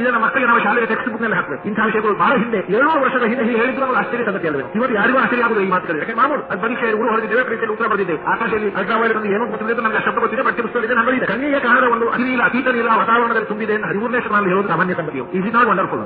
ಇದನ್ನ ಮಕ್ಕಳಿಗೆ ನಾವು ಶಾಲೆಗೆ ಟೆಕ್ಸ್ಟ್ ಬುಕ್ನಲ್ಲಿ ಹಾಕಬೇಕು. ಇಂತಹ ವಿಷಯಗಳು ಬಹಳ ಹಿಂದೆ ಏಳು ವರ್ಷದ ಹಿಂದೆ ಹೇಳಿದ್ರು ನಾವು ಆಶ್ಚರ್ಯ ಸಂಗತಿ ಅಲ್ವೇ. ಇವತ್ತು ಯಾರಿಗೂ ಆಶ್ಚರ್ಯ ಆಗುದು ಈ ಮಾತುಗಳು ಯಾಕೆ ಮಾಮೂಲು, ಅದು ಪರೀಕ್ಷೆ ಊರು ದೇವ ಪರೀಕ್ಷೆಯಲ್ಲಿ ಉತ್ತರ ಬರೆದಿದೆ ಆಕಾಶದಲ್ಲಿ ಅಲ್ಟ್ರಾವೈಲೆಟ್ ಏನೋ ಗೊತ್ತಿದೆ ನಮಗೆ ಶಬ್ದ ಗೊತ್ತಿದೆ ಪಠ್ಯ ಪುಸ್ತಕದಲ್ಲಿ ಬರೆದಿದೆ ಕಣ್ಣಿಗೆ ಕಾರಣ ಒಂದು ಅನಿಲ ಅತೀತ ನೀಲ ವಾತಾವರಣದಲ್ಲಿ ತುಂಬಿದೆ ಎಂದು ಹದಿಮೂರನೇ ಶತಮಾನದಲ್ಲಿ ಹೇಳೋದು ಸಾಮಾನ್ಯ ಸಂಗತಿಯು. ಇಸ್ ನಾಟ್ ವಂಡರ್ಫುಲ್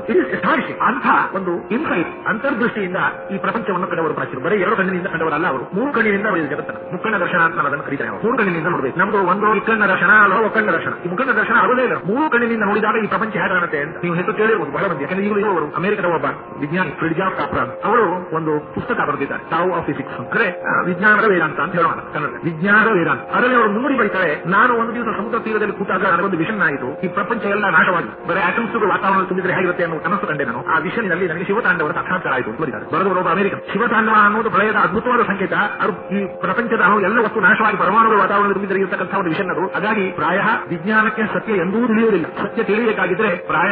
ಅಂತ ಒಂದು ಇನ್ಸೈಟ್ ಅಂತರ್ದೃಷ್ಟಿಯಿಂದ ಈ ಪ್ರಪಂಚವನ್ನು ಕಂಡವರು ಪ್ರಾಚೀನ ಬರೀ ಎರಡು ಕಣ್ಣಿನಿಂದ ಕಂಡವರಲ್ಲ ಅವರು. ಮೂರು ಕಣ್ಣಿನಿಂದ ಅವರು ಜಗತ್ತನ್ನು. ಮುಕ್ಕಣ್ಣ ದರ್ಶನ ಅಂತ ನಾನು ಅದನ್ನು ಕರೀತಾರೆ ಮೂರು ಕಣ್ಣಿನಿಂದ ನೋಡಬೇಕು. ನಮ್ದು ಒಂದು ಇಕ್ಕಣ್ಣ ದರ್ಶನ ಅಲ್ಲ ಒಕ್ಕಣ್ಣ ದರ್ಶನ. ಈ ಮುಖಂಡ ದರ್ಶನ ಆಗೋದೇ ಇಲ್ಲ. ಮೂರು ಕಣ್ಣಿನಿಂದ ನೋಡಿದಾಗ ಈ ಪ್ರಪಂಚ ಹೇಗೆ ಕಾಣುತ್ತೆ? ಅಂತ ನೀವು ಹೆಸರು ಕೇಳಿರ್ಬೋದು, ಬಹಳ ಮಂದಿ. ಯಾಕಂದ್ರೆ ಈಗಲೂ ಅವರು ಅಮೆರಿಕದ ಒಬ್ಬ ವಿಜ್ಞಾನಿ ಫ್ರಿಡ್ಜಾ ಕಾಪ್ರಾನ್ ಅವರು ಒಂದು ಪುಸ್ತಕ ಬರೆದಿದ್ದಾರೆ ಟಾವ್ ಆಫ್ ಫಿಸಿಕ್ಸ್ ಅಂದ್ರೆ ವಿಜ್ಞಾನದ ವೇದಾಂತ ಅಂತ ಹೇಳೋಣ ಕನ್ನಡ ವಿಜ್ಞಾನದ ವೇದಾಂತ ಅದರಲ್ಲಿ ಅವರು ಮುನ್ನುಡಿ ಬರೀತಾರೆ, ನಾನು ಒಂದು ದಿವಸ ಸಮುದ್ರ ತೀರದಲ್ಲಿ ಕೂತಾಗ ನನಗೊಂದು ವಿಷನ್ ಆಯಿತು. ಈ ಪ್ರಪಂಚ ಎಲ್ಲ ನಾಶವಾಗಿ ಬರೀ ಆಟಮ್ಸ್ಗಳು ವಾತಾವರಣ ತುಂಬಿದ್ರೆ ಹೇಗಿರುತ್ತೆ ಅನ್ನೋ ಕನಸು ಕಂಡೆ ನಾನು. ಆ ವಿಷಯದಲ್ಲಿ ನನಗೆ ಶಿವತಾಂಡವರ ಸಾಕ್ಷಾತ್ಕಾರ ಆಯಿತು ಬರೀತಾರೆ. ಬರೆದವರು ಒಬ್ಬ ಅಮೆರಿಕ ಶಿವತಾಂಡವ ಅನ್ನೋದು ಪ್ರಳಯದ ಅದ್ಭುತವಾದ ಸಂಕೇತ. ಅದು ಈ ಪ್ರಪಂಚದ ಎಲ್ಲ ವಸ್ತು ನಾಶವಾಗಿ ಪರಮಾಣು ವಾತಾವರಣ ತುಂಬಿದ್ರೆ ಇರತಕ್ಕಂಥ ಒಂದು ವಿಷನ್ ಅದು. ಹಾಗಾಗಿ ಪ್ರಾಯ ವಿಜ್ಞಾನಕ್ಕೆ ಸತ್ಯ ಎಂದೂ ತಿಳಿಯುವುದಿಲ್ಲ. ಸತ್ಯ ತಿಳಿಯಬೇಕಾಗಿದ್ರೆ ಪ್ರಾಯ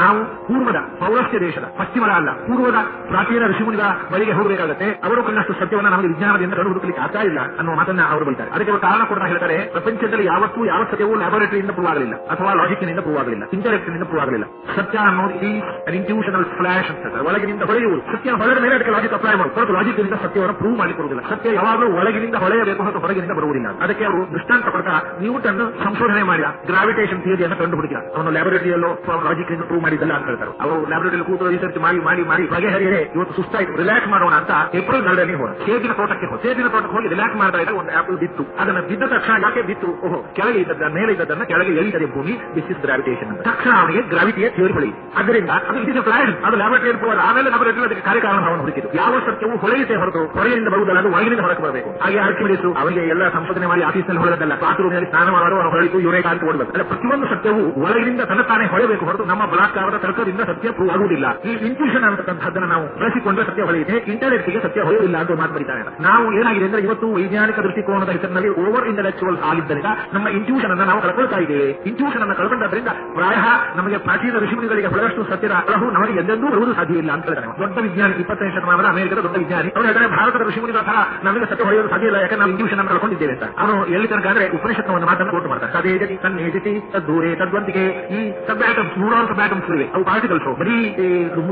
ನಾವು ಪೂರ್ವದ ಪೌರಸ್ತ್ಯ ದೇಶದ, ಪಶ್ಚಿಮದ ಅಲ್ಲ, ಪೂರ್ವದ ಪ್ರಾಚೀನ ಋಷಿಮುನಿಗಳ ಬಳಿಗೆ ಹೋಗಬೇಕಾಗುತ್ತೆ. ಅವರು ಕಂಡಷ್ಟು ಸತ್ಯವನ್ನ ನಮಗೆ ವಿಜ್ಞಾನದಿಂದ ಕಂಡು ಹುಡುಕಲಿಕ್ಕೆ ಆಗ್ತಾ ಇಲ್ಲ ಅನ್ನೋ ಮಾತನ್ನ ಅವರು ಬರೀತಾರೆ. ಅದಕ್ಕೆ ಅವರು ಕಾರಣ ಕೂಡ ಹೇಳ್ತಾರೆ, ಪ್ರಪಂಚದಲ್ಲಿ ಯಾವತ್ತೂ ಯಾವ ಸತ್ಯವೂ ಲ್ಯಾಬೊರೇಟರಿಯಿಂದ ಪ್ರೂವ್ ಆಗಲಿಲ್ಲ, ಅಥವಾ ಲಾಜಿಕ್ನಿಂದ ಪ್ರೂವ್ ಆಗಲಿಲ್ಲ ಇಂಟೆಲೆಕ್ಟ್ನಿಂದ ಪ್ರೂವ್ ಆಗಲಿಲ್ಲ. ಸತ್ಯ ಅನ್ನೋದು ಈ ಇಂಟ್ಯೂಷನಲ್ ಫ್ಲಾಶ್ ಅಂತ. ಒಳಗಿನಿಂದ ಹೊಳೆಯುವುದು. ಸತ್ಯ ಹೊಳೆದ ಮೇಲೆ ಅದಕ್ಕೆ ಲಾಜಿಕ್ ಅಪ್ಲೈ ಮಾಡುವುದು. ಹೊರತು ಲಾಜಿಕ್ ಇಂದ ಸತ್ಯವನ್ನು ಪ್ರೂವ್ ಮಾಡಿಕೊಡುವುದಿಲ್ಲ ಸತ್ಯ ಯಾವಾಗಲೂ ಒಳಗಿನಿಂದ ಹೊಳೆಯಬೇಕು ಹೊರತು ಹೊರಗಿನಿಂದ ಬರುವುದಿಲ್ಲ. ಅದಕ್ಕೆ ಅವರು ದೃಷ್ಟಾಂತ ಕೊಡ್ತಾ ನ್ಯೂಟನ್ ಸಂಶೋಧನೆ ಮಾಡಿದ ಗ್ರಾವಿಟೇಷನ್ ಥಿಯರಿಯನ್ನು ಕಂಡುಹಿಡಿದ ಅವನು ಲ್ಯಾಬೊರೇಟರಿಯಲ್ಲೋ ಲಾಜಿಕ್ ಇಂದ ಪ್ರೂವ್ ಮಾಡಿದ್ದಲ್ಲ ಅಂತ ಹೇಳ್ತಾರೆ. ಅವರು ಲ್ಯಾಬೊರೇಟರಿ ಕೂತು ರಿಸರ್ಚ್ ಮಾಡಿ ಮಾಡಿ ಮಾಡಿ ಹರಿಯೇ ಇವತ್ತು ಸುಸ್ತಾಯಿತು ರಿಲ್ಯಾಕ್ಸ್ ಮಾಡೋಣ ಅಂತ ಏಪ್ರಿಲ್ ಗರ್ಡಲ್ಲಿ ಹೋದ. ಸೇಬಿನ ತೋಟಕ್ಕೆ ಹೋದ. ಸೇಬಿನ ತೋಟಕ್ಕೆ ಹೋಗಿ ರಿಲ್ಯಾಕ್ಸ್ ಮಾಡ್ತಾ ಇದ್ದ ಒಂದು ಆಪಲ್ ಬಿತ್ತು. ಅದನ್ನ ಬಿದ್ದ ತಕ್ಷಣ ಯಾಕೆ ಬಿತ್ತು? ಓಹೋ, ಕೆಳಗೆ ಇದ್ದದ ಮೇಲೆ ಇದ್ದದನ್ನ ಕೆಳಗೆ ಎಳಿತದೆ ಭೂಮಿ ದಿಸ್ ಗ್ರಾವಿಟೇಷನ್ ಅಂತ. ತಕ್ಷಣ ಅವನಿಗೆ ಗ್ರಾವಿಟಿಯ ಥಿಯರಿ ಬಳಿ ಅದರಿಂದ ಅದು ಇಸ್ ಫ್ಲಾಶ್ ಅದು ಲ್ಯಾಬೊರೇಟರಿ ಹೋಗಿ ಆಮೇಲೆ ಲ್ಯಾಬೊರೇಟರಿ ಅದಕ್ಕೆ ಕಾರ್ಯಕಾರಣವನ್ನು ಹುಡುಕಿತು ಯಾವ ಸತ್ಯವು ಹೊಳೆಯುತ್ತೆ ಹೊರತು, ಹೊರೆಯಿಂದ ಬರುವುದಲ್ಲ ಅದು ಒಳಗಿನಿಂದ ಹೊರಗೆ ಬರಬೇಕು. ಹಾಗೆ ಆರ್ಕಿಮಿಡಿಸ್ ಅವರಿಗೆ ಎಲ್ಲ ಸಂಶೋಧನೆ ಮಾಡಿ ಆಫೀಸಲ್ಲಿ ಬಾತ್ರೂಮ್ನಲ್ಲಿ ಸ್ನಾನ ಮಾಡುವ ಹೊರಳಿತು ಇವರೇ ಕಾಂತ ಓಡಬೇಕು ಅಲ್ಲ, ಪ್ರತಿಯೊಂದು ಸತ್ಯವು ಒಳಗಿನಿಂದ ತನ್ನ ತಾನೇ ಹೊಳೆಬೇಕು ನಮ್ಮ ಬಲಾತ್ಕಾರದ ತರ್ಕದಿಂದ ಸತ್ಯ ಪ್ರೂವ್ ಆಗುವುದಿಲ್ಲ. ಈ ಇಂಟ್ಯೂಷನ್ ಅನ್ನತಕ್ಕಂಥದ್ದನ್ನು ನಾವು ಬಳಸಿಕೊಂಡ್ರೆ ಸತ್ಯ ಹೊಳೆಯುತ್ತೆ ಇಂಟರ್ನೆಟ್ಗೆ ಸತ್ಯ ಹೊಳೆಯುವುದಿಲ್ಲ ಅಂತ ಮಾತು ಬರೀತಾರೆ ನಾವು ಏನಾಗಿದೆ ಅಂದ್ರೆ ಇವತ್ತು ವೈಜ್ಞಾನಿಕ ದೃಷ್ಟಿಕೋನದ ಹೆಸರಿನಲ್ಲಿ ಓವರ್ ಇಂಟೆಲೆಕ್ಚುವಲ್ ಆಗಿದ್ದರಿಂದ ನಮ್ಮ ಇಂಟ್ಯೂಷನ್ ಅನ್ನು ನಾವು ಕಳ್ಕೊಳ್ತಾ ಇದ್ದೇವೆ. ಇಂಟ್ಯೂಷನ್ ಅನ್ನು ಕಳ್ಕೊಂಡದ್ರಿಂದ ಪ್ರಾಯ ನಮಗೆ ಪ್ರಾಚೀನ ಋಷಿಮುನಿಗಳಿಗೆ ಬಹಳಷ್ಟು ಸತ್ಯದ ಅಳಹು ನಮಗೆ ಎಂದೆಂದೂ ಬರುವುದು ಇಲ್ಲ ಅಂತ ಹೇಳ್ತಾರೆ ದೊಡ್ಡ ವಿಜ್ಞಾನಿ ಇಪ್ಪತ್ತನೇ ಶತಮಾನದ ಅಮೆರಿಕದ ದೊಡ್ಡ ವಿಜ್ಞಾನಿ. ಅವರು ಹೇಳ್ತಾರೆ ಭಾರತದ ಋಷಿಮುನಿಗಳ ತರ ನಮಗೆ ಸತ್ಯ ಹೊಳೆಯಲು ಸಾಧ್ಯ ಇಲ್ಲ. ಯಾಕಂದ್ರೆ ನಾವು ಇಂಟ್ಯೂಷನ್ ಅನ್ನು ಕಳ್ಕೊಂಡಿದ್ದೇವೆ ಅಂತ. ಅವರು ಎಲ್ಲಿ ತನಕ ಅಂದ್ರೆ ಉಪನಿಷತ್ನ ಮಾತನ್ನು ಕೊಟ್ಟು ಮಾಡ್ತಾರೆ. ತದೇ ಜತಿ ತನ್ನೇ ತದ್ದೂರೆ ತದ್ವಂತಿಕೆ. ಈ ನೂರಾರು ಇವೆ ಅವು ಪಾರ್ಟಿಕಲ್ಸ್ ಬರೀ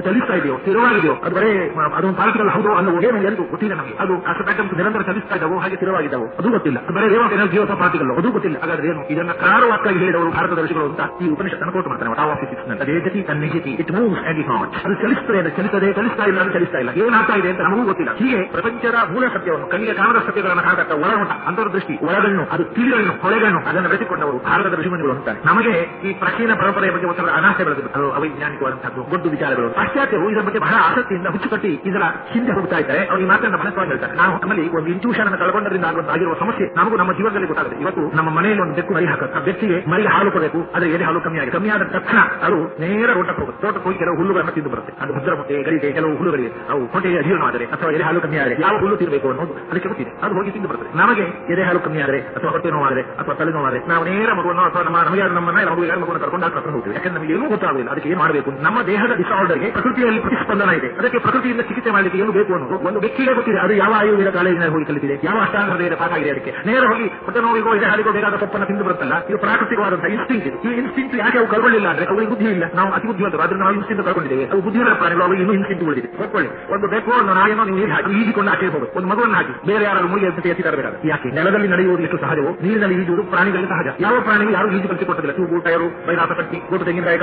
ಚಲಿಸ್ತಾ ಇದೆಯೋ ಸ್ಥಿರವಾಗಿದೆಯೋ ಅದು ಬರೇ ಅದೊಂದು ಪಾರ್ಟಿಕಲ್ ಹೌದು ಅನ್ನೋ ಏನು ಎಂದು ಗೊತ್ತಿಲ್ಲ ನಮಗೆ. ಅದು ಅಷ್ಟು ಬ್ಯಾಟಮ್ಸ್ ನಿರಂತರ ಚಲಿಸ್ತಾ ಇದ್ದಾವೋ, ಹಾಗೆ ಸ್ಥಿರವಾಗಿದ್ದಾವೋ ಅದು ಗೊತ್ತಿಲ್ಲ. ಬರೇ ಆಫ್ ಎನರ್ಜಿ ಹೊಸ ಪಾರ್ಟಿಕಲ್ ಅದು ಗೊತ್ತಿಲ್ಲ. ಹಾಗಾದ್ರೆ ಏನು? ಇದನ್ನ ಕಾರವಾಕ್ಕಾಗಿ ಹೇಳಿದವರು ಭಾರತದ ಋಷಿಗಳು ಅಂತ ಈ ಉಪನಿಷತ್ತನ್ನು ಕೋಟ್ ಮಾಡ್ತಾರೆ. Tau of it moves it not ಅದು ಚಲಿಸ್ತದೆ ಅಂತ ಚಲಿಸದೆ ಚಲಿಸ್ತಾ ಇಲ್ಲ ಅಂತ ಚಲಿಸ್ತಾ ಇಲ್ಲ. ಏನಾಗ್ತಾ ಇದೆ ಅಂತ ನಮಗೂ ಗೊತ್ತಿಲ್ಲ. ಹೀಗೆ ಪ್ರಪಂಚದ ಮೂಲ ಸತ್ಯವನ್ನು, ಕಣ್ಣಿಗೆ ಕಾಣದ ಸತ್ಯಗಳನ್ನು ಕಾಣತಕ್ಕ ಒಳನೋಟ, ಅಂತರ್ದೃಷ್ಟಿ, ಒಳಗಣ್ಣು, ಅದು ತಿಳಿಗಣ್ಣು, ಹೊಳೆಗಣ್ಣು, ಅದನ್ನು ಬೆಳೆಸಿಕೊಂಡವರು ಭಾರತದ ಋಷಿಮುನಿಗಳು ಅಂತಾರೆ. ನಮಗೆ ಈ ಪ್ರಾಚೀನ ಪರಂಪರೆಯ ಬಗ್ಗೆ ಒಂಥರ ಅನಾಸೆ ಬೆಳೆದುಬಿಟ್ಟರು ಅದು ಅವೈಜ್ಞಾನಿಕವಾದಂತಹದ್ದು ಗೊಡ್ಡು ವಿಚಾರಗಳು. ಪಾಶ್ಚಾತ್ಯರು ಇದರ ಬಗ್ಗೆ ಬಹಳ ಆಸಕ್ತಿಯಿಂದ ಹುಚ್ಚು ಕಟ್ಟಿ ಇದರ ಹಿಂದೆ ಹೋಗ್ತಾ ಇದ್ದಾರೆ. ಅವ್ರು ಈ ಮಾತನ್ನ ಬಹಳವಾಗಿ ಹೇಳ್ತಾರೆ. ನಾವು ನಮ್ಮಲ್ಲಿ ಒಂದು ಇಂಟ್ಯೂಷನ್ ಅನ್ನು ಕಳ್ಕೊಂಡ್ರಿಂದ ಆಗಿರುವ ಸಮಸ್ಯೆ ನಮಗೂ ನಮ್ಮ ಜೀವನದಲ್ಲಿ ಗೊತ್ತಾಗುತ್ತೆ. ಇವತ್ತು ನಮ್ಮ ಮನೆಯಲ್ಲಿ ಒಂದು ಬೆಕ್ಕು ಮರಿ ಹಾಕುತ್ತೆ. ಆ ಬೆಕ್ಕಿಗೆ ಮರಿಗೆ ಹಾಲು ಕೊಡಬೇಕು. ಅದ್ರ ಎಲೆ ಹಾಲು ಕಮ್ಮಿ ಆಗಿದೆ. ಕಮ್ಮಿ ಆದ ತಕ್ಷಣ ಅದು ನೇರ ರೋಟಕ್ಕೆ ಹೋಗುತ್ತೆ. ತೋಟಕ್ಕೆ ಹೋಗಿ ಕೆಲವು ಹುಲ್ಲುಗಳನ್ನು ತಿಂದು ಬರುತ್ತೆ. ಅದು ಭದ್ರಮುತ್ತೆ ಗರಿಗೆ ಕೆಲವು ಹುಲ್ಲುಗಳಿಗೆ ಅವು ಹೊಟ್ಟೆಗೆ ಜೀರ್ಣ ಆದರೆ ಅಥವಾ ಎಲೆ ಹಾಲು ಕಮ್ಮಿ ಆದರೆ ಯಾವ ಹುಲ್ಲು ತಿನ್ನಬೇಕು ಅನ್ನೋದು ಅದಕ್ಕೆ ಗೊತ್ತಿದೆ. ಅದು ಹೋಗಿ ತಿಂದು ಬರುತ್ತೆ ನಮಗೆ ಎದೆ ಹಾಲು ಕಮ್ಮಿ ಆದರೆ, ಅಥವಾ ಹೊಟ್ಟೆ ನೋವಾದರೆ, ಅಥವಾ ತಲೆ ನೋವಾದರೆ ನಾವು ನೇರ ಮಗುವನ್ನು ಅಥವಾ ನಮ್ಮ ನಮಗೆ ನಮ್ಮನ್ನ ಮಗುವಿಗೆ ಮಗುವನ್ನು ಕರ್ಕೊಂಡು ಹತ್ರ ಹೋಗ್ತೀವಿ. ಯಾಕಂದ್ರೆ ನಮಗೆ ಏನೂ ಗೊತ್ತಾಗಲಿಲ್ಲ. ಅದಕ್ಕೆ ಏನು ಮಾಡಬೇಕು? ನಮ್ಮ ದೇಹದ ಡಿಸಾರ್ಡರ್ಗೆ ಪ್ರಕೃತಿಯಲ್ಲಿ ಪ್ರತಿಸ್ಪಂದನ ಇದೆ. ಅದಕ್ಕೆ ಪ್ರಕೃತಿಯಿಂದ ಚಿಕಿತ್ಸೆ ಮಾಡಲಿಕ್ಕೆ ಏನು ಬೇಕು ಅನ್ನೋದು ಒಂದು ವ್ಯಕ್ತಿಗೆ ಗೊತ್ತಿದೆ. ಅದು ಯಾವ ಆಯುರ್ವೇದ ಕಾಲೇಜಿನಲ್ಲಿ ಹೋಗಿ ಕಲಿತಿದೆ? ಯಾವ ಅಷ್ಟಾಂಗ ಹೃದಯದ ಪಾಠ ಆಗಿದೆ ಅದಕ್ಕೆ? ನೇರ ಹೋಗಿ ಹೊಟ್ಟೆ ನೋವಿಗೋ ಇದೆ ಹಾಲಿಗೋ ಬೇಕಾದ ಸೊಪ್ಪನ್ನು ತಿಂದು ಬರುತ್ತಲ್ಲ? ಇದು ಪ್ರಾಕೃತಿಕವಾದಂತಹ ಇನ್ಸ್ಟಿಂಕ್ಟ್ ಇದೆ. ಈ ಇನ್ಸ್ಟಿಂಕ್ಟ್ ಯಾಕೆ ಅವು ಕಳ್ಕೊಳ್ಳಿಲ್ಲ ಅಂದ್ರೆ ಅವರಿಗೆ ಬುದ್ಧಿ ಇಲ್ಲ. ನಾವು ಅತಿ ಬುದ್ಧಿವಂತರು. ಆದ್ರೆ ನಾವು ಇನ್ಸ್ಟಿಂಕ್ ಕಳ್ಕೊಂಡಿದ್ದೇವೆ. ಅವು ಬುದ್ಧಿವಂತರ ಪ್ರಾಣಿಗಳು, ಅವು ಇನ್ನೂ ಇನ್ಸ್ಟಿಂಕ್ ಉಳಿದಿದೆ. ಒಪ್ಕೊಳ್ಳಿ. ಒಂದು ಬೇಕು ನಾಯಿನೋ ನೀವು ನೀರು ಹಾಕಿ, ಈಜಿಕೊಂಡು ಆಚೆ ಹೋಗುದು ಒಂದು ಮಗುವನ್ನು ಹಾಕಿ. ಬೇರೆ ಯಾರು ಮುಗಿ ಅಂತ ಎತ್ತಿ ತರಬೇಕಾದ ಯಾಕೆ? ನೆಲದಲ್ಲಿ ನಡೆಯುವುದು ಎಷ್ಟು ಸಹಜವೋ? ನೀರಿನಲ್ಲಿ ಈಜುವುದು ಪ್ರಾಣಿಗಳಿಗೆ ಸಹಜ. ಯಾವ ಪ್ರಾಣಿಗೆ ಯಾರು ಈಜು ಕಲಿಸಿಕೊಟ್ಟಿಲ್ಲ ತೂಗು ಟಯರು ಬೈರಾಸ ಕಟ್ಟಿ.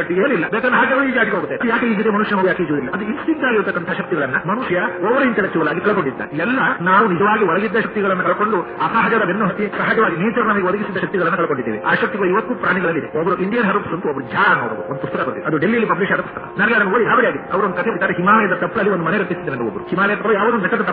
ಕಟ್ಟಿ ಏನಿಲ್ಲ ಬೇಕಾದ್ರೆ ಹಾಗೆ ಈಜು ಆಗಿ ಹೋಗುತ್ತೆ. ಯಾಕೆ ಈಗಿದೆ ಮನುಷ್ಯ ಹೋಗಿ ಯಾಕೆ ಇಲ್ಲ ಅದು ಇನ್ಸ್ಟಿಂಕ್ಟ್ ಆಗಿರತಕ್ಕಂಥ ಶಕ್ತಿಗಳನ್ನ ಮನುಷ್ಯ ಓವರ್ ಇಂಟೆಲೆಕ್ಚುವಲ್ ಆಗಿ ಕಳ್ಕೊಂಡಿದ್ದ. ಎಲ್ಲ ನಾವು ನಿಜವಾಗಿ ಒಳಗಿದ್ದ ಶಕ್ತಿಗಳನ್ನು ಕಳ್ಕೊಂಡು ಅಸಹಜದ ಬೆನ್ನು ಹತ್ತಿ ಸಹಜವಾಗಿ ನೇಚರ್ ನಮಗೆ ಒದಗಿಸಿದ ಶಕ್ತಿಗಳನ್ನು ಕಳ್ಕೊಂಡಿದ್ದೇವೆ. ಆ ಶಕ್ತಿಗಳು ಇವತ್ತು ಪ್ರಾಣಿಗಳಲ್ಲಿದೆ. ಒಬ್ಬರು ಇಂಡಿಯನ್ ಹರಪ್ ಅಂತ ಒಬ್ಬರು ಜಾ ಅನ್ನೋದು ಒಂದು ಪುಸ್ತಕ ಬಂದಿದೆ ಅದು ಡೆಲ್ಲಿಯಲ್ಲಿ ಪಬ್ಲಿಷ್ ಆದ ಪುಸ್ತಕ. ನನಗೆ ಅದನ್ನು ಓದಿ ಹಾವಳಿ ಆಗಿದೆ. ಅವರು ಒಂದು ಕಥೆ ಬಿಟ್ಟಾರೆ, ಹಿಮಾಲಯದ ತಪ್ಪಲಲ್ಲಿ ಒಂದು ಮನೆ ಕಟ್ಟಿಸಿದ್ರು ಒಬ್ಬರು ಹಿಮಾಲಯ ತಪ್ಪಲು ಯಾವುದೋ ಬೆಟ್ಟದ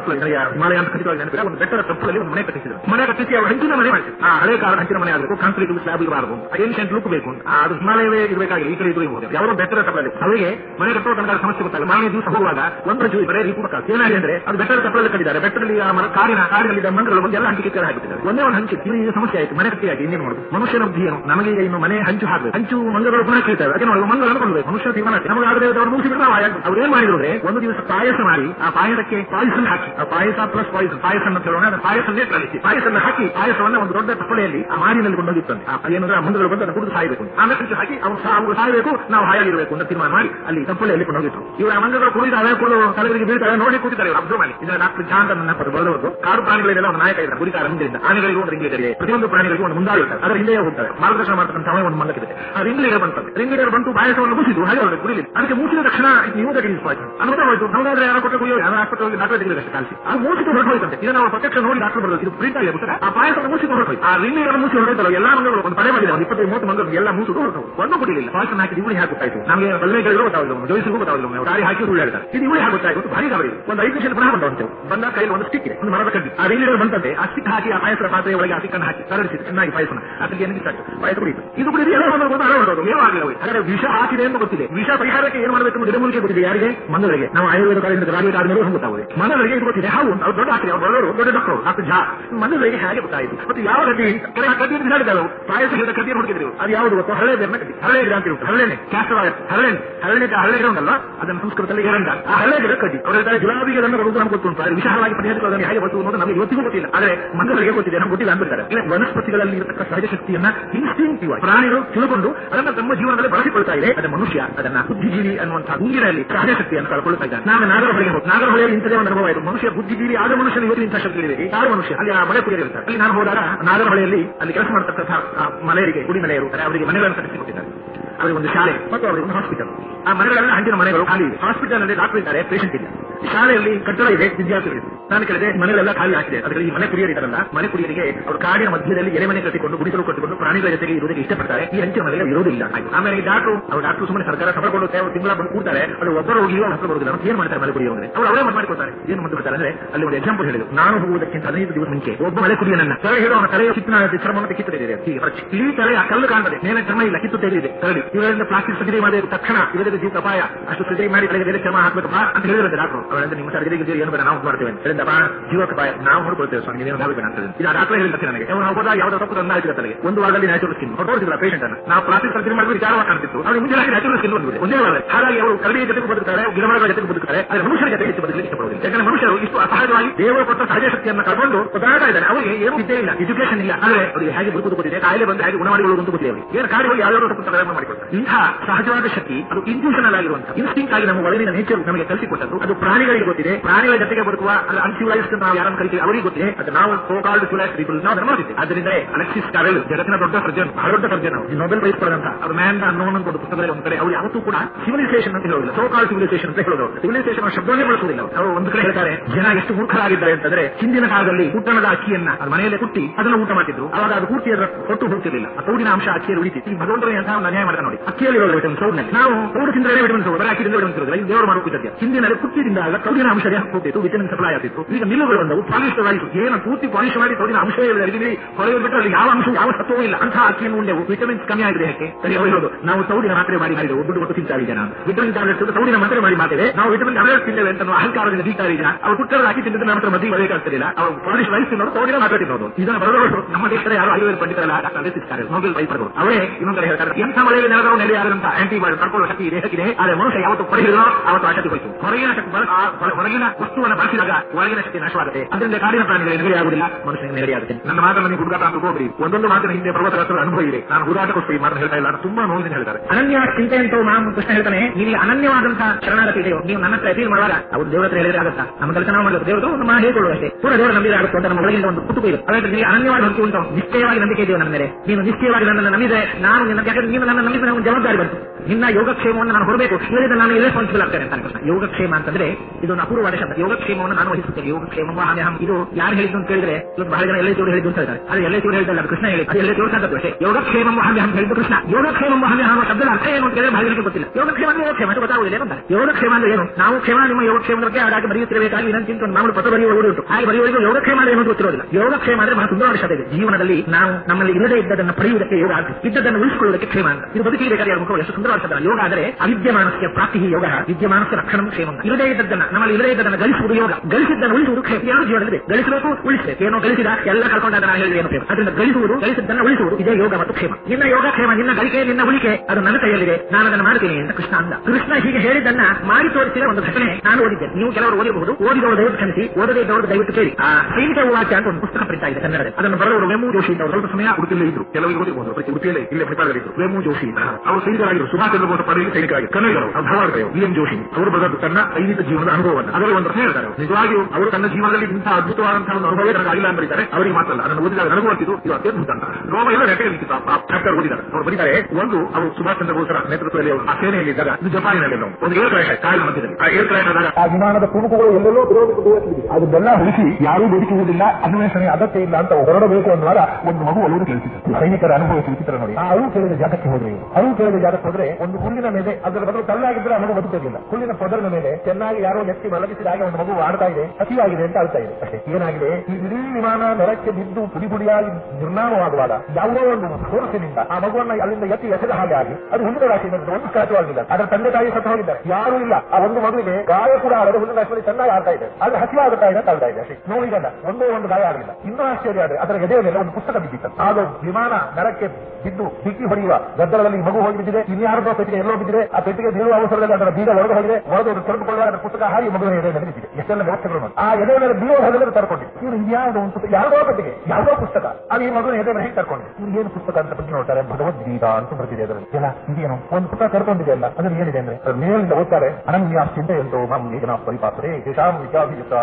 ಆ ಹಿಮಾಲಯ ಅಂತ ಖಚಿತವಾಗಿ ನೆನಪಿಲ್ಲ ಒಂದು ಬೆಟ್ಟದ ತಪ್ಪಲಲ್ಲಿ ಒಂದು ಮನೆ ಕಟ್ಟಿಸಿದ್ರು ಮನೆ ಕಟ್ಟಿಸಿ ಅವರು ಹಂಚಿನ ಮನೆ ಮಾಡಿದ್ರು. ಆ ಹಳೆ ಕಾಲದ ಹಂಚಿನ ಮನೆ ಆಗಬೇಕು ಕಾಂಕ್ರೀಟ್ ಸ್ಲಾಬ್ ಇರಬಾರದು ಏನ್ಷೆಂಟ್ ಲುಕ್ ಬೇಕು ಅದು ಹಿಮಾಲಯವೇ ಇರಬೇಕಾಗಿಲ್ಲ. ಈ ಕಡೆ ಇದು ಇರಬಹುದು ಯಾವುದೋ ಬೆಟ್ಟದ ತಪ್ಪಲಲ್ಲಿ ಅವರಿಗೆ ಮನೆ ಕಟ್ಟುವ ತನಕ ಸಮಸ್ಯೆ ಗೊತ್ತಾಗ ಮಾರನೇ ದಿವಸ ಹೋಗುವಾಗ ಒಂದು ಜೂ ಬರೇ ರೀಪೂರ್ಕ ಏನಾಗಿದೆ ಅಂದ್ರೆ ಅದು ಬೆಟ್ಟದ ತಪ್ಪಲಲ್ಲಿ ಕಟ್ಟಿದ್ದಾರೆ ಬೆಟ್ಟದಲ್ಲಿ ಆ ಮರ ಕಾರಿನ ಕಾಡಿನಲ್ಲಿ ಮಂಗಗಳು ಒಂದು ಎಲ್ಲ ಹಂಚಿಕೆ ಹಾಕಿದ್ದಾರೆ ಒಂದೇ ಒಂದು ಹಂಚು ಇದು ಸಮಸ್ಯೆ ಆಯ್ತು? ಮನೆ ಕಟ್ಟಿಯಾಗಿ ಇನ್ನೇನು ಮಾಡುದು? ಮನುಷ್ಯನ ಬುದ್ಧಿ ಏನು? ನಮಗೆ ಈಗ ಇನ್ನು ಮನೆ ಹಂಚು ಹಾಕಬೇಕು. ಹಂಚು ಮಂಗಗಳು ಪುನಃ ಕೇಳ್ತಾರೆ ಅದಕ್ಕೆ ನೋಡಿ ಮಂಗಗಳು ಅನ್ಕೊಳ್ಬೇಕು ಮನುಷ್ಯ ತೀರ್ಮಾನ ನಮಗೆ ಆದರೆ ಅವ್ರು ಮುಗಿಸಿಬಿಟ್ಟು ನಾವು ಆಯಾಗ- ಅವ್ರು ಏನ್ ಮಾಡಿದ್ರು ಅಂದ್ರೆ ಒಂದು ದಿವಸ ಪಾಯಸ ಮಾಡಿ ಆ ಪಾಯಸಕ್ಕೆ ಪಾಯಸನ್ ಹಾಕಿ. ಆ ಪಾಯಸ ಪ್ಲಸ್ ಪಾಯಸ ಪಾಯಸ ಅಂತ ಹೇಳೋಣ. ಅದು ಪಾಯಸನ್ನೇ ಕಳಿಸಿ. ಪಾಯಸನ್ನ ಹಾಕಿ ಪಾಯಸವನ್ನ ಒಂದು ದೊಡ್ಡ ತಪ್ಪಲೆಯಲ್ಲಿ ಆ ಮಾರಿನಲ್ಲಿ ಕೊಂಡೋಗಿತ್ತಂತೆ ಆ ಏನಂದ್ರೆ ಆ ಮಂಗಗಳು ಬಂದು ಕುಡಿದು ಸಾಯಬೇಕು ಆಮೇಲೆ ಹಾಕಿ ಅವ್ರು ಸಾಯಬೇಕು. ಕುಡಿಬೇಕು ನಾವು ಹಾಯಾಗಿರಬೇಕು ಅಂತ ತೀರ್ಮಾನ ಮಾಡಿ ಅಲ್ಲಿ ತಪ್ಪಲೆ ಎಲ್ಲಿ ಹೋಗಿದ್ರು ಇವರು ಮಂಗಗಳು ಕುಡಿದಾವೆ ಕುಡಿದು ತಲೆಗಳಿಗೆ ಬೀಳ್ತಾರೆ ನೋಡಿ ಕೂತಿದ್ದಾರೆ ಇವರು. ಮಾಡಿ ಇದನ್ನ ಡಾಕ್ಟರ್ ಜಾನ್ ನನ್ನ ಬರೆದವರು ಕಾಡು ಪ್ರಾಣಿಗಳಿಗೆಲ್ಲ ಒಂದು ನಾಯಕ ಇದ್ದಾರೆ ಕುರಿಕಾರ ಹಿಂದಿರಿಂದ ಆನೆಗಳಿಗೂ ಒಂದು ರಿಂಗ್ ಇದೆ ಪ್ರತಿಯೊಂದು ಪ್ರಾಣಿಗಳಿಗೂ ಒಂದು ಮುಂದಾಳು ಇರ್ತಾರೆ ಅದರ ಹಿಂದೆಯೇ ಹೋಗ್ತಾರೆ. ಮಾರ್ಗದರ್ಶನ ಸಮಯ ಒಂದು ಮಲ್ಲಕಿದೆ ಆ ರಿಂಗ್ ಲೀಡರ್ ಬಂತಂತೆ. ರಿಂಗ್ ಲೀಡರ್ ಬಂತು ಬಾಯಸವನ್ನು ಮುಗಿಸಿದ್ದು ಹಾಗೆ ಅವರು ಕುಡಿಲಿ ಅದಕ್ಕೆ ಮುಗಿಸಿದ ತಕ್ಷಣ ನೀವು ತೆಗೆದು ಅನುಭವ ಹೋಯ್ತು. ಹೌದಾದ್ರೆ ಯಾರೋ ಕೊಟ್ಟು ಕುಡಿಯೋ, ಯಾರು ಆಸ್ಪತ್ರೆ ಹೋಗಿ ಡಾಕ್ಟರ್ ತೆಗೆದಷ್ಟು ಕಾಲಿಸಿ. ಅದು ಮೂಸಿಟ್ಟು ಹೊರಟು ಹೋಯ್ತಂತೆ. ಇದನ್ನ ನಾವು ಪ್ರತ್ಯಕ್ಷ ನೋಡಿ ಡಾಕ್ಟರ್ ಬರೋದು ಇದು ಪ್ರಿಂಟ್ ಆಗಿ ಬಿಟ್ಟರೆ ಆ ಪಾಯಸವನ್ನು ಮೂಸಿಟ್ಟು ಹೊರಟು ಆ ರಿಂಗ್ ಲೀಡರ್ ಮುಸಿ ಹೊರಟಲ್ಲ ಎಲ್ಲ ಮಂಗಗಳು ಒಂದು ಪಡೆ ಒಂದು ಇಪ್ಪತ್ತೈದು ಮೂವತ್ತು ಮಂಗಗಳು, ಎಲ್ಲ ಮೂಸಿಟ್ಟು ಹೊರಟು ಒಂದು ಕುಡಿಲಿಲ್ಲ. ಪಾಯಸ ಹಾಕಿ ಇವಳಿ ಹಾಕುತ್ತಾಯ್ತು. ನಮಗೆ ಬಲ್ಲೆಗಳಿಗೂ ಗೊತ್ತಾಗಲ್ಲ ಜೋಯಿಸಿಗೂ ಗೊತ್ತಾಗಲ್ಲ ದಾರಿ ಹಾಕಿ ಸುಳ್ಳು ಹೇಳ್ತಾರೆ ಇದು ಇವಳಿ ಹಾಕುತ್ತಾಯ್ತು. ಭಾರಿ ಗಾಬರಿ ಒಂದು ಐದು ನಿಮಿಷ ಪುನಃ ಬಂದ ಬಂದ ಕೈಯಲ್ಲಿ ಒಂದು ಸ್ಟಿಕ್ ಇದೆ. ಒಂದು ಮರದ ಕಡ್ಡಿ. ಆ ರೀಲಿಗಳು ಬಂದಂತೆ ಆ ಸ್ಟಿಕ್ ಹಾಕಿ ಆ ಪಾಯಸದ ಪಾತ್ರೆ ಒಳಗೆ ಆ ಸ್ಟಿಕ್ಕನ್ನು ಹಾಕಿ ಕರಡಿಸಿ ಚೆನ್ನಾಗಿ ಪಾಯಸನ ಅದಕ್ಕೆ ಏನಿಗೆ ಸಾಕು? ಪಾಯಸ ಕುಡಿಯಿತು. ಇದು ಕುಡಿದು ಎಲ್ಲ ಒಂದು ಅರ ಹೊರಟೋದು ಏನೂ ಆಗಿಲ್ಲ ಹಾಗಾದ್ರೆ ವಿಷ ಹಾಕಿದೆ ಅಂತ ಗೊತ್ತಿದೆ. ವಿಷ ಪರಿಹಾರಕ್ಕೆ ಏನು ಮಾಡಬೇಕು ಎಂದು ಗಿಡಮೂಲಿಕೆ ಗೊತ್ತಿದೆ ಯಾರಿಗೆ? ಮನೆಯವರಿಗೆ ನಾವು ಆಯುರ್ವೇದ ಕಾಲದಿಂದ ಗ್ರಾಮೀಣ ಆದ್ಮೇಲೆ ಗೊತ್ತಾಗುತ್ತೆ ಮನೆಯವರಿಗೆ ಇದು ಗೊತ್ತಿದೆ. ಹೌದು ಅವ್ರು ದೊಡ್ಡ ಹಾಕಿ ಅವ್ರು ಬರೋರು ದೊಡ್ಡ ಡಾಕ್ಟರ್ ಡಾಕ್ಟರ್ ಜಾ ಮನೆಯವರಿಗೆ ಹೇಗೆ ಗೊತ್ತಾಯಿತು? ಮತ್ತು ಯಾವ ಕಡ್ಡಿ? ಹೇಳಿದ್ದಾರೆ ಪಾಯಸ ಹೇಳಿದ ಕಡ್ಡಿ ಹುಡುಕಿದ್ರು. ಅದು ಯಾವುದು ಗೊತ್ತು? ಹಳೆ ಹಳೆ ಗ್ರಾಂತಿ ಅಂತ ಹಳ್ಳೆನೆ ಕ್ಯಾಸ್ಟರ್ ಆಯಿಲ್ ಹರಳೆಣ್ಣೆ ಹರಳೆ ಗಿಡ ಉಂಟಲ್ಲ ಅದನ್ನು ಸಂಸ್ಕೃತದಲ್ಲಿ ಎರಡ ಆ ಹಳ್ಳೆ ಗಿಡ ಕಡ್ಡಿ. ಅವರು ಹೇಳ್ತಾರೆ ಗುಲಾಬಿಗೆ ಅದನ್ನು ರೋಗ ನಮ್ಗೆ ಗೊತ್ತುಂಟು ವಿಶಾಲವಾಗಿ ಪರಿಹರಿಸಲು ಅದನ್ನು ಹೇಗೆ ಗೊತ್ತು ಅನ್ನೋದು ನಮಗೆ ಇವತ್ತಿಗೂ ಗೊತ್ತಿಲ್ಲ. ಆದರೆ ಮಂಗಗಳಿಗೆ ಗೊತ್ತಿದೆ, ನಮ್ಗೆ ಗೊತ್ತಿಲ್ಲ ಅಂದ್ಬಿಡ್ತಾರೆ. ಇಲ್ಲ, ವನಸ್ಪತಿಗಳಲ್ಲಿ ಇರತಕ್ಕ ಸಹಜ ಶಕ್ತಿಯನ್ನ ಇನ್ಸ್ಟಿಂಕ್ಟಿವ್ ಪ್ರಾಣಿಗಳು ತಿಳ್ಕೊಂಡು ಅದನ್ನು ತಮ್ಮ ಜೀವನದಲ್ಲಿ ಬಳಸಿಕೊಳ್ತಾ ಇದೆ. ಅದರ ಮನುಷ್ಯ, ಅದನ್ನ ಬುದ್ಧಿಜೀವಿ ಅನ್ನುವಂತಹ ಗುಂಗಿನಲ್ಲಿ ಸಹಜ ಶಕ್ತಿಯನ್ನು ಕಳ್ಕೊಳ್ತಾ ಇದ್ದಾರೆ ನಾನು ನಾಗರಹೊಳೆಗೆ ಹೋಗಿ ನಾಗರಹೊಳೆಯಲ್ಲಿ ಇಂಥದೇ ಒಂದು ಅನುಭವ ಆಯಿತು ಮನುಷ್ಯ ಬುದ್ಧಿಜೀವಿ ಆದ ಮನುಷ್ಯನ ಇವತ್ತು ಇಂಥ ಇದೆ. ಯಾರು ಮನುಷ್ಯ, ಅಲ್ಲಿ ಆ ಮಳೆ ಕುಡಿಯಲು ಇರ್ತಾರೆ. ಅಲ್ಲಿ ನಾನು ಹೋದಾಗ ನಾಗರಹೊಳೆಯಲ್ಲಿ ಅಲ್ಲಿ ಕೆಲಸ ಮಾಡತಕ್ಕಂತಹ ಮಲೆಯರಿಗೆ ಗುಡಿ ಮನೆಯರು ಅವರಿಗೆ ಮನೆಗಳನ್ನು ಕಟ್ಟಿಸಿಕೊಟ್ಟಿದ್ದಾರೆ. ಅವರಿಗೆ ಒಂದು ಶಾಲೆ ಮತ್ತು ಅವರಿಗೊಂದು ಹಾಸ್ಪಿಟಲ್ ಆ ಮನೆಗಳೆಲ್ಲ ಹಂಚಿನ ಮನೆಗಳು ಖಾಲಿ ಹಾಸ್ಪಿಟಲ್ ಅಲ್ಲಿ ಡಾಕ್ಟರ್ ಇದ್ದಾರೆ ಪೇಷಂಟ್ ಇಲ್ಲ. ಶಾಲೆಯಲ್ಲಿ ಕಟ್ಟಡ ಇದೆ ವಿದ್ಯಾರ್ಥಿಗಳಿದೆ ನಾನು ಕೇಳಿದೆ ಮನೆಗಳೆಲ್ಲ ಖಾಲಿ ಆಗಿದೆ ಅದರಲ್ಲಿ ಮನೆ ಕುಡಿಯರಿದ್ದಾರಲ್ಲ ಮನೆ ಕುಡಿಯರಿಗೆ ಅವರು ಕಾಡಿನ ಮಧ್ಯದಲ್ಲಿ ಎಲೆ ಮನೆ ಕಟ್ಟಿಕೊಂಡು, ಗುಡಿಸಲು ಕಟ್ಟಿಕೊಂಡು ಪ್ರಾಣಿಗಳ ಜೊತೆಗೆ ಇರುವುದಕ್ಕೆ ಇಷ್ಟಪಡ್ತಾರೆ. ಈ ಹಂಚಿನ ಮನೆಗೆ ಇರೋದಿಲ್ಲ. ಆಮೇಲೆ ಈ ಡಾಕ್ಟರ್, ಅವ್ರು ಡಾಕ್ಟರ್ ಸುಮ್ಮನೆ ಸರ್ಕಾರ ಸಭೆ ಕೊಡುತ್ತೆ, ಅವರು ತಿಂಗಳ ಬಂದು ಕೂಡ್ತಾರೆ ಅಲ್ಲಿ ಒಬ್ಬರು ಹೋಗಿ ಹತ್ರ ಬರುವುದಿಲ್ಲ ಏನ್ ಮಾಡ್ತಾರೆ ಮನೆ ಕುಡಿಯೋದ್ರೆ ಅವ್ರು ಅವರೇ ಮಾಡ್ಕೊಳ್ತಾರೆ ಏನು ಮಾಡ್ತಾರೆ ಅಂದ್ರೆ, ಅಲ್ಲಿ ಒಂದು ಎಕ್ಸಾಂಪಲ್ ಹೇಳಿದ್ರು. ನಾನು ಹೋಗುವುದಕ್ಕಿಂತ ಹದಿನೈದು ದಿವಸ ಮುಂಚೆ ಒಬ್ಬ ಮನೆ ಕುಡಿಯನನ್ನ ತಲೆ ಹೇಳೋ ಅವನ ತಲೆಯ ಚಿತ್ರ ಚರ್ಮವನ್ನು ಕಿತ್ತು ತೆಗೆದಿದೆ ಈ ತಲೆ ಆ ಕಲ್ಲು ಕಾಣದೆ ಮೇಲೆ ಚರ್ಮ ಇಲ್ಲ ಕಿತ್ತು ತೆಗೆದಿದೆ ಇವರಿಂದ ಪ್ಲಾಸ್ಟಿಕ್ ಸರ್ಜರಿ ಮಾಡಿದ ತಕ್ಷಣ ಇವರಿಗೆ ಜೀವ ಅಪಾಯ. ಅಷ್ಟು ಸರ್ಜರಿ ಮಾಡಿ ತಲೆಗೆ ಚರ್ಮ ಹಾಕಬೇಕಪ್ಪ ಅಂತ ಹೇಳಿದ್ರೆ ಡಾಕ್ಟರ್. ಅವರಿಂದ ನಿಮ್ಮ ಸರ್ಜರಿಗೆ ಏನು ಬೇಡ, ನಾವು ಮಾಡ್ತೇವೆ ಹೇಳಿದಪ್ಪ ಜೀವಕ್ಕೆ ಬಾಯ, ನಾವು ಹೊಡ್ಕೊಳ್ತೇವೆ ಸ್ವಾಮಿ ನೀವೇನು ಆಗಬೇಡ ಅಂತ. ಇದು ಆ ಡಾಕ್ಟರ್ ಹೇಳಿದ ನನಗೆ. ಅವ್ರು ಹೋದಾಗ ಯಾವ್ದೋ ತಪ್ಪು ತಂದ ಆಯ್ತು ತಲೆಗೆ. ಒಂದು ವಾರದಲ್ಲಿ ನ್ಯಾಚುರಲ್ ಸ್ಕಿನ್ ಹೊರತೋರಿಸಿಲ್ಲ ಪೇಷಂಟ್ ಅನ್ನ. ನಾವು ಪ್ಲಾಸ್ಟಿಕ್ ಸರ್ಜರಿ ಮಾಡಿದ್ರೆ, ವಿಚಾರವಾಗಿ ಕಾಣ್ತಿತ್ತು. ಅವ್ರಿಗೆ ಮುಂಜಾನೆ ನ್ಯಾಚುರಲ್ ಸ್ಕಿನ್ ಒಂದು ಒಂದೇ ವಾರ ಹಾಗಾಗಿ ಅವರು ಕರಡಿಯ ಜೊತೆಗೆ ಬದುಕ್ತಾರೆ ಗಿಡಮರಗಳ ಜೊತೆಗೆ ಬದುಕ್ತಾರೆ ಆದರೆ ಮನುಷ್ಯರ ಜೊತೆ ಹೆಚ್ಚು ಬದುಕಲಿಕ್ಕೆ ಇಷ್ಟಪಡುವುದಿಲ್ಲ. ಯಾಕಂದ್ರೆ ಮನುಷ್ಯರು ಇಷ್ಟು ಅಸಹಜವಾಗಿ ದೇವರು ಕೊಟ್ಟ ಸಹಜ ಶಕ್ತಿಯನ್ನು ಕಳ್ಕೊಂಡು ಒದಾಡ್ತಾ ಇದ್ದಾರೆ. ಅವರಿಗೆ ಏನು ವಿದ್ಯೆ ಇಲ್ಲ ಎಜುಕೇಶನ್ ಇಲ್ಲ. ಆದ್ರೆ ಅವರಿಗೆ ಹೇಗೆ ಬದುಕುವುದು ಗೊತ್ತಿದೆ, ಕಾಯಿಲೆ ಬಂದು ಹೇಗೆ ಗುಣ ಮಾಡಿಕೊಳ್ಳುವುದು ಅಂತ ಗೊತ್ತಿದೆ ಅವರಿಗೆ. ಏನು ಹೋಗಿ ಯಾವ್ಯಾವ ತಪ್ಪು ತಲೆಯನ್ನು ಮಾಡಿಕೊಡ್ತಾರೆ. ಇಂತಹ ಸಹಜವಾದ ಶಕ್ತಿ, ಅದು ಇಂಟ್ಯೂಷನಲ್ ಆಗಿರುವಂತಹ ಇನ್ಸ್ಟಿಂಕ್ ಆಗಿ ನಮ್ಮ ಒಳಗಿನ ನೇಚರ್ ನಮಗೆ ಕಲಿಸಿಕೊಟ್ಟದ್ದು ಅದು ಪ್ರಾಣಿಗಳಿಗೆ ಗೊತ್ತಿದೆ. ಪ್ರಾಣಿಗಳ ಜೊತೆಗೆ ಬದುಕುವ ಅನ್ಸಿವಲೈಸ್ಡ್ ನಾವು ಯಾರನ್ನು ಕರಿತೀವಿ ಅವರಿಗೆ ಗೊತ್ತಿದೆ. ಅದು ನಾವು ಸೋಕಾಲ್ಡ್ ಸಿವಲೈಸ್ ಪೀಪಲ್ ನಾವು ಅದನ್ನು ಮಾಡಿದ್ದೆ ಅದರಿಂದ ಅಲೆಕ್ಸಿಸ್ ಕಾವೆಲ್ ಜಗತ್ತಿನ ದೊಡ್ಡ ಸರ್ಜನ್ ಬಹಳ ದೊಡ್ಡ ಸರ್ಜನ್ ಅವರು. ನೊಬೆಲ್ ಪ್ರೈಸ್ ಪಡೆದಂತ ಅವ್ರ ಮ್ಯಾನ್ ಅನ್ನೋನ್ ಅಂತ ಒಂದು ಪುಸ್ತಕದಲ್ಲಿ ಒಂದು ಕಡೆ. ಅವ್ರು ಯಾವತ್ತೂ ಕೂಡ ಸಿವಿಲೈಸೇಷನ್ ಅಂತ ಹೇಳೋದಿಲ್ಲ ಸೋಕಾಲ್ ಸಿವಿಲೈಸೇಷನ್ ಅಂತ ಹೇಳೋದು ಸಿವಿಲೈಸೇಷನ್ ಶಬ್ದವನ್ನೇ ಬಳಸುವುದಿಲ್ಲ ಅವರು. ಒಂದು ಕಡೆ ಹೇಳ್ತಾರೆ, ಜನ ಎಷ್ಟು ಮೂರ್ಖರಾಗಿದ್ದಾರೆ ಅಂತಂದ್ರೆ ಹಿಂದಿನ ಕಾಲದಲ್ಲಿ ಕುಟ್ಟಣದ ಅಕ್ಕಿಯನ್ನ ಮನೆಯಲ್ಲೇ ಕುಟ್ಟಿ ಅದನ್ನು ಊಟ ಮಾಡಿದ್ರು ಅವಾಗ ಅದು ಪೂರ್ತಿ ಅದರ ಹೊಟ್ಟು ಹೋಗ್ತಿರಲಿಲ್ಲ. ಆ ತೌಡಿನ ಅಂಶ ಅಕ್ಕಿಯಲ್ಲಿ ಉಳಿತಿತ್ತು. ಈ ಭಗವಂತರ ಅಂತ ಅನ್ಯಾಯ ಮಾಡ್ತಾರೆ ನೋಡಿ. ಅಕ್ಕಿಯಲ್ಲಿ ಇರೋದು ಸೌಡ್ನಲ್ಲಿ ನಾವು ತೌಡು ತಿಂದ್ರೆ ವಿಟಮಿನ್ ಸೌಡ್ ಬರೀ ಅಕ್ಕಿಯಿಂದ ವಿಟಮಿನ್ ಸೌಡ್ ದೇವರು ಮಾಡೋ ಹಿಂದಿನಲ್ಲಿ ಹಿಂದಿನಲ್ಲಿ ಕುಟ್ಟಿದಿಂದಾಗ ತೌಡಿನ ಅಂಶ ಹೋಗ್ತಿತ್ತು ವಿಟಮಿನ್ ಸಪ್ಲೈ ಆಗ್ತಿತ್ತು. ಈಗ ಮಿಲ್ಲುಗಳು ಬಂದವು ಪಾಲಿಷ್ ಆಯಿತು ಏನು ಪೂರ್ತಿ ಪಾಲಿಶ್ ಮಾಡಿ ತೌಡಿನ ಅಂಶ ಇಲ್ಲ ಅಡಿಗೆ ಹೊರಗೆ ಬಿಟ್ಟರೆ ಅಲ್ಲಿ ಯಾವ ಅಂಶ, ಯಾವ ಸತ್ವವೂ ಇಲ್ಲ. ಅಂತ ಅಕ್ಕಿಯನ್ನು ಉಂಡೆವು ವಿಟಮಿನ್ಸ್ ಕಮ್ಮಿ ಆಗಿದೆ ಯಾಕೆ? ಸರಿ ಹೇಳೋದು, ನಾವು ತೌಡಿನ ಮಾತ್ರೆ ಮಾಡಿ ಮಾಡಿದೆವು, ದುಡ್ಡು ಕೊಟ್ಟು ತಿಂತಾ ಜನ ವಿಟಮಿನ್ ಟ್ಯಾಬ್ಲೆಟ್ಸ್ ತೌಡಿನ ಮಾತ್ರೆ ಮಾಡಿ ಮಾಡ್ತೇವೆ. ನಾವು ವಿಟಮಿನ್ ಟ್ಯಾಬ್ಲೆಟ್ ತಿಂದೇವೆ ಅಂತ ಅಹಂಕಾರದಿಂದ ತಿಂತಾ ಜನ. ಅವ್ರು ಕುಟ್ಟರ ಹಾಕಿ ತಿಂದ ನಮ್ಮ ಹತ್ರ ಮದುವೆ ಬರಬೇಕಾಗ್ತಿಲ್ಲ ಅವ್ರು ಪಾಲಿಶ್ ರೈಸ್ ತಿನ್ನೋದು ತೌಡಿನ ಮಾತ್ರೆ ತಿನ್ನೋದು. ಇದನ್ನ ಬರೋದು ನಮ್ಮ ದೇಶದ ಯಾರು ಆಯುರ್ವೇದ ಪಂಡಿತರಲ್ಲ ಸಿಗ್ತಾರೆ ನೋಬೆಲ್ ಪಡೆದು ಅವರೇ ಇನ್ನೊಂದು ಹೇಳ್ತಾರೆ, ಎಂಥ ಮಳೆಯಲ್ಲಿ ನೆಲದವರು ನೆಲೆಯಾದಂತ ಆಂಟಿಬಾಡಿ ಪಡ್ಕೊಳ್ಳೋ ಶಕ್ತಿ ದೇಹಕ್ಕಿದೆ. ಆದರೆ ಮನುಷ್ಯ ಯಾವತ್ತು ಪಡೆಯಿರೋ ಅವತ್ತು ಆಶಕ್ತಿ ಶಕ್ತಿ ಹೋಯ್ತು ಹೊರಗಿನ ಶಕ್ತಿ ಹೊರಗಿನ ವಸ್ತುವನ್ನು ಬಳಸಿದಾಗ ಒಳಗಿನ ಶಕ್ತಿ ನಾಶವಾಗುತ್ತೆ. ಅದರಿಂದ ಕಾಡಿನ ಪ್ರಾಣಿಗಳಿಗೆ ನೆಗಡಿ ಆಗುದಿಲ್ಲ ಮನುಷ್ಯನಿಗೆ ನೆಗಡಿ ಆಗುತ್ತೆ. ನನ್ನ ಮಾತನ್ನು ನೀವು ಹುಡುಗಾಟ ಅಂತ ಹೋಗ್ರಿ ಒಂದೊಂದು ಮಾತಿನ ಹಿಂದೆ ಪರ್ವತ ರಥದ ಅನುಭವ ಇದೆ. ನಾನು ಹುಡುಗಾಟಕ್ಕೋಸ್ಕರ ಈ ಮಾತನ್ನು ಹೇಳ್ತಾ ಇಲ್ಲ. ತುಂಬಾ ನೋವಿನ ಹೇಳ್ತಾರೆ. ಅನನ್ಯ ಚಿಂತೆ ಅಂತ ನಾನು ಕೃಷ್ಣ ಹೇಳ್ತಾನೆ ನೀವು ಅನನ್ಯವಾದಂತಹ ಶರಣಾಗತಿ ಇದೆಯೋ? ನೀವು ನನ್ನ ಹತ್ರ ಅಪೀಲ್ ಮಾಡುವಾಗ ಅವರು ದೇವರ ಹೇಳಿದ್ರೆ ಆಗುತ್ತಾ? ನಮ್ಮ ಕೆಲಸ ನಾವು ಮಾಡಬೇಕು. ದೇವರು ನಮ್ಮ ಹೇಳ್ಕೊಳ್ಳುವ ಅಷ್ಟೇ. ಪೂರ ದೇವರ ನಂಬಿದ್ರೆ ಆಗುತ್ತೆ ಅಂತ ನಮ್ಮ ಒಳಗಿಂದ ಒಂದು ಕುಟುಕು ಇದೆ. ಹಾಗಾದ್ರೆ ನೀವು ಅನನ್ಯವಾಗಿ ಹೊಂದಿ ಉಂಟು? ನಿಶ್ಚಯವಾಗಿ ನಂಬಿಕೆ ಇದೆಯೋ ನನ್ನ ಮೇಲೆ? ನೀನು ನಿಶ್ಚಯವಾಗಿ ನನ್ನನ್ನು ನಂಬಿದ್ರೆ ನಾನು ನಿನ್ನ ಯಾಕಂದ್ರೆ ನೀವು ನನ್ನ ನಂಬಿದ್ರೆ ನಮಗೆ ಜವಾಬ್ದಾರಿ ಬಂತು ನಿನ್ನ ಯೋಗಕ್ಷೇಮವನ್ನು ನಾನು ಹೊರಬೇಕು ಇದರಿಂದ ನಾನು ಇರೆಸ್ಪಾನ್ಸಿಬಲ್ ಆಗ್ತೇನೆ ಅಂತ ಕೃಷ್ಣ ಯೋಗಕ್ಷೇಮ ಅಂತಂದ್ರೆ ಇದೊಂದು ಅಪೂರ್ವವಾದ ಶಬ್ದ ಯೋಗಕ್ಷೇಮವನ್ನು ನಾನು ವಹಿಸುತ್ತೇನೆ. ಯೋಗಕ್ಷೇಮ ಅಹಂ ಇದು ಯಾರು ಹೇಳಿದ್ದು ಅಂತ ಹೇಳಿದ್ರೆ ಇವತ್ತು ಬಹಳ ಜನ ಎಲ್ಲೇ ಚೂರು ಹೇಳಿದ್ದು ಅಂತ ಹೇಳ್ತಾರೆ. ಅದು ಎಲ್ಲೇ ಚೂರು ಹೇಳಿದ್ದಲ್ಲ ಕೃಷ್ಣ ಹೇಳಿ ಅದು ಎಲ್ಲೇ ಚೂರು ಸಾಧದ್ದು ಅಷ್ಟೇ. ಯೋಗಕ್ಷೇಮ ಅಹಂ ಹೇಳಿದ್ದು ಕೃಷ್ಣ. ಯೋಗಕ್ಷೇಮ ಅನ್ನೋ ಶಬ್ದದ ಅರ್ಥ ಏನು ಅಂತ ಹೇಳಿದ್ರೆ ಬಹಳ ಗೊತ್ತಿಲ್ಲ. ಯೋಗಕ್ಷೇಮ ಅಂದ್ರೆ ಯೋಗಕ್ಷೇಮ ಅಂತ ಗೊತ್ತಾಗುವುದಿಲ್ಲ ಏನಂತಾರೆ ಯೋಗಕ್ಷೇಮ ಅಂದ್ರೆ ಏನು? ನಾವು ಕ್ಷೇಮ, ನಿಮ್ಮ ಯೋಗಕ್ಷೇಮದ ಬಗ್ಗೆ ಹಾಗಾಗಿ ಬರೆಯುತ್ತಿರಬೇಕಾಗಿ ವಿನಂತಿ ಚಿಂತೆ ಮಾಮೂಲು ಪತ್ರ ಬರೆಯುವ ಉಂಟು. ಹಾಗೆ ಬರೆಯುವವರಿಗೆ ಯೋಗಕ್ಷೇಮ ಅಂದ್ರೆ ಏನು ಅಂತ ಗೊತ್ತಿರೋದಿಲ್ಲ. ಯೋಗಕ್ಷೇಮ ಅಂದ್ರೆ ಬಹಳ ಸುಂದರವಾದ ಶಬ್ದ ಇದೆ. ಜೀವನದಲ್ಲಿ ನಾವು ನಮ್ಮಲ್ಲಿ ಇಲ್ಲದೆ ಇದ್ದದನ್ನು ಪಡೆಯುವುದಕ್ಕೆ ಯೋಗ ಇದ್ದದನ್ನು ಉಳಿಸಿಕೊಳ್ಳುವುದಕ್ಕೆ ಕ್ಷೇಮ ಅಂತ. ಇದು ಬದುಕಿಗೆ ಬೇಕಾದ ಮುಖ ಎಷ್ಟು ಸುಂದರವಾದ ಶಬ್ದ ಯೋಗ ಆದರೆ ಅವಿದ್ಯಮಾನಸ್ಯ ಪ್ರಾಪ್ತಿ ಯೋಗ ವಿದ್ಯಮಾನಸ್ಯ ರಕ್ಷಣ ಕ್ಷೇಮ. ಇಲ್ಲದೇ ಇದ್ದದ್ದನ್ನ, ನಮ್ಮಲ್ಲಿ ಇಲ್ಲದೇ ಇದ್ದದನ್ನ ಗಳಿಸುವುದು ಯೋಗ. ಗಳಿಸಿದ್ದನ್ನು ಉಳಿಸುವುದು ಕ್ಷೇಮ. ಎರಡು ಜೀವನದಲ್ಲಿ ಗಳಿಸಬೇಕು, ಉಳಿಸಬೇಕು. ಏನೋ ಗಳಿಸಿದ, ಎಲ್ಲ ಕಳ್ಕೊಂಡಾಗ ನಾನು ಹೇಳಿ ಏನು ಅದರಿಂದ ಗಳಿಸುವುದು, ಗಳಿಸಿದ್ದನ್ನು ಉಳಿಸುವುದು, ಇದೇ ಯೋಗ ಮತ್ತು ಕ್ಷೇಮ. ನಿನ್ನ ಯೋಗ ಕ್ಷೇಮ, ನಿನ್ನ ಗಳಿಕೆ, ನಿನ್ನ ಉಳಿಕೆ, ಅದು ನನ್ನ ಕೈಯಲ್ಲಿದೆ. ನಾನು ಅದನ್ನು ಮಾಡ್ತೀನಿ ಅಂತ ಕೃಷ್ಣ ಅಂದ. ಕೃಷ್ಣ ಹೀಗೆ ಹೇಳಿದ್ದನ್ನ ಮಾಡಿ ತೋರಿಸಿದ ಒಂದು ಘಟನೆ ನಾನು ಓದಿದ್ದೆ ನೀವು ಕೆಲವರು ಓದಿರಬಹುದು ಓದಿದವರು ದಯವಿಟ್ಟು ಕ್ಷಮಿಸಿ. ಓದದೇ ಇದ್ದವರು ದಯವಿಟ್ಟು ಕೇಳಿ. ಆ ಸೈನಿಕ ವಾಕ್ಯ ಅಂತ ಒಂದು ಪುಸ್ತಕ ಪ್ರಿಂಟ್ ಆಗಿದೆ ಕನ್ನಡದಲ್ಲಿ. ಅದನ್ನು ಬರೆದವರು ವೇಮು ಜೋಶಿ ಅಂತ ಸ್ವಲ್ಪ ಸಮಯ ಹುಡುಕಿಲ್ಲ ಇದ್ರು. ಕೆಲವರು ಓದಿರಬಹುದು ಉಡುಪಿಯಲ್ಲೇ ಇಲ್ಲೇ ಇದ್ರು ವೇಮು ಜೋಶಿ ಅವರು ಸೈನಿಕರಾಗಿದ್ರು ಸುಭಾಷ್ ಚಂದ್ರ ಬೋಸ್ ಪಡೆಯಲ್ಲಿ ಸೈನಿಕರಾಗಿ. ಕನ್ನಡಿಗರು ಅವ್ರು ಧಾರವಾಡ ವಿ ಎಂ ಜೋಶಿ, ಅವರು ಬರೆದದ್ದು ತನ್ನ ಐದಿತ ಜೀವನದ ಅನುಭವವನ್ನು. ಅದರಲ್ಲಿ ಒಂದು ಪ್ರಶ್ನೆ ಅವರು. ನಿಜವಾಗಿಯೂ ಅವರು ತನ್ನ ಜೀವನದಲ್ಲಿ ಇಂತಹ ಅದ್ಭುತವಾದಂತಹ ಒಂದು ಅನುಭವ ನನಗೆ ಆಗಿಲ್ಲ ಅಂತ ಬರೀತಾರೆ ಅವರಿಗೆ ಮಾತ್ರಲ್ಲ ಅದನ್ನು ಓದಿದಾಗ ನನಗೂ ಅಂತಿದ್ದು ಇದು ಅತ್ಯದ್ಭುತ ಅಂತ. ರೋಮ ಎಲ್ಲ ಆ ಚಾಪ್ಟರ್ ಓದಿದ್ದಾರೆ. ಅವರು ಬರೀತಾರೆ, ಒಂದು, ಅವರು ಸುಭಾಷ್ ಚಂದ್ರ ಬೋಸರ ನೇತೃತ್ವದಲ್ಲಿ ಅವರು ಆ ಸೇನೆಯಲ್ಲಿ ಇದ್ದಾಗ, ಇದು ಜಪಾನಿನಲ್ಲಿ ಒಂದು ಏರ್ ಆಯ್ತು ಕಾಡಿನ ಮಧ್ಯದಲ್ಲಿ. ಆ ಏರ್ ಕ್ರಾಶ್ ಆದಾಗ ಆ ವಿಮಾನದ ತುಣುಕುಗಳು ಎಲ್ಲೆಲ್ಲೋ ಬಿಡುವುದು ಅದನ್ನೆಲ್ಲ ಉಳಿಸಿ ಯಾರೂ ಬದುಕುವುದಿಲ್ಲ, ಅನ್ವೇಷಣೆ ಅಗತ್ಯ ಇಲ್ಲ ಅಂತ ಹೊರಡಬೇಕು ಅನ್ನುವಾಗ ಒಂದು ಮಗು ಅಲ್ಲೂ ಕೇಳಿಸಿತು ಸೈನಿಕರ ಅನುಭವ ವಿಚಿತ್ರ ನೋಡಿ. ಆ ಅವು ಕೇಳಿದ ಜಾಗಕ್ಕೆ ಹೋದ್ರೆ ಅವರು ಅವು ಕೇಳಿದ ಜಾಗಕ್ಕೆ ಹೋದ್ರೆ ಒಂದು ಹುಲ್ಲಿನ ಮೇಲೆ, ಅದರ ಬದಲು ಆ ಮಗು ಬದುಕಿರಲಿಲ್ಲ ಹುಲ್ಲಿನ ಪದರದ ಮೇಲೆ ಚೆನ್ನಾಗಿ ಯಾರೋ ಎತ್ತಿ ಮಲಗಿಸಿದಾಗ ಒಂದು ಮಗು ಆಡ್ತಾ ಇದೆ ಹಸಿವಾಗಿದೆ ಅಂತ ಅಳ್ತಾ ಇದೆ. ಏನಾಗಿದೆ? ಈ ಇಡೀ ವಿಮಾನ ನೆಲಕ್ಕೆ ಬಿದ್ದು ಪುಡಿ ಪುಡಿಯಾಗಿ ನಿರ್ನಾಮವಾಗುವಾಗ ಯಾವುದೋ ಒಂದು ಸೋರಸಿನಿಂದ ಆ ಮಗುವನ್ನ ಅಲ್ಲಿಂದ ಎತ್ತಿ ಎಸೆದ ಹಾಗೆ ಆಗಿ, ಅದು ಹುಲ್ಲಿನ ರಾಶಿಯಿಂದ ಒಂದು ಸ್ಕ್ರಾಚವಾಗಿಲ್ಲ ಅದರ ತಂದೆ ತಾಯಿ ಸತ್ತು ಹೋಗಿದ್ದಾರೆ. ಯಾರೂ ಇಲ್ಲ. ಆ ಒಂದು ಮಗುವಿಗೆ ಗಾಯ ಕೂಡ ಆಗದೆ ಹುಲ್ಲಿನ ರಾಶಿಯಲ್ಲಿ ಚೆನ್ನಾಗಿ ಆಡ್ತಾ ಇದೆ. ಆದ್ರೆ ಹಸಿವಾಗುತ್ತಾ ಇದೆ ತಳ್ತಾ ಇದೆ. ಅಷ್ಟೇ ನೋಡಿದಲ್ಲ ಒಂದೋ ಒಂದು ಗಾಯ ಆಗಲಿಲ್ಲ ಇನ್ನೂ ಆಶ್ಚರ್ಯ ಆದ್ರೆ ಅದರ ಎದೆಯ ಮೇಲೆ ಒಂದು ಪುಸ್ತಕ ಬಿದ್ದಿತ್ತು. ಅದು ವಿಮಾನ ನರಕ್ಕೆ ಬಿದ್ದು ಬಿಕ್ಕಿ ಹೊಡೆಯುವ ಗದ್ದಲದಲ್ಲಿ ಮಗು ಹೋಗಿ ಬಿದ್ದಿದೆ ಇನ್ಯಾರದೋ ಪೆಟ್ಟಿಗೆ ಎಲ್ಲೋ ಬಿದ್ದಿದೆ, ಆ ಪೆಟ್ಟಿಗೆ ಬೀಳುವ ಅವಸರದಲ್ಲಿ ಅದರ ಬೀಗ ಒಳಗೆ ಹೋಗಿದೆ. ಒಳಗೆ ತೆರೆದುಕೊಳ್ಳುವ ಅದರ ಪುಸ್ತಕ ಹಾರಿ ಮಗುವಿನ ಎದೆ ನಡೆದಿದೆ. ಎಷ್ಟೆಲ್ಲ ವ್ಯವಸ್ಥೆಗಳು ಆ ಎದೆ ಮೇಲೆ ಬೀಳುವ ಹೊರಗಡೆ ತರ್ಕೊಂಡಿದೆ. ಇವರು ಇನ್ಯಾವುದೋ ಒಂದು ಪುಸ್ತಕ, ಯಾವುದೋ ಪೆಟ್ಟಿಗೆ, ಯಾವುದೋ ಪುಸ್ತಕ. ಅದು ಈ ಮಗುವಿನ ಎದೆ ಮೇಲೆ ಹೇಗೆ ತರ್ಕೊಂಡಿದೆ? ಇವ್ರು ಏನು ಪುಸ್ತಕ ಅಂತ ಬಗ್ಗೆ ನೋಡ್ತಾರೆ? ಭಗವದ್ಗೀತಾ ಅಂತ ಬರ್ತಿದೆ ಅದರಲ್ಲಿ. ಎಲ್ಲ, ಇದೇನು? ಒಂದು ಪುಸ್ತಕ ತರ್ಕೊಂಡಿದೆ ಅಲ್ಲ, ಅದ್ರಲ್ಲಿ ಏನಿದೆ ಅಂದ್ರೆ, ಅದ್ರ ಮೇಲಿಂದ ಓದ್ತಾರೆ, ಅನನ್ಯ ಚಿಂತೆ ಎಂದು ಈಗ ಪರಿಪಾತ್ರೆ, ದೇಶಾಂ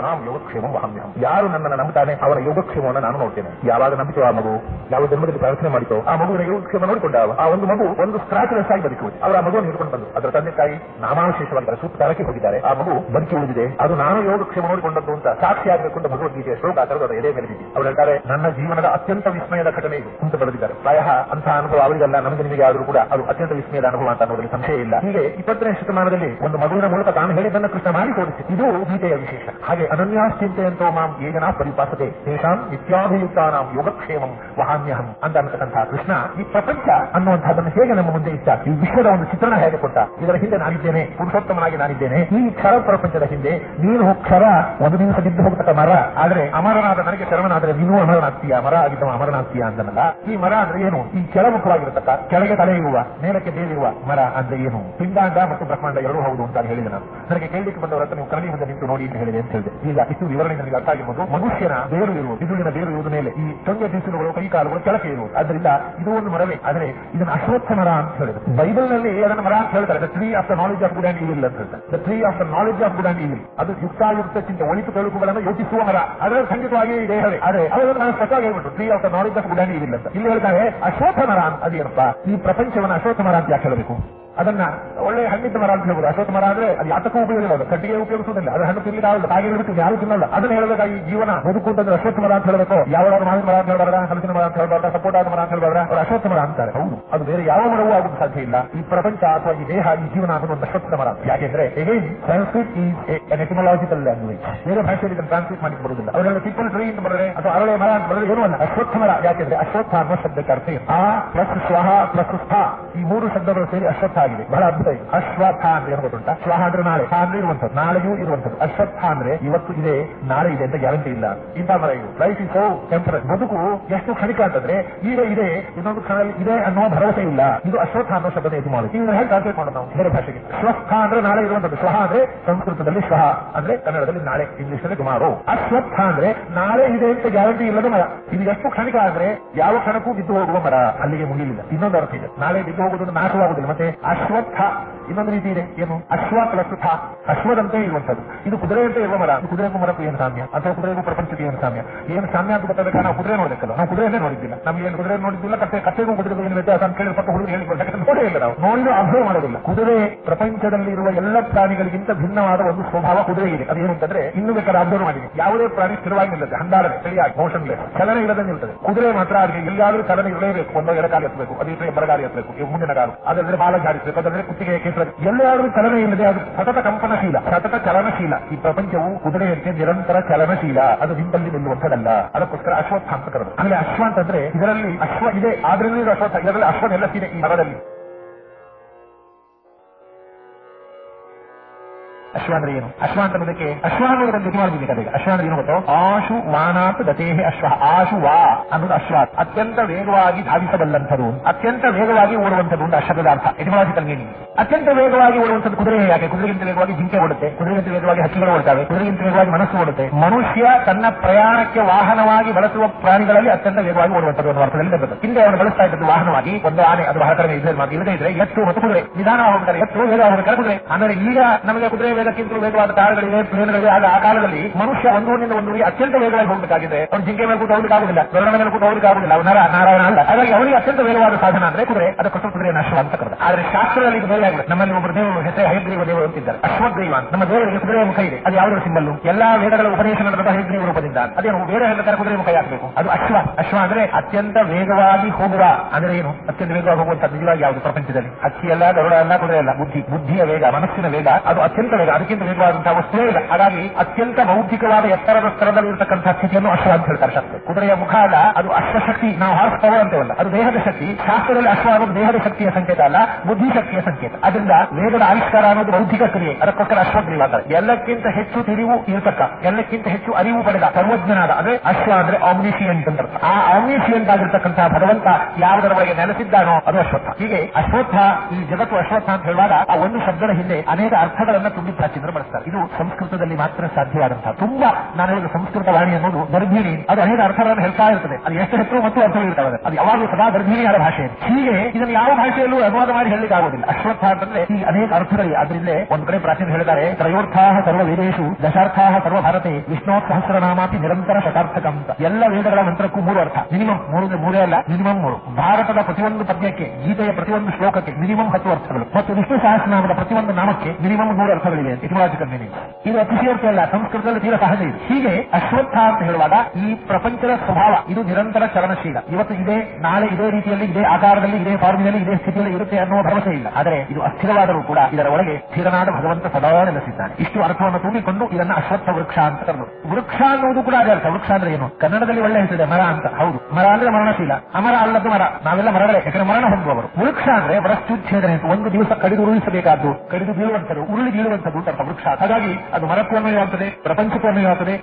ನಾಮ್ ಯೋಗಕ್ಷೇಮಂ ವಹಮ್ಯಹಂ. ಯಾರು ನನ್ನನ್ನು ನಂಬುತ್ತಾನೆ? ಅವರ ಯೋಗಕ್ಷೇಮವನ್ನು ನಾನು ನೋಡ್ತೇನೆ. ಯಾವಾಗ ನಂಬಿತು ಆ ಮಗು? ಯಾವ ಜನ್ಮದಲ್ಲಿ ಪ್ರಾರ್ಥನೆ ಮಾಡಿತೋ? ಆ ಮಗುವಿನ ಯೋಗಕ್ಷೇಮ ನೋಡಿಕೊಂಡ ಆ ಒಂದು ಮಗು ಒಂದು ಸ್ಕ್ರಾಚ್ ಲೆಸ್ ಆಗಿ ಬದುಕುವುದು ಅವರ ಮಗುವನ್ನು ಹಿಡ್ಕೊಂಡು ಬಂದು, ಅದರ ತಂದೆ ತಾಯಿ ನಾಮಾವಶೇಷವಾಗಿದ್ದಾರೆ ಸುತ್ತಾರಕ್ಕೆ ಹೋಗಿದ್ದಾರೆ. ಆ ಮಗು ಬದುಕಿ ಉಳಿದಿದೆ. ಅದು ನಾನು ಯೋಗಕ್ಷೇಮ ನೋಡಿಕೊಂಡದ್ದು ಅಂತ ಸಾಕ್ಷಿ ಆಗಬೇಕು ಅಂತ ಭಗವದ್ಗೀತೆಯ ಶ್ಲೋಕ ಆ ಥರದ ಎದೆ ಮೇಲೆ ಅವ್ರು ಹೇಳ್ತಾರೆ, ನನ್ನ ಜೀವನದ ಅತ್ಯಂತ ವಿಸ್ಮಯದ ಘಟನೆ ಇದು ಅಂತ ಬರೆದಿದ್ದಾರೆ. ಪ್ರಾಯಃ ಅಂತಹ ಅನುಭವ ಅವರಿಗೆಲ್ಲ, ನಮಗೆ ನಿಮಗೆ ಆದರೂ ಕೂಡ ಅದು ಅತ್ಯಂತ ವಿಸ್ಮಯದ ಅನುಭವ ಅಂತ ಅನ್ನೋದ್ರಲ್ಲಿ ಸಂಶಯ ಇಲ್ಲ. ಹೀಗೆ ಇಪ್ಪತ್ತನೇ ಶತಮಾನದಲ್ಲಿ ಒಂದು ಮಗುವಿನ ಮೂಲಕ ತಾನು ಹೇಳಿದ್ದನ್ನು ಕೃಷ್ಣ ಮಾಡಿ ತೋರಿಸಿ. ಇದು ಗೀತೆಯ ವಿಶೇಷ. ಹಾಗೆ ಅನನ್ಯಾಶ್ಚಿಂತೆಯಂತೋ ಮಾಂ ಏಜನ ಪರಿಪಾಸತೆ. ತೇಷಾಂ ನಿತ್ಯಾಭಿಯುಕ್ತಾನಾಂ ಯೋಗಕ್ಷೇಮಂ ವಹಾಮ್ಯಹಂ ಅಂತ ಅನ್ನತಕ್ಕಂತಹ ಕೃಷ್ಣ ಈ ಪ್ರಪಂಚ ಅನ್ನುವಂಥದ್ದನ್ನು ಹೇಗೆ ನಮ್ಮ ಮುಂದೆ ಇಟ್ಟ? ಈ ವಿಶ್ವದ ಒಂದು ಚಿತ್ರಣ ಹೇಗೆ ಕೊಟ್ಟ ಇದರ ಹಿಂದೆ ನಾನಿದ್ದೇನೆ, ಪುರುಷೋತ್ತಮನಾಗಿ ನಾನಿದ್ದೇನೆ. ಈ ಕ್ಷರ ಪ್ರಪಂಚದ ಹಿಂದೆ, ನೀನು ಕ್ಷರ, ಒಂದು ದಿವಸ ಬಿದ್ದು ಹೋಗ್ತಕ್ಕ ಮರ. ಆದ್ರೆ ಅಮರನಾದ ನನಗೆ ಶರಣನಾದ್ರೆ ನೀನು ಅಮರನಾಗ್ತೀಯ, ಮರ ಆಗಿದ್ದವ ಅಮರನಾಗ್ತೀಯ ಅಂತನಲ್ಲ ಈ ಮರ ಅಂದ್ರೆ ಏನು? ಈ ಕೆಳಮುಖವಾಗಿರತಕ್ಕ ಕೆಳಗೆ ತಲೆ ಇರುವ, ಮೇಲಕ್ಕೆ ಬೇರಿರುವ ಮರ ಅಂದ್ರೆ ಏನು? ಪಿಂಗಾಂಡ ಮತ್ತು ಬ್ರಹ್ಮಾಂಡ ಎರಡೂ ಹೌದು ಅಂತ ಹೇಳಿದೆ ನಾನು. ನನಗೆ ಕೇಳಲಿಕ್ಕೆ ಬಂದವರ ಹತ್ರ ನೀವು ಕರಣಿ ಮುಂದೆ ನಿಂತು ನೋಡಿ ಅಂತ ಹೇಳಿದೆ ಅಂತ ಹೇಳಿದೆ. ಇಲ್ಲ ಇಷ್ಟು ವಿವರಣೆ ನನಗೆ ಅರ್ಥ ಆಗಿರ್ಬೋದು. ಮನುಷ್ಯನ ಬೇರು ಇರುವುದು, ಬಿದುಳಿನ ಬೇರು ಇರುವುದು ಮೇಲೆ ಈ ಟೊಂಗೆ ತಿನಿಸುಗಳು ಕೈ ಕಾಲುಗಳು ಕೆಳಕ್ಕೆ ಇರುವುದು. ಅದರಿಂದ ಇದು ಒಂದು ಮರವೇ. ಆದರೆ ಇದನ್ನು ಅಶ್ವತ್ಥ ಮರ ಅಂತ ಹೇಳಿದ್ರು. ಬೈಬಲ್ ನಲ್ಲಿ ಅದನ್ನು ಮರ ಹೇಳ್ತಾರೆ. The tree of the knowledge of good and evil ಅಂತ ಹೇಳ್ತಾರೆ. The tree of the knowledge of good and evil ಅದು ಯುಕ್ತಾಯುಕ್ತ ಚಿಂತೆ ಒಳಿತು ತೊಳುಕುಗಳನ್ನು ಯೋಚಿಸುವ ಮರ. ಅದರ ಖಂಡಿತವಾಗಿ ಇದೆ ಹೇಳಿ ಅದೇ ಅದನ್ನು ನಾನು ಸ್ವತಃ ಹೇಳ್ಬಿಟ್ಟು tree of the knowledge of good and evil ಅಂತ. ಇಲ್ಲಿ ಹೇಳ್ತಾರೆ ಅಶೋಕ ಮರ ಅಂತ. ಅದೇನಪ್ಪ? ಈ ಪ್ರಪಂಚವನ್ನು ಅಶೋಕ ಮರ ಅಂತ ಯಾಕೆ ಹೇಳಬೇಕು? ಅದನ್ನ ಒಳ್ಳೆ ಹಣ್ಣಿದ್ದ ಮರ ಅಂತ ಹೇಳ್ಬೋದು. ಅಶ್ವತ್ಥ ಮರ ಅಂದ್ರೆ ಅದು ಯಾತಕ್ಕೂ ಉಪಯೋಗ ಅದು ಕಟ್ಟಿಗೆ ಉಪಯೋಗಿಸೋದಿಲ್ಲ ಅದು ಹಣ್ಣು ತಿನ್ನಲಿಕ್ಕೆ ಆಗಲ್ಲ ಹಾಗೆ ಬಿಟ್ಟು ಯಾರು ತಿನ್ನಲ್ಲ. ಅದನ್ನ ಹೇಳಬೇಕಾಗಿ ಜೀವನ. ಬದುಕು ಅಂತಂದ್ರೆ ಅಶ್ವತ್ಥ ಮರ ಅಂತ ಹೇಳಬೇಕು. ಯಾವ ಮಾವಿನ ಮರ ಅಂತ ಹೇಳ್ಬಾರ ಹಲಸಿನ ಮರ ಅಂತ ಹೇಳ್ಬಾರ್ದ? ಆದ ಮರ ಅಂತ ಹೇಳ್ಬಾರ ಅವ್ರು ಅಶ್ವತ್ಥ ಮರ ಅಂತಾರೆ. ಹೌದು. ಅದು ಬೇರೆ ಯಾವ ಮರವೂ ಆಗೋದು ಸಾಧ್ಯ ಇಲ್ಲ. ಈ ಪ್ರಪಂಚ ಅಥವಾ ಈ ದೇಹ, ಈ ಜೀವನ ಅನ್ನೋದು ಒಂದು ಅಶ್ವತ್ಥ ಮರ. ಯಾಕೆಂದ್ರೆ again Sanskrit is etymological language ಬೇರೆ ಭಾಷೆಯಲ್ಲಿ ಇದನ್ನು ಟ್ರಾನ್ಸ್ಲೇಟ್ ಮಾಡಿ ಬರುವುದಿಲ್ಲ. ಅವರೆಲ್ಲ ಪಿಪ್ಪಲ್ ಟ್ರೀ ಅಂತ ಬರೆದ್ರೆ, ಅಥವಾ ಅರಳೆ ಮರ ಅಂತ ಬರೆದ್ರೆ ಏನು ಅಲ್ಲ. ಅಶ್ವತ್ಥ ಮರ. ಯಾಕೆಂದ್ರೆ ಅಶ್ವತ್ಥ ಅನ್ನೋ ಶಬ್ದಕ್ಕೆ ಅರ್ಥ ಆ ಪ್ಲಸ್ ಸ್ವಹ ಪ್ಲಸ್ ಸ್ಥ. ಈ ಮೂರು ಶಬ್ದಗಳು ಸೇರಿ ಅಶ್ವತ್ಥ ಆಗಿದೆ ಬಹಳ ಅದ್ಭುತ ಇದೆ. ಅಶ್ವತ್ಥ ಅಂದ್ರೆ ಏನು ಗೊತ್ತುಂಟ? ಸ್ವಹ ಅಂದ್ರೆ ನಾಳೆ. ಅಂದ್ರೆ ಇರುವಂತದ್ದು ನಾಳೆಯೂ ಇರುವಂತದ್ದು ಅಶ್ವತ್ಥ ಅಂದ್ರೆ ಇವತ್ತು ಇದೆ, ನಾಳೆ ಇದೆ ಅಂತ ಗ್ಯಾರಂಟಿ ಇಲ್ಲ. ಇಂತ ಮರ ಇದು. ಲೈಫ್ ಇಸ್ ಸೋ ಟೆಂಪರರಿ ಬದುಕು ಎಷ್ಟು ಕ್ಷಣಿಕ ಅಂತಂದ್ರೆ, ಈಗ ಇದೆ, ಇನ್ನೊಂದು ಕ್ಷಣದಲ್ಲಿ ಇದೆ ಅನ್ನೋ ಭರವಸೆ ಇಲ್ಲ. ಇದು ಅಶ್ವತ್ಥ ಅನ್ನೋ ಶಬ್ದ ಇದು ಮಾಡಿ ಈಗ ಹೇಗೆ ಟ್ರಾನ್ಸ್ಲೇಟ್ ಮಾಡೋದು ನಾವು? ಬೇರೆ ಭಾಷೆಗೆ. ಸ್ವಸ್ಥ ಅಂದ್ರೆ ನಾಳೆ ಇರುವಂತದ್ದು ಸ್ವಹ ಅಂದ್ರೆ ಸಂಸ್ಕೃತದಲ್ಲಿ ಸ್ವಹ ಅಂದ್ರೆ ಕನ್ನಡದಲ್ಲಿ ನಾಳೆ ಇಂಗ್ಲಿಷ್ನಲ್ಲಿ ಸುಮಾರು ಅಶ್ವತ್ಥ ಅಂದ್ರೆ ನಾಳೆ ಇದೆ ಅಂತ ಗ್ಯಾರಂಟಿ ಇಲ್ಲದ ಮರ. ಇದು ಎಷ್ಟು ಕ್ಷಣಿಕ ಅಂದ್ರೆ ಯಾವ ಕ್ಷಣಕ್ಕೂ ಬಿದ್ದು ಹೋಗುವ ಮರ. ಅಲ್ಲಿಗೆ ಮುಗಿಲಿಲ್ಲ. ಇನ್ನೊಂದು ಅರ್ಥ ಇದೆ. ನಾಳೆ ಬಿದ್ದು ಹೋಗುವುದನ್ನು ನಾಶವಾಗುವುದಿಲ್ಲ. ಮತ್ತೆ ಅಶ್ವತ್ಥ, ಇನ್ನೊಂದು ರೀತಿ ಇದೆ. ಏನು? ಅಶ್ವ ಪ್ಲಸ್ ಥ ಅಶ್ವದಂತೆ ಇರುವಂತದ್ದು ಇದು ಕುದುರೆಯಂತೆ ಇರುವ ಮರ. ಕುದುರೆಗೂ ಮರಕ್ಕೂ ಏನು ಸಾಮ್ಯ? ಅಥವಾ ಕುದುರೆಗೂ ಪ್ರಪಂಚಕ್ಕೆ ಏನು ಸಾಮ್ಯ? ಏನು ಸಾಮ್ಯ ಅಂತ ಗೊತ್ತಾಗ ನಾವು ಕುದುರೆ ನೋಡಬೇಕಲ್ಲ. ನಾವು ಕುದುರೆನೇ ನೋಡಿದ್ದಿಲ್ಲ. ನಮ್ಗೆ ಏನು ಕುದುರೆ ನೋಡಿದ್ದಿಲ್ಲ, ಕತ್ತೆ ಕತ್ತೆಗೂ ಕುದುರೆಗೂ ಏನು ವ್ಯತ್ಯಾಸ ಅಂತ ಪಕ್ಕ ಹುಡುಗರು ಹೇಳಿಕೊಡ್ತಾರೆ ನೋಡೇ ಇಲ್ಲ ನಾವು. ನೋಡಿದ್ರು ಅಭ್ಯಯ ಮಾಡೋದಿಲ್ಲ. ಕುದುರೆ ಪ್ರಪಂಚದಲ್ಲಿ ಇರುವ ಎಲ್ಲ ಪ್ರಾಣಿಗಳಿಗಿಂತ ಭಿನ್ನವಾದ ಒಂದು ಸ್ವಭಾವ ಕುದುರೆ ಇದೆ. ಅದೇನು ಅಂತಂದ್ರೆ ಇನ್ನು ಬೇಕಾದ್ರೆ ಅಬ್ಸರ್ವ್ ಮಾಡಿದೆ ಯಾವುದೇ ಪ್ರಾಣಿ ಸ್ಥಿರವಾಗಿ ನಿಲ್ಲುತ್ತೆ ಹಂಡಾಡದೆ ಸರಿಯಾಗಿ ಮೋಷನ್ಲೆಸ್ ಚಲನೆ ಇಲ್ಲದೆ ನಿಲ್ತದೆ. ಕುದುರೆ ಮಾತ್ರ ಅದಕ್ಕೆ ಎಲ್ಲಾದ್ರೂ ಚಲನೆ ಇರಲೇಬೇಕು. ಒಂದೋ ಎಡಕಾಲ ಎತ್ತಬೇಕು, ಅದು ಬರಗಾಲಿ ಎತ್ತಬೇಕು ಇವು ಮುಂದಿನ ಕಾಲು. ಅದಂದ್ರೆ ಬಾಲ ಜಾಡಿಸಬೇಕು. ಅದಂದ್ರೆ ಕುತ್ತಿಗೆ ಕೇಸರ ಎಲ್ಲಾದ್ರೂ ಚಲನೆ ಇಲ್ಲದೆ ಅದು ಸತತ ಕಂಪನಶೀಲ, ಸತತ ಚಲನಶೀಲ. ಈ ಪ್ರಪಂಚವು ಕುದುರೆಯಂತೆ ನಿರಂತರ ಚಲನಶೀಲ. ಅದು ನಿಂತಲ್ಲಿ ನಿಲ್ಲುವಂಥದ್ದಲ್ಲ ಅದಕ್ಕೋಸ್ಕರ ಅಶ್ವತ್ಥ ಅಂತ ಕರೆದು ಅಶ್ವ ಅಂತಂದ್ರೆ ಇದರಲ್ಲಿ ಅಶ್ವ ಇದೆ. ಆದ್ರಿಂದ ಇದು ಅಶ್ವತ್ಥ ಇದರಲ್ಲಿ ಅಶ್ವ ನೆಲೆಸಿದೆ ಈ ಮರದಲ್ಲಿ. ಅಶ್ವ ಅಂದ್ರೆ ಏನು? ಅಶ್ವ ಅಂತ ಅನ್ನೋದಕ್ಕೆ ಅಶ್ವ ಅನ್ನೋದನ್ನು ಗತಿ ಮಾಡಬೇಕು ಅದಕ್ಕೆ ಅಶ್ವ ಅಂದ್ರೆ ಏನು ಗೊತ್ತೋ? ಆಶು ಮಾನಾತ್ ಗತೇಹೆ ಅಶ್ವ. ಆಶು ವಾ ಅನ್ನೋದು ಅಶ್ವ. ಅತ್ಯಂತ ವೇಗವಾಗಿ ಧಾವಿಸಬಲ್ಲಂಥದ್ದು. ಅತ್ಯಂತ ವೇಗವಾಗಿ ಓಡುವಂಥದ್ದು ಒಂದು ಅಶ್ವದ ಅರ್ಥ ಎಟಿಮಾಲಜಿಕಲ್ ಮೀನಿಂಗ್ ಅತ್ಯಂತ ವೇಗವಾಗಿ ಓಡುವಂಥದ್ದು ಕುದುರೆ ಯಾಕೆ? ಕುದುರೆಗಿಂತ ವೇಗವಾಗಿ ಜಿಂಕೆ ಓಡುತ್ತೆ. ಕುದುರೆಗಿಂತ ವೇಗವಾಗಿ ಹಕ್ಕಿಗಳು ಓಡುತ್ತವೆ. ಕುದುರೆಗಿಂತ ವೇಗವಾಗಿ ಮನಸ್ಸು ಓಡುತ್ತೆ. ಮನುಷ್ಯ ತನ್ನ ಪ್ರಯಾಣಕ್ಕೆ ವಾಹನವಾಗಿ ಬಳಸುವ ಪ್ರಾಣಿಗಳಲ್ಲಿ ಅತ್ಯಂತ ವೇಗವಾಗಿ ಓಡುವಂಥದ್ದು ಒಂದು ಅರ್ಥದಲ್ಲಿ ಬರ್ತದೆ ಹಿಂದೆ ಅವನು ಬಳಸ್ತಾ ಇದ್ದದ್ದು ವಾಹನವಾಗಿ. ಒಂದು ಆನೆ, ಅದು ಬಹಳ ಕಡಿಮೆ ಇಲ್ಲದೆ ಇದ್ರೆ ಎತ್ತು ಮತ್ತು ಕುದುರೆ. ನಿಧಾನ ಹೋಗ್ತಾರೆ ಎತ್ತು ವೇಗ ಹೋಗ್ತಾರೆ ಕುದುರೆ. ಅಂದರೆ ಈಗ ನಮಗೆ ಕುದುರೆ ವೇಗಕ್ಕಿಂತ ವೇಗವಾದ ಕಾರುಗಳಿವೆ ಪ್ಲೇನ್ಗಳಿವೆ ಆಗ ಆ ಕಾಲದಲ್ಲಿ ಮನುಷ್ಯ ಒಂದು ಊರಿನಿಂದ ಒಂದು ಊರಿಗೆ ಅತ್ಯಂತ ವೇಗವಾಗಿ ಹೋಗಬೇಕಾಗಿದೆ. ಒಂದು ಜಿಂಕೆ ಮೇಲೆ ಕೂತು ಹೋಗಲಿಕ್ಕಾಗುದಿಲ್ಲ ಗರುಡನ ಮೇಲೆ ಕೂತು ಹೋಗಲಿಕ್ಕಾಗುದಿಲ್ಲ ಅವನ ನಾರಾಯಣ ಅಲ್ಲ. ಹಾಗಾಗಿ ಅವನಿಗೆ ಅತ್ಯಂತ ವೇಗವಾದ ಸಾಧನ ಅಂದ್ರೆ ಕುದುರೆ. ಅದಕ್ಕೋಸ್ಕರ ಕುದುರೆ ಅಶ್ವ ಅಂತ ಕರೆದ. ಆದ್ರೆ ಶಾಸ್ತ್ರದಲ್ಲಿ ಇದು ಬೇರೆ ಆಗುತ್ತೆ ನಮ್ಮಲ್ಲಿ ಒಬ್ಬರು ದೇವರು, ಹೆಸರು ಹೈಗ್ರೀವ ದೇವರು ಅಂತಿದ್ದಾರೆ. ಅಶ್ವಗ್ರೀವ ನಮ್ಮ ದೇವರಿಗೆ ಕುದುರೆ ಮುಖ ಇದೆ. ಅದು ಯಾವುದೇ ಸಿಂಬಲ್ಲು. ಎಲ್ಲಾ ವೇದಗಳ ಉಪದೇಶ ನಡೆದ ಹೈಗ್ರೀವ ರೂಪದಿಂದ. ನಾವು ಬೇರೆ ಹೇಳ್ತಾರೆ ಕುದುರೆ ಮುಖ ಯಾಕಬೇಕು ಅದು ಅಶ್ವ. ಅಶ್ವ ಅಂದ್ರೆ ಅತ್ಯಂತ ವೇಗವಾಗಿ ಹೋಗುವ. ಅಂದ್ರೆ ಏನು? ಅತ್ಯಂತ ವೇಗವಾಗಿ ಹೋಗುವಂತ ನಿಜವಾಗಿ ಯಾವುದು ಪ್ರಪಂಚದಲ್ಲಿ? ಅಕ್ಕಿ ಅಲ್ಲ, ಗರುಡ ಅಲ್ಲ, ಕುದುರೆ ಅಲ್ಲ. ಬುದ್ಧಿ, ಬುದ್ಧಿಯ ವೇಗ, ಮನಸ್ಸಿನ ವೇಗ. ಅದು ಅತ್ಯಂತ ಅದಕ್ಕಿಂತ ವೇಗವಾದಂತಹ ವಸ್ತುವೇ ಇಲ್ಲ. ಹಾಗಾಗಿ ಅತ್ಯಂತ ಬೌದ್ಧಿಕವಾದ ಎತ್ತರದ ಸ್ತರದಲ್ಲಿ ಇರತಕ್ಕಂತಹ ಸ್ಥಿತಿಯನ್ನು ಅಶ್ವ ಅಂತ ಹೇಳ್ತಾರೆ ಶಾಸ್ತ್ರ ಕುದುರೆಯ ಮುಖ ಅಲ್ಲ ಅದು ಅಶ್ವಶಕ್ತಿ ನಾವು ಹಾರ್ಸ್ ಪವರ್ ಅಂತೇವಲ್ಲ. ಅದು ದೇಹದ ಶಕ್ತಿ. ಶಾಸ್ತ್ರದಲ್ಲಿ ಅಶ್ವ ಅನ್ನೋದು ದೇಹದ ಶಕ್ತಿಯ ಸಂಕೇತ ಅಲ್ಲ, ಬುದ್ಧಿ ಶಕ್ತಿಯ ಸಂಕೇತ. ಅದರಿಂದ ವೇಗದ ಆವಿಷ್ಕಾರ ಅನ್ನೋದು ಬೌದ್ಧಿಕ ಕ್ರಿಯೆ. ಅದಕ್ಕೋಸ್ಕರ ಅಶ್ವಗ್ರೀವ ಅಂತಾರೆ ಎಲ್ಲಕ್ಕಿಂತ ಹೆಚ್ಚು ತಿಳಿವು ಇರತಕ್ಕ, ಎಲ್ಲಕ್ಕಿಂತ ಹೆಚ್ಚು ಅರಿವು ಪಡೆದ ಸರ್ವಜ್ಞನಾದ, ಅಂದ್ರೆ ಅಶ್ವ ಅಂದ್ರೆ ಆಮ್ನಿಷಿಯಂಟ್ ಅಂತ. ಆ ಆಮ್ನಿಷಿಯಂಟ್ ಆಗಿರ್ತಕ್ಕಂತಹ ಭಗವಂತ ಯಾವುದರ ಒಳಗೆ ನೆಲೆಸಿದ್ದಾನೋ ಅದು ಅಶ್ವತ್ಥ. ಹೀಗೆ ಅಶ್ವತ್ಥ, ಈ ಜಗತ್ತು ಅಶ್ವತ್ಥ ಅಂತ ಹೇಳುವಾಗ ಆ ಒಂದು ಶಬ್ದದ ಹಿಂದೆ ಅನೇಕ ಅರ್ಥಗಳನ್ನ ತುಂಬಿ ಪ್ರಾಚೀನರು ಬಳಸ್ತಾರೆ. ಇದು ಸಂಸ್ಕೃತದಲ್ಲಿ ಮಾತ್ರ ಸಾಧ್ಯವಾದಂತಹ ತುಂಬಾ ನಾನು ಹೇಳಿದ ಸಂಸ್ಕೃತ ವಾಣಿ ಅನ್ನೋದು ಗರ್ಭಿಣಿ. ಅದು ಅನೇಕ ಅರ್ಥಗಳನ್ನು ಹೇಳ್ತಾ ಇರ್ತದೆ. ಅದು ಎಷ್ಟು ಹೆಚ್ಚು ಮತ್ತು ಅರ್ಥಗಳಿರ್ತವೆ ಅದು. ಯಾವಾಗಲೂ ಸದಾ ಗರ್ಭಿಣಿಯಾದ ಭಾಷೆ. ಹೀಗೆ ಇದನ್ನು ಯಾವ ಭಾಷೆಯಲ್ಲೂ ಅನುವಾದ ಮಾಡಿ ಹೇಳಲಿಕ್ಕೆ ಆಗೋದಿಲ್ಲ. ಅಶ್ವತ್ಥ ಅಂತಂದ್ರೆ ಈ ಅನೇಕ ಅರ್ಥಗಳಿವೆ ಆದ್ರಿಂದ ಒಂದು ಕಡೆ ಪ್ರಾಚೀನ ಹೇಳಿದ್ದಾರೆ ತ್ರಯೋರ್ಥಾ ಸರ್ವ ವೇದೇಶು ದಶಾರ್ಥಾ ಸರ್ವ ಭಾರತೆ, ವಿಷ್ಣು ಸಹಸ್ರನಾಮಾತಿ ನಿರಂತರ ಶತಾರ್ಥಕ ಅಂತ. ಎಲ್ಲ ವೇದಗಳ ಮಂತ್ರಕ್ಕೂ ಮೂರು ಅರ್ಥ. ಮಿನಿಮಮ್ ಮೂರು ಮೂರೇ ಅಲ್ಲ, ಮಿನಿಮಮ್ ಮೂರು. ಭಾರತದ ಪ್ರತಿಯೊಂದು ಪದ್ಯಕ್ಕೆ, ಗೀತೆಯ ಪ್ರತಿಯೊಂದು ಶ್ಲೋಕಕ್ಕೆ ಮಿನಿಮಮ್ ಹತ್ತು ಅರ್ಥಗಳು. ಮತ್ತು ವಿಷ್ಣು ಸಹಸ್ರನಾಮದ ಪ್ರತಿಯೊಂದು ನಾಮಕ್ಕೆ ಮಿನಿಮಮ್ ಮೂರು ಅರ್ಥಗಳಿವೆ. ಇತಿಹಾಸಿಕ ಮೀನಿಂಗ್. ಇದು ಅತಿಶಯೋಕ್ತಿ ಅಲ್ಲ ಸಂಸ್ಕೃತದಲ್ಲಿ ತೀರ ಸಹಜ ಇದೆ. ಹೀಗೆ ಅಶ್ವತ್ಥ ಅಂತ ಹೇಳುವಾಗ ಈ ಪ್ರಪಂಚದ ಸ್ವಭಾವ, ಇದು ನಿರಂತರ ಚಲನಶೀಲ. ಇವತ್ತು ಇದೆ, ನಾಳೆ ಇದೇ ರೀತಿಯಲ್ಲಿ, ಇದೇ ಆಕಾರದಲ್ಲಿ, ಇದೇ ಫಾರ್ಮಿನಲ್ಲಿ ಇದೇ ಸ್ಥಿತಿಯಲ್ಲಿ ಇರುತ್ತೆ ಅನ್ನೋ ಭರವಸೆ ಇಲ್ಲ. ಆದರೆ ಇದು ಅಸ್ಥಿರವಾದರೂ ಕೂಡ ಇದರ ಒಳಗೆ ಸ್ಥಿರನಾದ ಭಗವಂತ ಸದಾ ನೆಲೆಸಿದ್ದಾನೆ. ಇಷ್ಟು ಅರ್ಥವನ್ನು ತುಂಬಿಕೊಂಡು ಇದನ್ನ ಅಶ್ವತ್ಥ ವೃಕ್ಷ ಅಂತ ಕರೆದು ವೃಕ್ಷ ಅನ್ನೋದು ಕೂಡ ಅದೇ ಅರ್ಥ. ವೃಕ್ಷ ಅಂದ್ರೆ ಏನು? ಕನ್ನಡದಲ್ಲಿ ಒಳ್ಳೆ ಹೆಸರಿದೆ, ಮರ ಅಂತ. ಹೌದು. ಮರ ಅಂದ್ರೆ ಮರಣಶೀಲ. ಅಮರ ಅಲ್ಲದ ಮರ. ನಾವೆಲ್ಲ ಮರಗಳೇ, ಯಾಕಂದ್ರೆ ಮರಣ ಹೊಂದುವವರು. ವೃಕ್ಷ ಅಂದ್ರೆ ವರಶ್ಚುಚ್ಛೇದನೆ ಅಂತ. ಒಂದು ದಿವಸ ಕಡಿದು ಉರುಳಿಸಬೇಕಾದ್ದು, ಕಡಿದು ಬೀಳುವಂಥದ್ದು, ಉರುಳಿ ಬೀಳುವಂಥದ್ದು. ಅರ್ಥ ವೃಕ್ಷ ಹಾಗಾಗಿ ಅದು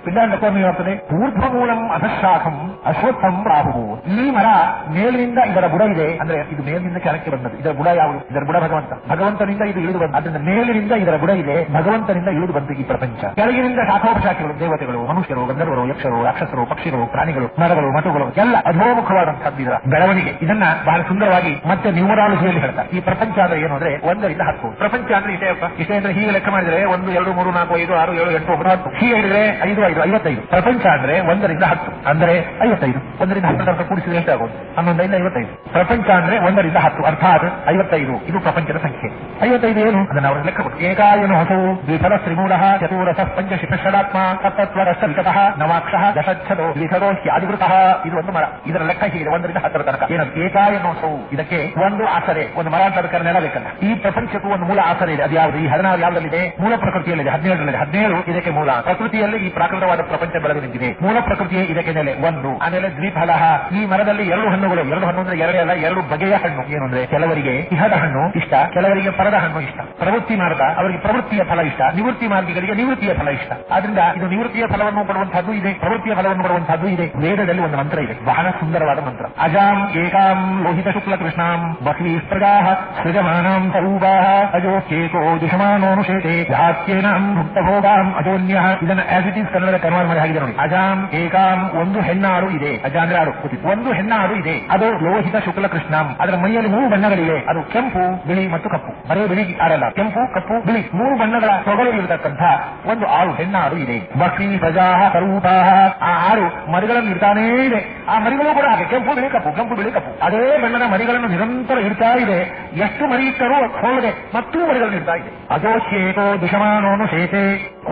ಪಿಂಡಾಂಡಕ್ಕೂ ಅನ್ವಯವಾಗ್ತದೆ ಊರ್ಧ್ವ ಮೂಲಂ ಅಧಶಾಖಂ ಅಶ್ವತ್ಥಂ ರಾಹು ಈ ಮರ ಮೇಲಿನಿಂದ ಇದರ ಬುಡ ಇದೆ ಅಂದ್ರೆ ಇದು ಮೇಲಿನಿಂದ ಕೆಳಕ್ಕೆ ಬಂದದ್ದು. ಇದರ ಬುಡ ಯಾವುದು? ಇದರ ಬುಡ ಭಗವಂತ. ಭಗವಂತನಿಂದ ಇದು ಇಳಿದು ಬಂದ ಅದರಿಂದ ಮೇಲಿನಿಂದ ಇದರ ಬುಡ ಇದೆ ಭಗವಂತನಿಂದ ಇಳಿದು ಬಂತು ಈ ಪ್ರಪಂಚ. ಕೆಳಗಿನಿಂದ ಶಾಖೋಪಶಾಖೆಗಳು, ದೇವತೆಗಳು, ಮನುಷ್ಯರು, ಗಂಧರ್ವರು, ಯಕ್ಷರು, ರಾಕ್ಷಸರು, ಪಕ್ಷಿಗಳು, ಪ್ರಾಣಿಗಳು, ಮರಗಳು ಮಟುಗಳು ಎಲ್ಲ ಅಧೋಮುಖವಾದಂತಹದ್ದು ಇದರ ಬೆಳವಣಿಗೆ. ಇದನ್ನ ಬಹಳ ಸುಂದರವಾಗಿ ಮತ್ತೆ ನ್ಯೂಮರಾಲಜಿಯಲ್ಲಿ ಹೇಳ್ತಾರೆ. ಈ ಪ್ರಪಂಚ ಅಂದ್ರೆ ಏನು ಅಂದ್ರೆ ಒಂದರಿಂದ ಹತ್ತು. ಪ್ರಪಂಚ ಅಂದ್ರೆ ಇಷ್ಟೇ ಇಷ್ಟೇ ಅಂದ್ರೆ ಹೀಗೆ ಲೆಕ್ಕ ಮಾಡಿದ್ರೆ ಒಂದು, ಎರಡು, ಮೂರು, ನಾಲ್ಕು, ಐದು, ಆರು, ಏಳು, ಎಂಟು, ಒಂಬತ್ತು ಹೀಗೆ ಹೇಳಿದ್ರೆ ಐದು ಐದು, ಐವತ್ತೈದು. ಪ್ರಪಂಚ ಅಂದ್ರೆ ಒಂದರಿಂದ ಹತ್ತು. ಅಂದ್ರೆ ಐವತ್ತೈದು. ಒಂದರಿಂದ ಹತ್ತು ಅರ್ಥ ಕೂಡಿಸಿದ್ರೆ ಎಷ್ಟಾಗೋದು ಹನ್ನೊಂದರಿಂದ ಐವತ್ತೈದು. ಪ್ರಪಂಚ ಅಂದ್ರೆ ಒಂದರಿಂದ ಹತ್ತು. ಅರ್ಥಾತ್ ಐವತ್ತೈದು. ಇದು ಪ್ರಪಂಚದ ಸಂಖ್ಯೆ. ಐವತ್ತೈದು ಏನು? ಅದನ್ನ ಅವರ ಲೆಕ್ಕ ಕೊಟ್ಟು. ಏಕಾಯನು ಹೊಸವು ದ್ವಿಫಲ ತ್ರಿಮೂಲ ಚತುರಸ ಪಂಚ ಶಿಪಷಡಾತ್ಮ ಸತತ್ವ ವಿಕತಃ ನವಾಕ್ಷ ದಶಚ್ಛದೋ ದ್ವಿಧರೋ ಹ್ಯಾಧಿಕೃತಃ ಇದು ಒಂದು ಮರ. ಇದರ ಲೆಕ್ಕ ಹೀಗಿದೆ. ಒಂದರಿಂದ ಹತ್ತರ ತನಕ. ಏನದು? ಏಕಾಯನು ಎನ್ನುವಂಥವು ಇದಕ್ಕೆ ಒಂದು ಆಸರೆ. ಒಂದು ಮರ ಅದಕ್ಕೆ ನೆಲಬೇಕಲ್ಲ. ಈ ಪ್ರಪಂಚಕ್ಕೂ ಒಂದು ಮೂಲ ಆಸರೆ ಇದೆ. ಅದು ಯಾವುದು? ಈ ಹದಿನಾರು ಯಾವ್ದಲ್ಲಿದೆ? ಮೂಲ ಪ್ರಕೃತಿಯಲ್ಲಿದೆ, ಹದಿನೇಳರಲ್ಲಿದೆ. ಹದಿನೇಳು ಇದಕ್ಕೆ ಮೂಲ. ಪ್ರಕೃತಿಯಲ್ಲಿ ಈ ಪ್ರಾಕೃತವಾದ ಪ್ರಪಂಚ ಬೆಳೆದು ನಿಂತಿದೆ ಮೂಲ ಪ್ರಕೃತಿಯೇ ಇದಕ್ಕೆ ನೆಲೆ. ಒಂದು. ಆಮೇಲೆ ದ್ವಿಫಲ ಈ ಮರದಲ್ಲಿ ಎರಡು ಹಣ್ಣುಗಳು. ಎರಡು ಹಣ್ಣು ಅಂದ್ರೆ ಎರಡೇ ಅಲ್ಲ, ಎರಡು ಬಗೆಯ ಹಣ್ಣು. ಏನು ಅಂದ್ರೆ ಕೆಲವರಿಗೆ ಇಹದ ಹಣ್ಣು ಇಷ್ಟ, ಕೆಲವರಿಗೆ ಪರದ ಹಣ್ಣು ಇಷ್ಟ. ಪ್ರವೃತ್ತಿ ಮಾರ್ಗ, ಅವರಿಗೆ ಪ್ರವೃತ್ತಿಯ ಫಲ ಇಷ್ಟ. ನಿವೃತ್ತಿ ಮಾರ್ಗಿಗಳಿಗೆ ನಿವೃತ್ತಿಯ ಫಲ ಇಷ್ಟ. ಆದ್ರಿಂದ ಇದು ನಿವೃತ್ತಿಯ ಫಲವನ್ನು ಕೊಡುವಂತಹದ್ದು ಇದೆ, ಪ್ರವೃತ್ತಿಯ ಫಲವನ್ನು ಕೊಡುವಂತಹದ್ದು ಇದೆ. ವೇದದಲ್ಲಿ ಒಂದು ಮಂತ್ರ ಇದೆ. ಬಹಳ ಸುಂದರವಾದ ಮಂತ್ರ. ಅಜಾಂ ಏಕಾಂ ಲೋಹಿತ ಶುಕ್ಲ ಕೃಷ್ಣಾಂ ಬಹ್ವಿ ಪ್ರಜಾ ಸೃಜಮಾನಾಂ ಸರೂಪಾ ಅಜೋ ಕೇಕೋ ದಿಶಮಾನೋನುಷೇತೆ ಜಾತ್ಯೇನಾಂ ಭುಕ್ತಭೋಗಾಂ ಅಜೋನ್ಯ. ಇದನ್ನ ಆಸ್ ಇಟ್ ಈಸ್ ಕನ್ನಡದ ಕನ್ವರ್ಟ್ ಮಾಡಿ ಹಾಕಿದೆ ನೋಡಿ. ಅಜಾಂ, ಏಕಾಂ, ಒಂದು ಹೆಣ್ಣಾರು ಇದೆ. ಅಜ ಆಡು ಒಂದು ಹೆಣ್ಣಾರು ಇದೆ. ಅದು ಲೋಹಿತ ಶುಕ್ಲ ಕೃಷ್ಣಂ ಅದರ ಮೈಯಲ್ಲಿ ಮೂರು ಬಣ್ಣಗಳಿವೆ. ಅದು ಕೆಂಪು, ಬಿಳಿ ಮತ್ತು ಕಪ್ಪು. ಬರೇ ಬಿಳಿ ಆರಲ್ಲ. ಕೆಂಪು, ಕಪ್ಪು, ಬಿಳಿ. ಮೂರು ಬಣ್ಣಗಳ ತೊಗಲು ಇರತಕ್ಕಂಥ ಒಂದು ಆರು ಹೆಣ್ಣಾರು ಇದೆ. ಬಕ್ರಿ ಪ್ರಜಾ ಕರೂಪಾ ಆ ಆರು ಮರಿಗಳನ್ನು ಇರ್ತಾನೇ ಇದೆ. ಆ ಮರಿಗಳು ಕೂಡ ಹಾಗೆ. ಕೆಂಪು, ಬಿಳಿ, ಕಪ್ಪು. ಕೆಂಪು, ಬಿಳಿ, ಕಪ್ಪು. ಅದೇ ಬಣ್ಣದ ಮರಿಗಳನ್ನು ನಿರಂತರ ಇಡ್ತಾ ಇದೆ. ಎಷ್ಟು ಮರಿ ಇಟ್ಟರೂ ಹೋಗದೆ ಮತ್ತೂ ಮರಿಗಳನ್ನು ಇಡ್ತಾ ಇದೆ. ಅಜೋಶೇತೋ ದಿಶಮಾನೋನು ಸೇತೆ.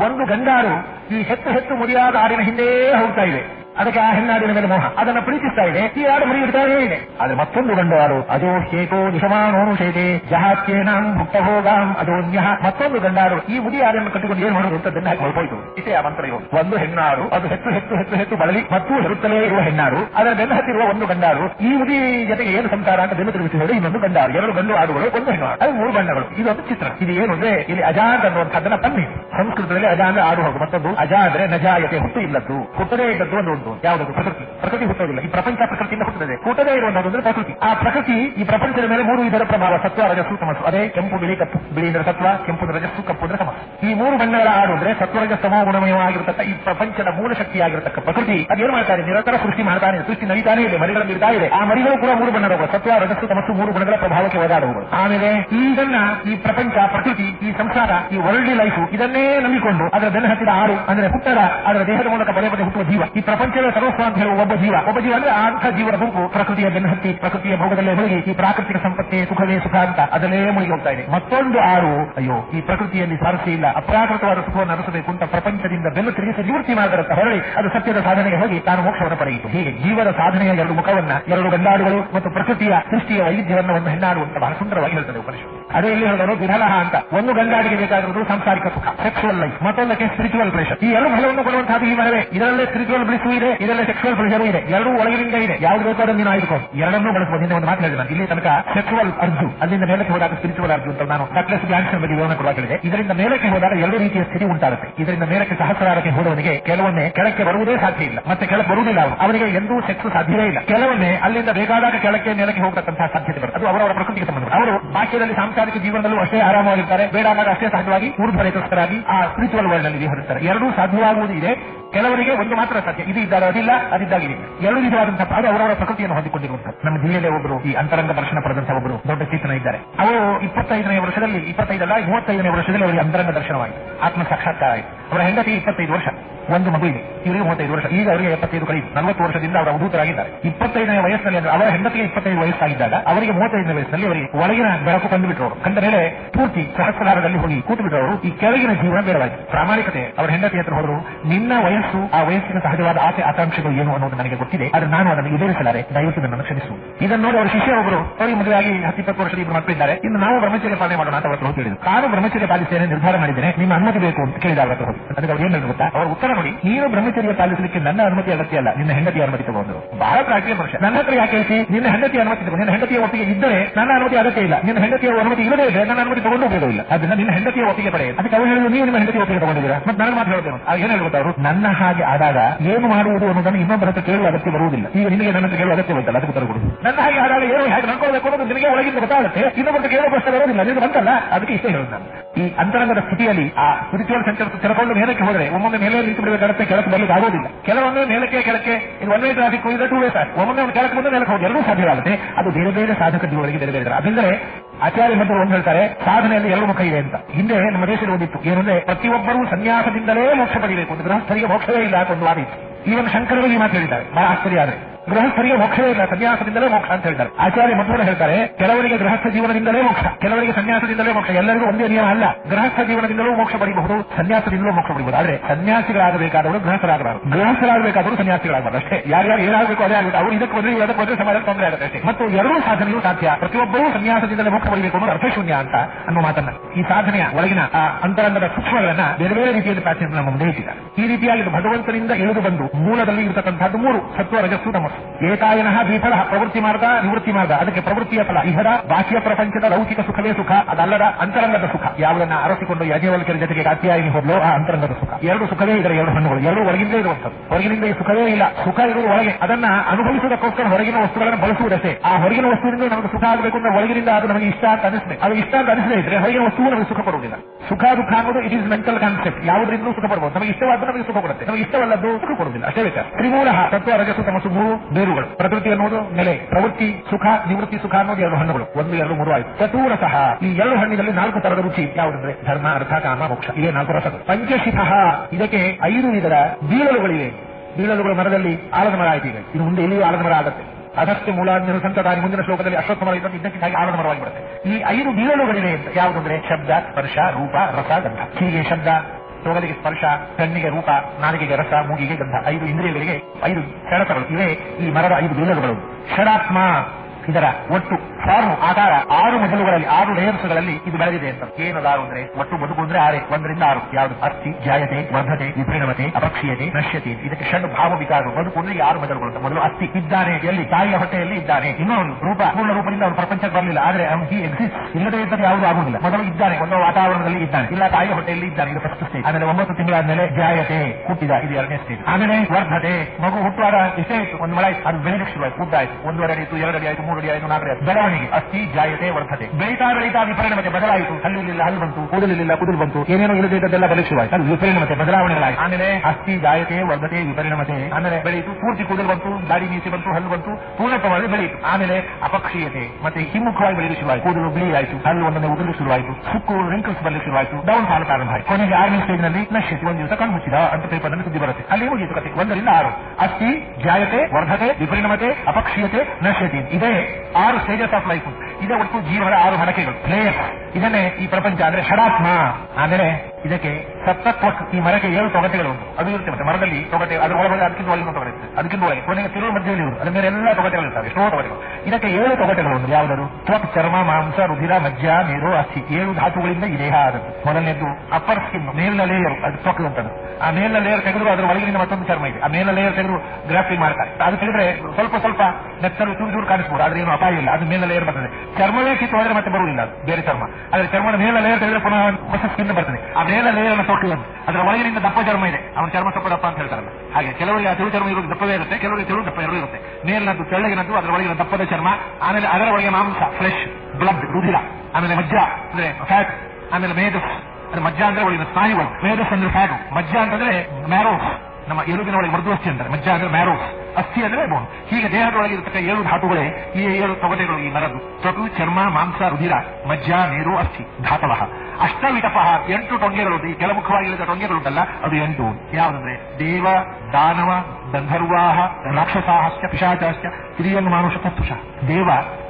ಒಂದು ಗಂಡಾರು ಈ ಹೆತ್ತು ಹೆತ್ತು ಮುರಿಯಾದ ಆಡಿನ ಹಿಂದೆ ಹೋಗ್ತಾ ಇದೆ. ಅದಕ್ಕೆ ಆ ಹೆಣ್ಣಾಡಿನ ಮೇಲೆ ಮೋಹ. ಅದನ್ನ ಪ್ರೀತಿಸ್ತಾ ಇದೆ. ಈ ಆಡು ಮರಿ ಇಡ್ತಾನೇ ಇದೆ. ಆದ್ರೆ ಮತ್ತೊಂದು ಗಂಡು ಆಡು ಅದು ಶೇಕೋ ನಿಶಮಾನೋನು ಮುಕ್ತ ಹೋಗಾಂ ಅಜೋನ್ಯ ಮತ್ತೊಂದು ಗಂಡಾಡು ಈ ಉದಿ ಆಡನ್ನು ಕಟ್ಟಿಕೊಂಡು ಏನು ಮಾಡೋದು ಅಂತ ಹಾಕಿ ಹೊರಟೋಯ್ತು ಇಷ್ಟೇ ಆ ಮಂತ್ರ ಇರೋದು. ಒಂದು ಹೆಣ್ಣಾಡು ಅದು ಹೆಚ್ಚು ಹೆಚ್ಚು ಹೆಚ್ಚು ಹೆಚ್ಚು ಬಳಲಿ. ಮತ್ತೂ ಹೆರುತ್ತಲೇ ಇರುವ ಹೆಣ್ಣಾರು ಅದರ ಬೆನ್ನ ಹತ್ತಿರುವ ಒಂದು ಗಂಡಾರು ಈ ಉದಿ ಜೊತೆಗೆ ಏನು ಸಂಸಾರ ಅಂತ ಬೆನ್ನು ತಿರುಗಿಸಿ ಹೇಳಿ ಇನ್ನೊಂದು ಗಂಡಾರು ಎರಡು ಗಂಡು ಆಡುಗಳು ಒಂದು ಹೆಣ್ಣು ಅದು ಮೂರು ಬಣ್ಣಗಳು. ಇದೊಂದು ಚಿತ್ರ. ಇದು ಏನು ಅಂದ್ರೆ ಇಲ್ಲಿ ಅಜಾದ್ ಅನ್ನುವಂಥದ್ದನ್ನ ಬನ್ನಿ ಸಂಸ್ಕೃತದಲ್ಲಿ ಅಜಾ ಅಂದ್ರೆ ಆಡು ಹೋಗು. ಮತ್ತೊಂದು ಅಜಾ ಅಂದ್ರೆ ನಜಾಯತೆ ಹುಟ್ಟು ಇಲ್ಲದ್ದು. ಹುಟ್ಟದೇ ಇದ್ದದ್ದು ಒಂದು ಉಂಟು ಯಾವುದದು ಪ್ರಕೃತಿ ಪ್ರಕೃತಿ ಹುಟ್ಟೋದಿಲ್ಲ, ಈ ಪ್ರಪಂಚ ಪ್ರಕೃತಿಯಿಂದ ಹುಟ್ಟುತ್ತದೆ ಹುಟ್ಟದೇ ಇರುವಂತದ್ದು ಅಂದ್ರೆ ಪ್ರಕೃತಿ. ಆ ಪ್ರಕೃತಿ ಈ ಪ್ರಪಂಚದ ಮೇಲೆ ಮೂರು ಇದರ ಪ್ರಭಾವ, ಸತ್ವ ರಜಸ್ಸು ತಮಸ್ಸು ಅದೇ ಕೆಂಪು, ಬಿಳಿ, ಕಪ್ಪು. ಬಿಳಿ ಅಂದ್ರೆ ಸತ್ವ, ಕೆಂಪು ರಜಸ್ಸು ಕಪ್ಪು ಅಂದ್ರೆ ತಮಸ್ಸು ಈ ಮೂರು ಬಣ್ಣಗಳ ಆಡು ಅಂದ್ರೆ ಸತ್ವರಜ ಸಮ ಗುಣಮಯವಾಗಿರತಕ್ಕ ಈ ಪ್ರಪಂಚದ ಮೂಲ ಶಕ್ತಿಯಾಗಿರತಕ್ಕ ಪ್ರಕೃತಿ. ಅದೇನು ಮಾಡ್ತಾರೆ ನಿರಂತರ ಸೃಷ್ಟಿ ಮಾಡ್ತಾನೆ ಸೃಷ್ಟಿ ನಡೀತಾನೆ ಇದೆ ಮರಿಗಳನ್ನು ಇಡ್ತಾ ಇದೆ. ಆ ಮರಿಗಳು ಕೂಡ ಮೂರು ಬಣ್ಣದವುಗಳು ಸತ್ವ ರಜಸ್ಸು ತಮಸ್ಸು ಮೂರು ಗುಣಗಳ ಪ್ರಭಾವಕ್ಕೆ ಒಳಗಾಡುವುದು ಆಮೇಲೆ ಇದನ್ನ ಈ ಪ್ರಪಂಚ, ಪ್ರಕೃತಿ, ಈ ಸಂಸಾರ, ಈ ವರ್ಲ್ಡ್ ಲೈಫ್ ಇದನ್ನೇ ನಂಬಿಕೊಂಡು ಅದರ ಬೆನ್ನ ಹತ್ತಿದ ಆರು ಅಂದ್ರೆ ಹುಟ್ಟದ, ಅದರ ದೇಹದ ಮೂಲಕ ಪದೇ ಪದೇ ಹುಟ್ಟುವ ಜೀವ. ಈ ಪ್ರಪಂಚದ ಸರ್ವಸ್ವ ಅಂತ ಹೇಳುವ ಒಬ್ಬ ಜೀವ. ಒಬ್ಬ ಜೀವ ಅಂದ್ರೆ ಅಂಥ ಜೀವನ ಗುಂಪು, ಪ್ರಕೃತಿಯ ಬೆನ್ನಹತ್ತಿ ಪ್ರಕೃತಿಯ ಭೋಗದಲ್ಲೇ ಮುಳುಗಿ, ಈ ಪ್ರಾಕೃತಿಕ ಸಂಪತ್ತೇ ಸುಖವೇ ಸುಖ ಅಂತ ಅದಲ್ಲೇ ಮುಳುಗಿ ಹೋಗ್ತಾ ಇದೆ. ಮತ್ತೊಂದು ಆರು, ಅಯ್ಯೋ, ಈ ಪ್ರಕೃತಿಯಲ್ಲಿ ಸಾರಸಿ ಇಲ್ಲ. ಅಪ್ರಾಕೃತವಾದ ಸುಖವನ್ನು ಅರಸಬೇಕು ಅಂತ ಪ್ರಪಂಚದಿಂದ ಬೆನ್ನು ತಿರುಗಿಸಿ ನಿವೃತ್ತಿ ಮಾಡಿದರಂತ ಹೊರಳಿ, ಅದು ಸತ್ಯದ ಸಾಧನೆಗೆ ಹೋಗಿ ತಾನು ಮೋಕ್ಷವನ್ನು ಪಡೆಯಿತು. ಹೀಗೆ ಜೀವನ ಸಾಧನೆಯ ಎರಡು ಮುಖವನ್ನ, ಎರಡು ಗಂಡಾಡುಗಳು ಮತ್ತು ಪ್ರಕೃತಿಯ ಸೃಷ್ಟಿಯ ವೈವಿಧ್ಯವನ್ನು ಒಂದು ಹೆಣ್ಣಾಡು ಅಂತ ಬಹಳ ಸುಂದರವಾಗಿ ಹೇಳ್ತದೆ ಉಪನಿಷತ್ತು. ಅದೇ ಇಲ್ಲಿ ಹೇಳಿದರು ವಿರಳಹ ಅಂತ. ಒಂದು ಗಂಡಾಡಿಗೆ ಬೇಕಾಗಿರುವುದು ಸಾಂಸಾರಿಕ ಸುಖ ಸೆಕ್ಸುವಲ್ ಲೈಫ್ ಮತ್ತೊಂದಕ್ಕೆ ಸ್ಪಿರಿಚುವಲ್ ಪ್ರೇಷ ಈ ಎರಡು ಫಲವನ್ನು ಕೊಡುವಂತಹ ಈ ಮರವೇ ಇದರಲ್ಲೇ ಸ್ಪಿರಿಚುವಲ್ ಬ್ಲಿಸ್ ಇದೆ, ಇದರಲ್ಲಿ ಸೆಕ್ಸುವಲ್ ಪ್ರೆಷರ್ ಇದೆ. ಎರಡೂ ಒಳಗಿನಿಂದ ಇದೆ. ಯಾವ್ದು ಬೇಕೋ ಅದನ್ನು ನೀನು ಆಯ್ದುಕೊಂಡು ಎರಡನ್ನೂ ಬಳಸಬಹುದು ಹಿಂದೆ ಒಂದು ಮಾತು ಹೇಳಿದೆ ಇಲ್ಲಿ ತನಕ ಸೆಕ್ಸುವಲ್ ಅರ್ಜು, ಅಲ್ಲಿಂದ ಮೇಲಕ್ಕೆ ಹೋದಾಗ ಸ್ಪಿರಿಚುವಲ್ ಅರ್ಜು ಅಂತ ನಾನು ಡಕ್ಲೆಸ್ ಜಾನ್ಸನ್ ಬಗ್ಗೆ ವಿವರಣೆ ಕೊಡುವಾಗ ಹೇಳಿದೆ. ಇದರಿಂದ ಮೇಲಕ್ಕೆ ಹೋದಾಗ ಎರಡು ರೀತಿಯ ಸ್ಥಿತಿ ಉಂಟಾಗುತ್ತೆ. ಇದರಿಂದ ಮೇಲಕ್ಕೆ ಸಹಸ್ರಾರಕ್ಕೆ ಹೋದವನಿಗೆ ಕೆಲವೊಮ್ಮೆ ಕೆಳಕ್ಕೆ ಬರುವುದೇ ಸಾಧ್ಯ ಇಲ್ಲ. ಮತ್ತೆ ಕೆಳಕ್ಕೆ ಬರುವುದಿಲ್ಲ ಅವರು ಅವನಿಗೆ ಎಂದೂ ಸೆಕ್ಸ್ ಸಾಧ್ಯವೇ ಇಲ್ಲ. ಕೆಲವೊಮ್ಮೆ ಅಲ್ಲಿಂದ ಬೇಕಾದಾಗ ಕೆಳಕ್ಕೆ ಮೇಲಕ್ಕೆ ಹೋಗತಕ್ಕಂತಹ ಸಾಧ್ಯತೆ ಬರುತ್ತೆ. ಅದು ಅವರವರ ಪ್ರಕೃತಿಗೆ ಸಂಬಂಧ. ಅವರು ಬಾಕ್ಯದಲ್ಲಿ ಸಾಂಸಾರಿಕ ಜೀವನದಲ್ಲೂ ಅಷ್ಟೇ ಆರಾಮವಾಗಿರ್ತಾರೆ. ಬೇಡಾದಾಗ ಅಷ್ಟೇ ಸಹಜವಾಗಿ ಊರ್ಧ್ವರೇತಸ್ಥರಾಗಿ ಆ ಸ್ಪಿರಿಚುವಲ್ ವರ್ಲ್ಡ್ನಲ್ಲಿ ವಿಹರಿಸ್ತಾರೆ. ಎರಡೂ ಸಾಧ್ಯವಾಗುವುದು ಇದೆ ಕೆಲವರಿಗೆ ಒಂದು ಮಾತ್ರ ಸಾಧ್ಯ. ಇದು ಇದ್ದಾಗ ಅದಿಲ್ಲ ಅದಿದ್ದಾಗ ಎರಡು ವಿಧವಾದಂತಹ ಅದು ಅವರವರ ಪ್ರಕೃತಿಯನ್ನು ಹೊಂದಿಕೊಂಡಿರುವಂತಹ ನಮ್ಮ ಜಿಲ್ಲೆಯಲ್ಲಿ ಒಬ್ಬರು ಈ ಅಂತರಂಗ ದರ್ಶನ ಪಡೆದಂತಹ ಒಬ್ಬರು ದೊಡ್ಡ ಚೇತನ ಇದ್ದಾರೆ. ಅವರು ಇಪ್ಪತ್ತೈದನೇ ವರ್ಷದಲ್ಲಿ, ಇಪ್ಪತ್ತೈದಲ್ಲ, ಮೂವತ್ತೈದನೇ ವರ್ಷದಲ್ಲಿ ಅವರಿಗೆ ಅಂತರಂಗ ದರ್ಶನವಾಯಿತು. ಆತ್ಮ ಸಾಕ್ಷಾತ್ಕಾರ ಆಯಿತು. ಅವರ ಹೆಂಡತಿ ಇಪ್ಪತ್ತೈದು ವರ್ಷ. ಒಂದು ಮಗು ಇದೆ. ಇವರಿಗೆ ಮೂವತ್ತೈದು ವರ್ಷ. ಈಗ ಅವರಿಗೆ ಎಪ್ಪತ್ತೈದು ಕಳೆಯಿತು. ನಲವತ್ತು ವರ್ಷದಿಂದ ಅವರ ಅವಧೂತರಾಗಿದ್ದಾರೆ. ಇಪ್ಪತ್ತೈದನೇ ವಯಸ್ಸಿನಲ್ಲಿ ಅಂದ್ರೆ ಅವರ ಹೆಂಡತಿಗೆ ಇಪ್ಪತ್ತೈದು ವಯಸ್ಸಾಗಿದ್ದಾಗ ಅವರಿಗೆ ಮೂವತ್ತೈದನೇ ವಯಸ್ಸಿನಲ್ಲಿ ಅವರಿಗೆ ಒಳಗಿನ ಬೆಳಕು ಕಂಡು ಬಿಟ್ಟರು ಕಂಡ ಮೇಲೆ ಪೂರ್ತಿ ಸಹಸ್ರಾರದಲ್ಲಿ ಹೋಗಿ ಕೂತು ಬಿಟ್ಟವರು ಈ ಕೆಳಗಿನ ಜೀವನ ಬೇಡವಾಯಿತು. ಪ್ರಾಮಾಣಿಕತೆ ಅವರ ಹೆಂಡತಿ ಹತ್ರ ಹೋದರು ನಿನ್ನ ವಯಸ್ಸು, ಆ ವಯಸ್ಸಿನ ಸಹಜವಾದ ಆಸೆ, ಆಕಾಂಕ್ಷೆಗಳು ಏನು ಅನ್ನೋದು ನನಗೆ ಗೊತ್ತಿದೆ. ಆದ್ರೆ ನಾನು ಅದನ್ನು ಈಡೇರಿಸಲಾರೆ. ದಯವಿಟ್ಟು ನನ್ನನ್ನು ಕ್ಷಮಿಸು. ಇದನ್ನು ನೋಡಿ ಅವರ ಶಿಷ್ಯ ಒಬ್ಬರು ಅವರಿಗೆ ಮದುವೆಯಾಗಿ ಹತ್ತಿಪ್ಪತ್ತು ವರ್ಷದ ಇಬ್ಬರು ಮಕ್ಕಳಿದ್ದಾರೆ ಇನ್ನು ನಾವು ಬ್ರಹ್ಮಚರ್ಯ ಪಾಲನೆ ಮಾಡೋಣ ಅಂತ ಅವತ್ತು ಹೇಳಿದ್ರು ನಾನು ಬ್ರಹ್ಮಚರ್ಯ ಪಾಲಿಸ್ತೇನೆ ನಿರ್ಧಾರ ಮಾಡಿದ್ದೇನೆ. ನಿಮ್ಮ ಅನುಮತಿ ಬೇಕು ಅಂತ ಕೇಳಿದ ಅವರ ಹತ್ರ ಹೋಗಿ. ಅವ್ರು ಏನ್ ಗೊತ್ತಾ? ಅವರು ಉತ್ತರ ನೋಡಿ, ನೀನು ಬ್ರಹ್ಮಚರ್ಯ ಪಾಲಿಸಲಿಕ್ಕೆ ನನ್ನ ಅನುಮತಿ ಅಗತ್ಯ ಅಲ್ಲ. ನಿನ್ನ ಹೆಂಡತಿ ಅನುಮತಿ ತಗೊಂಡು. ಬಹಳ ಪ್ರಾಚೀನ ಮನುಷ್ಯ. ನನ್ನ ಹತ್ರ ಯಾಕೆ ಹೇಳ್ತಿ? ನಿನ್ನ ಹೆಂಡತಿ ಅನುಮತಿ ನಿನ್ನ ಹೆಂಡತಿಯ ಒಪ್ಪಿಗೆ ಇದ್ದರೆ ನನ್ನ ಅನುಮತಿ ಅಗತ್ಯ ಇಲ್ಲ. ನಿನ್ನ ಹೆಂಡತಿಯ ಅನುಮತಿ ಇಲ್ಲದೇ ಇದ್ರೆ ನನ್ನ ಅನುಮತಿ ತಗೊಂಡು ಇಲ್ಲ. ಅದನ್ನ ನಿನ್ನ ಹೆಂಡತಿಯ ಒಪ್ಪಿಗೆ ಪಡೆಯ. ಅದಕ್ಕೆ ಅವರು ಹೇಳಿದ್ರು ನೀವು ನಿಮ್ಮ ಹೆಂಡತಿ ಒಪ್ಪಿಗೆ ತಗೊಂಡಿದ್ದೀರಾ? ಮತ್ತೆ ನನಗೆ ಮಾತು ಹೇಳ್ತೇನೆ ಏನು ಹೇಳ್ಬೋದು ಅವರು? ನನ್ನ ಹಾಗೆ ಆದಾಗ ಏನು ಮಾಡುವುದು ಅನ್ನೋದನ್ನು ಇನ್ನೊಬ್ಬರ ಹತ್ರ ಕೇಳುವ ಅಗತ್ಯ ಬರುವುದಿಲ್ಲ. ಈಗ ನಿನಗೆ ನನ್ನ ಹತ್ರ ಕೇಳುವ ಅಗತ್ಯ ಬರುತ್ತಲ್ಲ ಅದಕ್ಕೆ ಕೊಡುದು ನನ್ನ ಹಾಗೆ ಆದಾಗ ಏನು ಹೇಗೆ ನಡ್ಕೊಳ್ಬೇಕು ಅನ್ನೋದು ನಿಮಗೆ ಒಳಗಿಂದ ಗೊತ್ತಾಗುತ್ತೆ. ಇನ್ನೊಬ್ಬರ ಕೇಳುವ ಪ್ರಶ್ನೆ ಬರೋದಿಲ್ಲ ನಿಮಗೆ ಬಂತಲ್ಲ, ಅದಕ್ಕೆ ಇಷ್ಟೇ ಹೇಳೋದು ನಾನು. ಈ ಅಂತರಂಗದ ಸ್ಥಿತಿಯಲ್ಲಿ ಆ ಸ್ಪಿರಿಚುವಲ್ ಸೆಂಟರ್ ತೆರೆಕೊಂಡು ಮೇಲಕ್ಕೆ ಹೋದರೆ, ಒಮ್ಮೊಮ್ಮೆ ಮೇಲೆ ನಿಂತು ಬಿಡಬೇಕಾಗುತ್ತೆ ಕೆಳಕ್ಕೆ ಬರ್ಲಿಕ್ಕೆ ಆಗೋದಿಲ್ಲ. ಕೆಲವೊಮ್ಮೆ ಮೇಲಕ್ಕೆ ಕೆಳಕ್ಕೆ ಇದು ಒನ್ ವೇ ಟ್ರಾಫಿಕ್ ಇದೆ ಟೂ ವೇ ಸರ್ ಒಮ್ಮೆ ಒಂದು ಕೆಳಕ್ಕೆ ಬಂದು ಮೇಲಕ್ಕೆ ಹೋಗಿ, ಎರಡೂ ಸಾಧ್ಯವಾಗುತ್ತೆ. ಅದು ಬೇರೆ ಬೇರೆ ಸಾಧಕ ಜೀವಗಳಿಗೆ ಬೇರೆ ಬೇರೆ ಅದಂದ್ರೆ ಆಚಾರ್ಯ ಮಧ್ಯೆ ಒಂದು ಹೇಳ್ತಾರೆ, ಸಾಧನೆಯಲ್ಲಿ ಎರಡು ಮುಖ ಇದೆ ಅಂತ. ಹಿಂದೆ ನಮ್ಮ ದೇಶದಲ್ಲಿ ಓದಿತ್ತು. ಏನಂದ್ರೆ ಪ್ರತಿಯೊಬ್ಬರೂ ಸನ್ಯಾಸದಿಂದಲೇ ಮೋಕ್ಷ ಪಡೆಯಬೇಕು ಅಂತ. ಗೃಹಸ್ಥರಿಗೆ ಮೋಕ್ಷವೇ ಇಲ್ಲ ಅಂತ ಒಂದು ವಾದ ಇತ್ತು. ಈವನ್ ಶಂಕರರು ಈ ಮಾತು ಹೇಳಿದ್ದಾರೆ ಬಹಳ ಆಶ್ಚರ್ಯ ಆದರೆ. ಗೃಹಸ್ಥರಿಗೆ ಮೋಕ್ಷವೇ ಇಲ್ಲ, ಸನ್ಯಾಸದಿಂದಲೇ ಮೋಕ್ಷ ಅಂತ ಹೇಳ್ತಾರೆ. ಆಚಾರ್ಯ ಮಧ್ವರ ಹೇಳ್ತಾರೆ, ಕೆಲವರಿಗೆ ಗೃಹಸ್ಥ ಜೀವನದಿಂದಲೇ ಮೋಕ್ಷ, ಕೆಲವರಿಗೆ ಸನ್ಯಾಸದಿಂದಲೇ ಮೋಕ್ಷ. ಎಲ್ಲರಿಗೂ ಒಂದೇ ನಿಯಮ ಅಲ್ಲ. ಗೃಹಸ್ಥ ಜೀವನದಿಂದಲೂ ಮೋಕ್ಷ ಪಡಿಬಹುದು, ಸನ್ಯಾಸದಿಂದಲೂ ಮೋಕ್ಷ ಪಡಿಬಹುದು. ಆದ್ರೆ ಸನ್ಯಾಸಿಗಳಾಗಬೇಕಾದವರು ಗೃಹಸ್ಥರಾಗಬಾರದು. ಗೃಹಸ್ಥರಾಗಬೇಕಾದವರು ಸನ್ಯಾಸಿಗಳಾಗಬಾರದು ಅಷ್ಟೇ. ಯಾರ್ಯಾರು ಏನಾಗಬೇಕು ಅದೇ ಆಗಬೇಕು ಅವರು ಇದಕ್ಕೆ ಬಂದ್ರೆ ಅದಕ್ಕೆ ಬಂದ್ರೆ ಸಮಾಜಕ್ಕೆ ತೊಂದರೆ ಆಗುತ್ತೆ ಅಷ್ಟೇ. ಮತ್ತು ಎರಡೂ ಸಾಧನೆಯೂ ಸಾಧ್ಯ. ಪ್ರತಿಯೊಬ್ಬರೂ ಸನ್ಯಾಸದಿಂದಲೇ ಮೋಕ್ಷ ಪಡಿಬೇಕು ಅನ್ನೋದು ಅರ್ಥಶೂನ್ಯ ಅಂತ ಅನ್ನೋ ಮಾತನ್ನ ಈ ಸಾಧನೆಯ ಒಳಗಿನ, ಆ, ಅಂತರಂಗದ ಸೂಕ್ಷ್ಮಗಳನ್ನ ಬೇರೆ ಬೇರೆ ರೀತಿಯಲ್ಲಿ ಪ್ರಾಚೀನ ನಮ್ಮ ಮುಂದೆ ಇಟ್ಟಿದ್ದಾರೆ. ಈ ರೀತಿಯಾಗಿ ಭಗವಂತನಿಂದ ಇಳಿದು ಬಂದು ಮೂಲದಲ್ಲಿ ಇರತಕ್ಕಂಥದ್ದು ಮೂರು. ಸತ್ವ, ರಜಸ್ಸು, ತಮಸ್ಸು. ಏಕಾಯನಃ ದ್ವಿಫಲ, ಪ್ರವೃತ್ತಿ ಮಾರ್ಗ, ನಿವೃತ್ತಿ ಮಾರ್ಗ. ಅದಕ್ಕೆ ಪ್ರವೃತ್ತಿಯ ಫಲ ಇಹದ, ಬಾಹ್ಯ ಪ್ರಪಂಚದ ಲೌಕಿಕ ಸುಖವೇ ಸುಖ, ಅದಲ್ಲದ ಅಂತರಂಗದ ಸುಖ. ಯಾವುದನ್ನ ಅರಸಿಕೊಂಡು ಯಾಜ್ಞವಲ್ಕರ ಜೊತೆಗೆ ಅತ್ಯಾಯಿನಿ ಹೋದ್ಲೋ ಆ ಅಂತರಂಗದ ಸುಖ. ಎರಡು ಸುಖವೇ ಇದರ ಎರಡು ಹಣ್ಣುಗಳು. ಎರಡು ಹೊರಗಿಂದ ಇರುವಂತದ್ದು ಹೊರಗಿನಿಂದ ಸುಖವೇ ಇಲ್ಲ. ಸುಖ ಇರುವುದು ಒಳಗೆ ಅದನ್ನ ಅನುಭವಿಸುವುದಕ್ಕೋಸ್ಕರ ಹೊರಗಿನ ವಸ್ತುಗಳನ್ನು ಬಳಸುವುದಷ್ಟೇ. ಆ ಹೊರಗಿನ ವಸ್ತುವಿನಿಂದ ನಮಗೆ ಸುಖ ಆಗಬೇಕು ಅಂದ್ರೆ ಒಳಗಿನಿಂದ ಅದು ನಮಗೆ ಇಷ್ಟ ಅಂತ ಅನಿಸ್ತದೆ ಅದು ಇಷ್ಟ ಅಂತ ಅನಿಸದೇ ಇದ್ರೆ ಹೊರಗಿನ ವಸ್ತುವು ನಮಗೆ ಸುಖ ಕೊಡುವುದಿಲ್ಲ. ಸುಖ, ದುಃಖ ಅನ್ನೋದು ಇಟ್ ಇಸ್ ಮೆಂಟಲ್ ಕಾನ್ಸೆಪ್ಟ್ ಯಾವುದರಿಂದ ಸುಖ ಪಡಬಹುದು ನಮಗೆ ಇಷ್ಟವಾದ ನಮಗೆ ಸುಖ ಕೊಡುತ್ತೆ. ನಮಗೆ ಇಷ್ಟವಲ್ಲದ್ದು ಸುಖ ಕೊಡುವುದಿಲ್ಲ. ಬೇಕಾ ತ್ರಿಮೂಲ ತತ್ವ, ರಜಸ ತಮಸು ಮೂರು ಬೇರುಗಳು. ಪ್ರಕೃತಿ ಅನ್ನೋದು, ನೆಲೆ, ಪ್ರವೃತ್ತಿ, ಸುಖ, ನಿವೃತ್ತಿ, ಸುಖ ಅನ್ನೋದು ಎರಡು ಹಣ್ಣುಗಳು. ಒಂದು, ಎರಡು, ಮೂರು ಆಯ್ತು. ಚತುರ ಸಹ ಈ ಎರಡು ಹಣ್ಣಿನಲ್ಲಿ ನಾಲ್ಕು ತರದ ರುಚಿ ಯಾವುದಂದ್ರೆ? ಧರ್ಮ, ಅರ್ಥ, ಕಾಮ, ಮೋಕ್ಷ. ಇದೆ ನಾಲ್ಕು ರಸಗಳು. ಪಂಚಶಿಖ ಇದಕ್ಕೆ ಐದು ಇದರ ಬೀಳಲುಗಳಿವೆ. ಬೀಳಲುಗಳ ಮರದಲ್ಲಿ ಆಲದ ಮರ ಆಯ್ತು ಈಗ. ಇದು ಮುಂದೆ ಎಲ್ಲಿಯೂ ಆಲದ ಮರ ಆಗುತ್ತೆ. ಅದಕ್ಕೆ ಮೂಲಾಜ್ಞರು ಸಂತದಾನಿ ಮುಂದಿನ ಶ್ಲೋಕದಲ್ಲಿ ಅಶ್ವತ್ಥ ಮರ ಇದ್ದಂತೆ ಇದ್ದಕ್ಕಿದ್ದಾಗಿ ಆಲದ ಮರವಾಗಿ ಬರುತ್ತೆ. ಈ ಐದು ಬೀಳಲುಗಳಿವೆ ಅಂತ ಯಾವುದಂದ್ರೆ? ಶಬ್ದ, ಸ್ಪರ್ಶ, ರೂಪ, ರಸ, ಗಂಧ. ಹೀಗೆ ಶಬ್ದ ತೊಗಲಿಗೆ ಸ್ಪರ್ಶ, ಕಣ್ಣಿಗೆ ರೂಪ, ನಾಲಿಗೆಗೆ ರಸ, ಮೂಗಿಗೆ ಗಂಧ, ಐದು ಇಂದ್ರಿಯಗಳಿಗೆ ಐದು ಸೆಳೆತಗಳು ಇವೇ ಈ ಮರದ ಐದು ಬೇಲರುಗಳು ಷಡಾತ್ಮ. ಇದರ ಒಟ್ಟು ಫಾರ್ಮ್ ಆಕಾರ ಆರು ಮಜಲುಗಳಲ್ಲಿ ಆರು ಲೇಯರ್ಸ್ಗಳಲ್ಲಿ ಇದು ಬೆಳೆದಿದೆ ಅಂತ. ಏನದಾರು ಅಂದ್ರೆ, ಒಟ್ಟು ಬದುಕು ಅಂದ್ರೆ ಆರೆ, ಒಂದರಿಂದ ಆರು. ಯಾವುದು? ಅಸ್ಥಿ, ಜಾಯತೆ, ವರ್ಧತೆ ವಿಪರಿಣಮತೆ ಅಪಕ್ಷೀಯತೆ, ನಶ್ಯತೆ. ಇದಕ್ಕೆ ಷಡ್ ಭಾವ ವಿಕಾರ ಬದುಕು ಅಂದ್ರೆ ಆರು ಮಜಲುಗಳು ಮೊದಲು ಅಸ್ಥಿ ಇದ್ದಾನೆ, ಎಲ್ಲಿ? ತಾಯಿಯ ಹೊಟ್ಟೆಯಲ್ಲಿ ಇದ್ದಾನೆ. ಇನ್ನೊಂದು ರೂಪ, ಪೂರ್ಣ ರೂಪದಿಂದ ಅವನು ಪ್ರಪಂಚಕ್ಕೆ ಬರಲಿಲ್ಲ. ಆದ್ರೆ ಹಿ ಎಕ್ಸಿಸ್ಟ್ ಇಲ್ಲದೆ ಇದ್ದರೆ ಯಾವುದು ಆಗುವುದಿಲ್ಲ. ಮೊದಲು ಇದ್ದಾನೆ, ಒಂದು ವಾತಾವರಣದಲ್ಲಿ ಇದ್ದಾನೆ. ಇಲ್ಲ, ತಾಯಿಯ ಹೊಟ್ಟೆಯಲ್ಲಿ ಇದ್ದಾನೆ. ಇದು ಫಸ್ಟ್ ಸ್ಟೇಜ್ ಆಮೇಲೆ ಒಂಬತ್ತು ತಿಂಗಳಾದ್ಮೇಲೆ ಜಾಯತೆ, ಹುಟ್ಟಿದ. ಇದು ಎರಡನೇ ಸ್ಟೇಜ್ ಆಮೇಲೆ ವರ್ಧತೆ. ಮಗು ಹುಟ್ಟುವಾಗ ಇಷ್ಟೇ ಇತ್ತು ಒಂದು ಮಳೆ ಅದು ಬೆಳೆದಕ್ಕೆ ಶುರುವಾಯ್ತು. ಉದ್ದ ಆಯ್ತು. ಒಂದೂವರೆ ಆಯಿತು ಎರಡು ಆಯ್ತು ಮೂರು ಐದು ಆಯ್ತು ನಾಲ್ಕು ಅಡಿ ಆಯ್ತು ಬೆಳವಣಿಗೆ. ಅಸ್ಥಿ, ಜಾಯತೆ, ವರ್ಧತೆ. ಬೆಳೀತಾ ಬೆಳೀತಾ ವಿಪರಿಣಮತೆ ಬದಲಾಯಿತು. ಹಲ್ಲಿರಲಿಲ್ಲ, ಹಲ್ಲು ಬಂತು. ಕೂದಲಿಲ್ಲ ಕೂದಲು ಬಂತು. ಏನೇನೋ ಇಲ್ಲದೆ ಇದ್ದದ್ದೆಲ್ಲ ಬರಲಿಕ್ಕೆ ಶುರುವಾಯ್ತು ಅದು ವಿಪರಿಣಮತೆ ಬದಲಾವಣೆಗಳಾಯಿತು. ಆಮೇಲೆ ಅಸ್ತಿ ಜಾಯತೆ, ವರ್ಧತೆ ವಿಪರಿಣಮತೆ ಆಮೇಲೆ ಬೆಳೆಯಿತು ಪೂರ್ತಿ ಕೂದಲು ಬಂತು, ದಾಡಿ ಮೀಸಿ ಬಂತು, ಹಲ್ಲು ಬಂತು. ಪೂರ್ಣ ಪ್ರಮಾಣದಲ್ಲಿ ಬೆಳೆಯಿತು ಆಮೇಲೆ ಅಪಕ್ಷೀಯತೆ. ಮತ್ತೆ ಹಿಮ್ಮುಖವಾಗಿ ಬೆಳೆಯಲು ಶುರುವಾಯಿತು. ಕೂದಲು ಬಿಳಿ ಆಯಿತು ಹಲ್ಲು ಒಂದೊಂದೇ ಉದುರು ಶುರುವಾಯಿತು. ಸುಕ್ಕು ರಿಂಕಲ್ಸ್ ಬರಲು ಶುರುವಾಯಿತು. ಡೌನ್ ಫಾಲ್ ಪ್ರಾರಂಭ ಆಯಿತು ಕೊನೆಗೆ ಆರನೇ ಸ್ಟೇಜ್ನಲ್ಲಿ ನಶಿಸಿ ಒಂದು ದಿವಸ ಕಣ್ಣು ಮುಚ್ಚಿದ ಅಂತ ಪೇಪರ್ನಲ್ಲಿ ಸುದ್ದಿ ಬರುತ್ತೆ. ಅಲ್ಲಿ ಮುಗಿಯಿತು ಕತೆ ಒಂದರಿಂದ ಆರು. ಅಸ್ತಿ ಜಾಯತೆ, ವರ್ಧತೆ, ವಿಪರಿಣಮತೆ, ಅಪಕ್ಷೀಯತೆ, ನಶ್ಯತೆ. ಇದೇ ಆರು ಸ್ಟೇಜಸ್ ಆಫ್ ಲೈಫ್ ಇದೇ ಒಟ್ಟು ಜೀವನ ಆರು ಹಣಕೆಗಳು ಪ್ಲೇಯರ್ ಇದನ್ನೇ ಈ ಪ್ರಪಂಚ ಅಂದ್ರೆ ಷಡಾತ್ಮ. ಆದರೆ ಇದಕ್ಕೆ ಸಪ್ತತ್ವ ಈ ಮರಕ್ಕೆ ಏಳು ತೊಗಟೆಗಳು ಅದು ಇರುತ್ತೆ ಮತ್ತೆ ಮರದಲ್ಲಿ ತೊಗಟೆ ಅದು ಒಳಗೆ ಅದಕ್ಕಿಂತ ಒಳಗೆ ತೊಗಟೆ ಅದಕ್ಕಿಂತ ಒಳಗೆ ಕೊನೆಗೆ ತಿರುಳು ಮಧ್ಯದಲ್ಲಿ ಇರುವುದು. ಅದರ ಮೇಲೆ ಎಲ್ಲ ತೊಗಟೆಗಳು ಇರ್ತವೆ. ಎಷ್ಟೋ ತೊಗಟೆಗಳು. ಇದಕ್ಕೆ ಏಳು ತೊಗಟೆಗಳು ಉಂಟು. ಯಾವುದಾದ್ರು ತ್ವಕ್, ಚರ್ಮ, ಮಾಂಸ, ರುಧಿರ, ಮಜ್ಜ ನೀರು ಅಸ್ಥಿ. ಏಳು ಧಾತುಗಳಿಂದ ಈ ದೇಹ ಆದದ್ದು. ಮೊದಲನೇದು ಅಪ್ಪರ್ ಸ್ಕಿನ್ ಮೇಲಿನ ಲೇಯರ್ ಅದು ತ್ವಕ್ ಅಂತದ್ದು. ಆ ಮೇಲಿನ ಲೇಯರ್ ತೆಗೆದು ಅದರ ಒಳಗಿನಿಂದ ಮತ್ತೊಂದು ಚರ್ಮ ಇದೆ. ಆ ಮೇಲಿನ ಲೇಯರ್ ತೆಗೆದು ಗ್ರಾಫ್ಟಿಂಗ್ ಮಾಡ್ತಾರೆ. ಅದು ತೆಗೆದ್ರೆ ಸ್ವಲ್ಪ ಸ್ವಲ್ಪ ನೆತ್ತರು ಚೂರು ಚೂರು ಕಾಣಿಸ್ಬೋದು, ಆದ್ರೆ ಏನು ಅಪಾಯ ಇಲ್ಲ. ಅದು ಮೇಲಿನ ಲೇಯರ್ ಬರ್ತದೆ. ಚರ್ಮವೇ ಕಿತ್ತು ಹೋದ್ರೆ ಮತ್ತೆ ಬರುವುದಿಲ್ಲ ಬೇರೆ ಚರ್ಮ. ಆದ್ರೆ ಚರ್ಮದ ಮೇಲಿನ ಲೇಯರ್ ತೆಗೆದ್ರೆ ಪುನಃ ಹೊಸ ಸ್ಕಿನ್ ಬರ್ತದೆ. ಆ ಮೇಲಿನ ಲೇಯರ್ ಅನ್ನು ತೊಟ್ಟು ಅದರ ಒಳಗಿನಿಂದ ದಪ್ಪ ಚರ್ಮ ಇದೆ. ಅವನ ಚರ್ಮ ಸ್ವಲ್ಪ ದಪ್ಪ ಅಂತ ಹೇಳ್ತಾರಲ್ಲ. ಹಾಗೆ ಕೆಲವರಿಗೆ ಆ ತೆಳು ಚರ್ಮ ಇರೋದು ದಪ್ಪವೇ ಇರುತ್ತೆ, ಕೆಲವರಿಗೆ ತೆಳು ದಪ್ಪ ಎರಡೂ ಇರುತ್ತೆ. ಮೇಲಿನದ್ದು ತೆಳ್ಳಗಿನದ್ದು ಅದರ ಒಳಗಿನ ದಪ್ಪದ ಚರ್ಮ, ಆಮೇಲೆ ಅದರ ಒಳಗೆ ಮಾಂಸ ಫ್ರೆಶ್ ಬ್ಲಡ್ ರುಧಿರ, ಆಮೇಲೆ ಮಜ್ಜ ಅಂದ್ರೆ ಫ್ಯಾಟ್ ಆಮೇಲೆ ಮೇಧಸ್ ಅಂದ್ರೆ ಮಜ್ಜ ಅಂದ್ರೆ ಒಳಗಿನ ಸ್ನಾಯುಗಳು ಮೇಧಸ್ ಅಂದ್ರೆ ಫ್ಯಾಟು ಮಜ್ಜ ಅಂತಂದ್ರೆ ಮ್ಯಾರೋಸ್. ನಮ್ಮ ಎಲುಬಿನ ಒಳಗೆ ಮೃದು ಅಸ್ಥಿ ಅಂತಾರೆ. ಮಜ್ಜ ಅಂದ್ರೆ ಮ್ಯಾರೋಸ್. ಅಸ್ಥಿ ಅಂದ್ರೆ ಬೋನ್ ಹೀಗೆ ದೇಹದೊಳಗೆ ಇರತಕ್ಕ ಏಳು ಧಾತುಗಳೇ ಈ ಏಳು ತೊಗಟೆಗಳು ಈ ಮರದು ತ್ವಕು ಚರ್ಮ, ಮಾಂಸ, ರುಧಿರ, ಮಜ್ಜ, ನೀರು, ಅಸ್ಥಿ ಧಾತವಃ ಅಷ್ಟವಿಟಪಃ ಎಂಟು ಟೊಂಗೆಗಳು ಈ ಕೆಳಮುಖವಾಗಿರುವ ಟೊಂಗೆಗಳುಂಟಲ್ಲ ಅದು ಎಂಟು. ಯಾವುದಂದ್ರೆ ದೇವ, ದಾನವ, ಗಂಧರ್ವಾಹ, ರಾಕ್ಷಸಾಹಸ್ಯ, ಪಿಶಾಚಾಸ್ಯ ಹಿರಿಯನ್ ಮಾನುಷ, ತತ್ಪುಷ. ದೇವ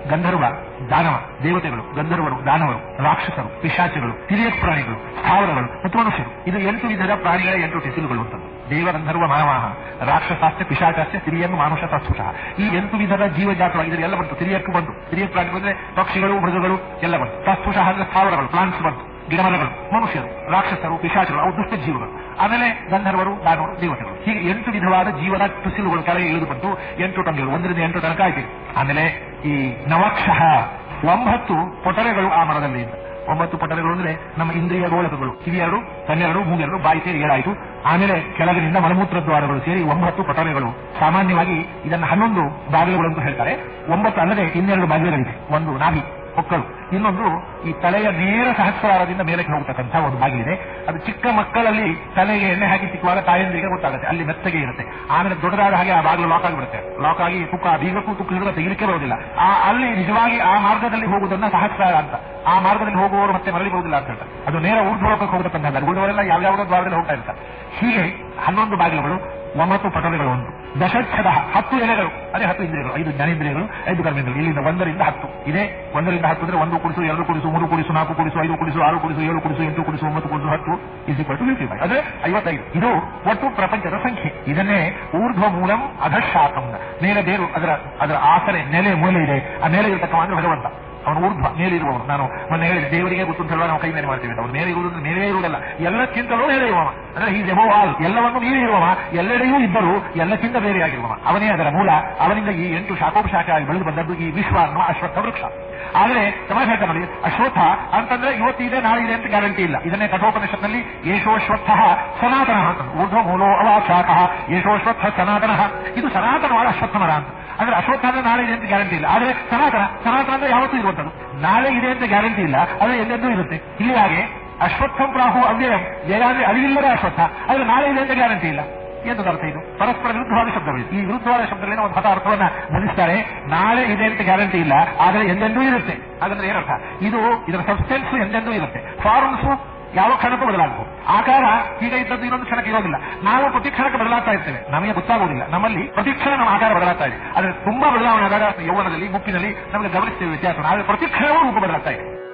ಗಂಧರ್ವ, ದಾನವ, ದೇವತೆಗಳು, ಗಂಧರ್ವರು, ದಾನವರು, ರಾಕ್ಷಸರು, ಪಿಶಾಚಗಳು, ಹಿರಿಯ ಪ್ರಾಣಿಗಳು, ಸ್ಥಾವರಗಳು ಮತ್ತು ಮನುಷ್ಯರು. ಇದು ಎಂಟು ವಿಧದ ಪ್ರಾಣಿಗಳ ಎಂಟು ಟಿಸಿಲುಗಳು ಅಂತದ್ದು. ದೇವ, ಗಂಧರ್ವ, ಮಾನವಾಹ ರಾಕ್ಷಸಾಸ್ಯ ಪಿಶಾಚಾಸ್ತ್ರ ಸಿರಿಯನ್ನು ಮಾನುಷ ತತ್ವಶ ಈ ಎಂಟು ವಿಧದ ಜೀವಜಾತವಾಗಿ ಎಲ್ಲ ಬಂತು. ತಿರಿಯಕ್ಕೂ ಬಂತು. ತಿರಿಯ ಪ್ರಾಣಿ ಅಂದ್ರೆ ಪಕ್ಷಿಗಳು, ಮೃಗಗಳು ಎಲ್ಲ ಬಂತು. ತತ್ವಶ ಅಂದ್ರೆ ಸ್ಥಾವರಗಳು, ಪ್ಲಾಂಟ್ಸ್ ಬಂತು. ಗಿಡಮರಗಳು, ಮನುಷ್ಯರು, ರಾಕ್ಷಸರು ಪಿಶಾಚಗಳು ಅವು ದುಷ್ಟ ಜೀವಗಳು. ಆಮೇಲೆ ಗಂಧರ್ವರು, ದಾನವರು, ದೇವತೆಗಳು. ಹೀಗೆ ಎಂಟು ವಿಧವಾದ ಜೀವನ ತುಸಿಲುಗಳ ಕೆಳಗೆ ಇಳಿದು ಬಂತು ಎಂಟು ಟಂಗೆಗಳು ಒಂದರಿಂದ ಎಂಟು ತನಕ ಆಯ್ತು. ಆಮೇಲೆ ಈ ನವಕ್ಷ, ಒಂಬತ್ತು ಪೊಟರೆಗಳು ಆ ಮರದಲ್ಲಿ ಒಂಬತ್ತು ಪೊಟರೆಗಳು ಅಂದ್ರೆ ನಮ್ಮ ಇಂದ್ರಿಯ ಗೋಳಕಗಳು. ಕಿವಿಯರು ಕನ್ನೆರಡು ಮೂಗೆರಡು, ಬಾಯಿ ಸೇರಿ ಏಳಾಯಿತು. ಆಮೇಲೆ ಕೆಳಗಿನಿಂದ ಮಲಮೂತ್ರ ದ್ವಾರಗಳು ಸೇರಿ ಒಂಬತ್ತು ಪೊಟರೆಗಳು. ಸಾಮಾನ್ಯವಾಗಿ ಇದನ್ನು ಹನ್ನೊಂದು ಬಾಗಿಲುಗಳು ಅಂತ ಹೇಳ್ತಾರೆ. ಒಂಬತ್ತು ಅಲ್ಲದೆ ಇನ್ನೆರಡು ಬಾಗಿಲುಗಳಿದೆ ಒಂದು ನಾಭಿ. ಹೊಕ್ಕಳು ಇನ್ನೊಂದು, ಈ ತಲೆಯ ನೇರ ಸಹಸ್ರಾರದಿಂದ ಮೇಲಕ್ಕೆ ಹೋಗ್ತಕ್ಕಂಥ ಒಂದು ಬಾಗಿಲಿದೆ. ಅದು ಚಿಕ್ಕ ಮಕ್ಕಳಲ್ಲಿ ತಲೆಗೆ ಎಣ್ಣೆ ಹಾಕಿ ಸಿಕ್ಕುವಾಗ ತಾಯಂದಿರಿಗೆ ಗೊತ್ತಾಗುತ್ತೆ. ಅಲ್ಲಿ ಮೆತ್ತಗೆ ಇರುತ್ತೆ. ಆಮೇಲೆ ದೊಡ್ಡದಾದ ಹಾಗೆ ಆ ಬಾಗಿಲು ಲಾಕ್ ಆಗಿಬಿಡುತ್ತೆ. ಲಾಕ್ ಆಗಿ ತುಕ್ಕ ಬೀಗಕ್ಕೂ ತುಕ್ಕ ಹಿಡಿದ ತೆಗಿಲಿಕ್ಕೆ ಬರೋದಿಲ್ಲ ಆ, ಅಲ್ಲಿ ನಿಜವಾಗಿ ಆ ಮಾರ್ಗದಲ್ಲಿ ಹೋಗುವುದನ್ನ ಸಹಸ್ರಾರ ಅಂತ. ಆ ಮಾರ್ಗದಲ್ಲಿ ಹೋಗುವವರು ಮತ್ತೆ ಮರಳಿ ಬರುವುದಿಲ್ಲ ಅಂತ ಹೇಳ್ತಾರೆ. ಅದು ನೇರ ಊರ್ಧ್ವಲೋಕಕ್ಕೆ ಹೋಗತಕ್ಕಂಥ ಉಳಿದವರೆಲ್ಲ ಯಾವ್ಯಾವ ದ್ವಾರದಲ್ಲಿ ಹೋಗ್ತಾ ಇರ್ತಾರೆ. ಹೀಗೆ ಹನ್ನೊಂದು ಬಾಗಿಲುಗಳು ಒಂಬತ್ತು ಪಟಲಗಳು ಒಂದು ದಶಚ್ಛದ ಹತ್ತು ಎಲೆಗಳು. ಅದೇ ಹತ್ತು ಇಂದ್ರಿಯಗಳು, ಐದು ಜ್ಞಾನೇಂದ್ರಿಯಗಳು ಐದು ಕರ್ಮೇಂದ್ರಿಯಗಳು. ಇಲ್ಲಿಂದ ಒಂದರಿಂದ ಹತ್ತು. ಇದೇ? ಒಂದರಿಂದ ಹತ್ತು ಅಂದ್ರೆ ಒಂದು ಕುಡಿಸು, ಎರಡು ಕುಡಿಸು, ಮೂರು ಕುಡಿಸು, ನಾಲ್ಕು ಕುಡಿಸು, ಐದು ಕುಡಿಸು, ಆರು ಕುಡಿಸು, ಏಳು ಕುಡಿಸು, ಎಂಟು ಕುಡಿಸು, ಒಂಬತ್ತು ಕುಡಿಸು, ಹತ್ತು ಇಸ್ ಇಕ್ವಲ್ ಟು ಫಿಫ್ಟಿ ಐವತ್ತೈದು. ಇದು ಒಟ್ಟು ಪ್ರಪಂಚದ ಸಂಖ್ಯೆ. ಇದನ್ನೇ ಊರ್ಧ್ವ ಮೂಲಂ ಅಧಶಾಖಂ ಮೇಲೆ ಬೇರು, ಅದರ ಅದರ ಆಸರೆ, ನೆಲೆ, ಮೂಲೆ ಇದೆ. ಆ ನೆಲೆ ಇರತಕ್ಕ ಅಂದ್ರೆ ಭಗವಂತ. ಅವನು ಊರ್ಧ್ವ ಮೇಲಿರುವವನು ನಾನು ಮೊನ್ನೆ ಹೇಳಿ ದೇವರಿಗೆ ಗೊತ್ತು ಅಂತ ಹೇಳುವ ನಾವು ಕೈ ಮೇಲೆ ಮಾಡ್ತೀವಿ ಅಂತ. ಅವನು ಮೇಲೆ ಇರುವುದು ಮೇಲೇ ಇರುವುದಲ್ಲ. ಎಲ್ಲಕ್ಕಿಂತಲೂ ಮೇಲೆ ಇರುವವ. ಅಂದ್ರೆ ಈ ಎಬೋ ಆಲ್ ಎಲ್ಲವನ್ನು ಮೀರಿ ಇರುವವ. ಎಲ್ಲೆಡೆಯೂ ಇದ್ದರೂ ಎಲ್ಲಕ್ಕಿಂತ ಬೇರೆಯಾಗಿರುವವ ಅವನೇ ಅದರ ಮೂಲ. ಅವನಿಂದ ಈ ಎಂಟು ಶಾಖೋಪಶಾಖ ಆಗಿ ಬೆಳೆದು ಬಂದದ್ದು ಈ ವಿಶ್ವ ಅನ್ನುವ ಅಶ್ವತ್ಥ ವೃಕ್ಷ. ಆದರೆ ಸಮಾಜ ನೋಡಿ, ಅಶ್ವತ್ಥ ಅಂತಂದ್ರೆ ಇವತ್ತಿದೆ ನಾಳೆ ಇದೆ ಅಂತ ಗ್ಯಾರಂಟಿ ಇಲ್ಲ. ಇದನ್ನೇ ಕಠೋಪನಿಷತ್ನಲ್ಲಿ ಯಶೋಶ್ವತ್ಥ ಸನಾತನ ಊರ್ಧ್ವ ಮೂಲೋ ಅವಾಕ್ಷಾಖ ಯಶೋಶ್ವತ್ಥ ಸನಾತನ. ಇದು ಸನಾತನವಾದ ಅಶ್ವತ್ಥ ಮರ ಅಂತ. ಅಂದ್ರೆ ಅಂದ್ರೆ ನಾಳೆ ಇದೆ ಅಂತ ಗ್ಯಾರಂಟಿ ಇಲ್ಲ. ಆದ್ರೆ ಸನಾತನ ಸನಾತನ ಅಂದ್ರೆ ಯಾವತ್ತೂ ಇರುವಂತದ್ದು ನಾಳೆ ಇದೆ ಅಂತ ಗ್ಯಾರಂಟಿ ಇಲ್ಲ, ಆದ್ರೆ ಎಲ್ಲೆಂದೂ ಇರುತ್ತೆ. ಇಲ್ಲಿ ಹಾಗೆ ಅಶ್ವತ್ಥಂ ಪ್ರಾಹು ಅವ್ಯಯಂ ವ್ಯಯ ಅಂದ್ರೆ ಅಳಿವಿಲ್ಲದ ಅಶ್ವತ್ಥ, ಆದ್ರೆ ನಾಳೆ ಇದೆ ಅಂತ ಗ್ಯಾರಂಟಿ ಇಲ್ಲ. ಎಂದು ಅರ್ಥ ಇದು? ಪರಸ್ಪರ ವಿರುದ್ಧವಾದ ಶಬ್ದಗಳು ಈ ವಿರುದ್ಧವಾದ ಶಬ್ದಗಳಿಂದ ಒಂದು ಹೊಸ ಅರ್ಥವನ್ನ ಬಲಿಸ್ತಾರೆ ನಾಳೆ ಇದೆ ಅಂತ ಗ್ಯಾರಂಟಿ ಇಲ್ಲ, ಆದ್ರೆ ಎಂದೆಂದೂ ಇರುತ್ತೆ. ಹಾಗಂದ್ರೆ ಏನರ್ಥ? ಇದು ಇದರ ಸಬ್ಸ್ಟೆನ್ಸ್ ಎಂದೆಂದೂ ಇರುತ್ತೆ. ಫಾರ್ಮ್ಸ್ ಯಾವ ಕ್ಷಣಕ್ಕೂ ಬದಲಾಗಬಹುದು ಆಕಾರ ಈಗ ಇದ್ದದ್ದು ಇನ್ನೊಂದು ಕ್ಷಣಕ್ಕೆ ಇರೋದಿಲ್ಲ. ನಾವು ಪ್ರತಿ ಕ್ಷಣಕ್ಕೆ ಬದಲಾಗ್ತಾ ಇರ್ತೇವೆ. ನಮಗೆ ಗೊತ್ತಾಗುವುದಿಲ್ಲ ನಮ್ಮಲ್ಲಿ ಪ್ರತಿ ಕ್ಷಣ ನಮ್ಮ ಆಕಾರ ಬದಲಾಗ್ತಾ ಇದೆ. ಆದರೆ ತುಂಬಾ ಬದಲಾವಣೆ ಆದಾಗ ಯೌವನದಲ್ಲಿ, ಮುಪ್ಪಿನಲ್ಲಿ ನಮಗೆ ಗಮನಿಸುತ್ತೇವೆ ವ್ಯತ್ಯಾಸ. ಆದರೆ ಪ್ರತಿ ಕ್ಷಣವೂ ರೂಪ ಬದಲಾಗ್ತಾ ಇದೆ.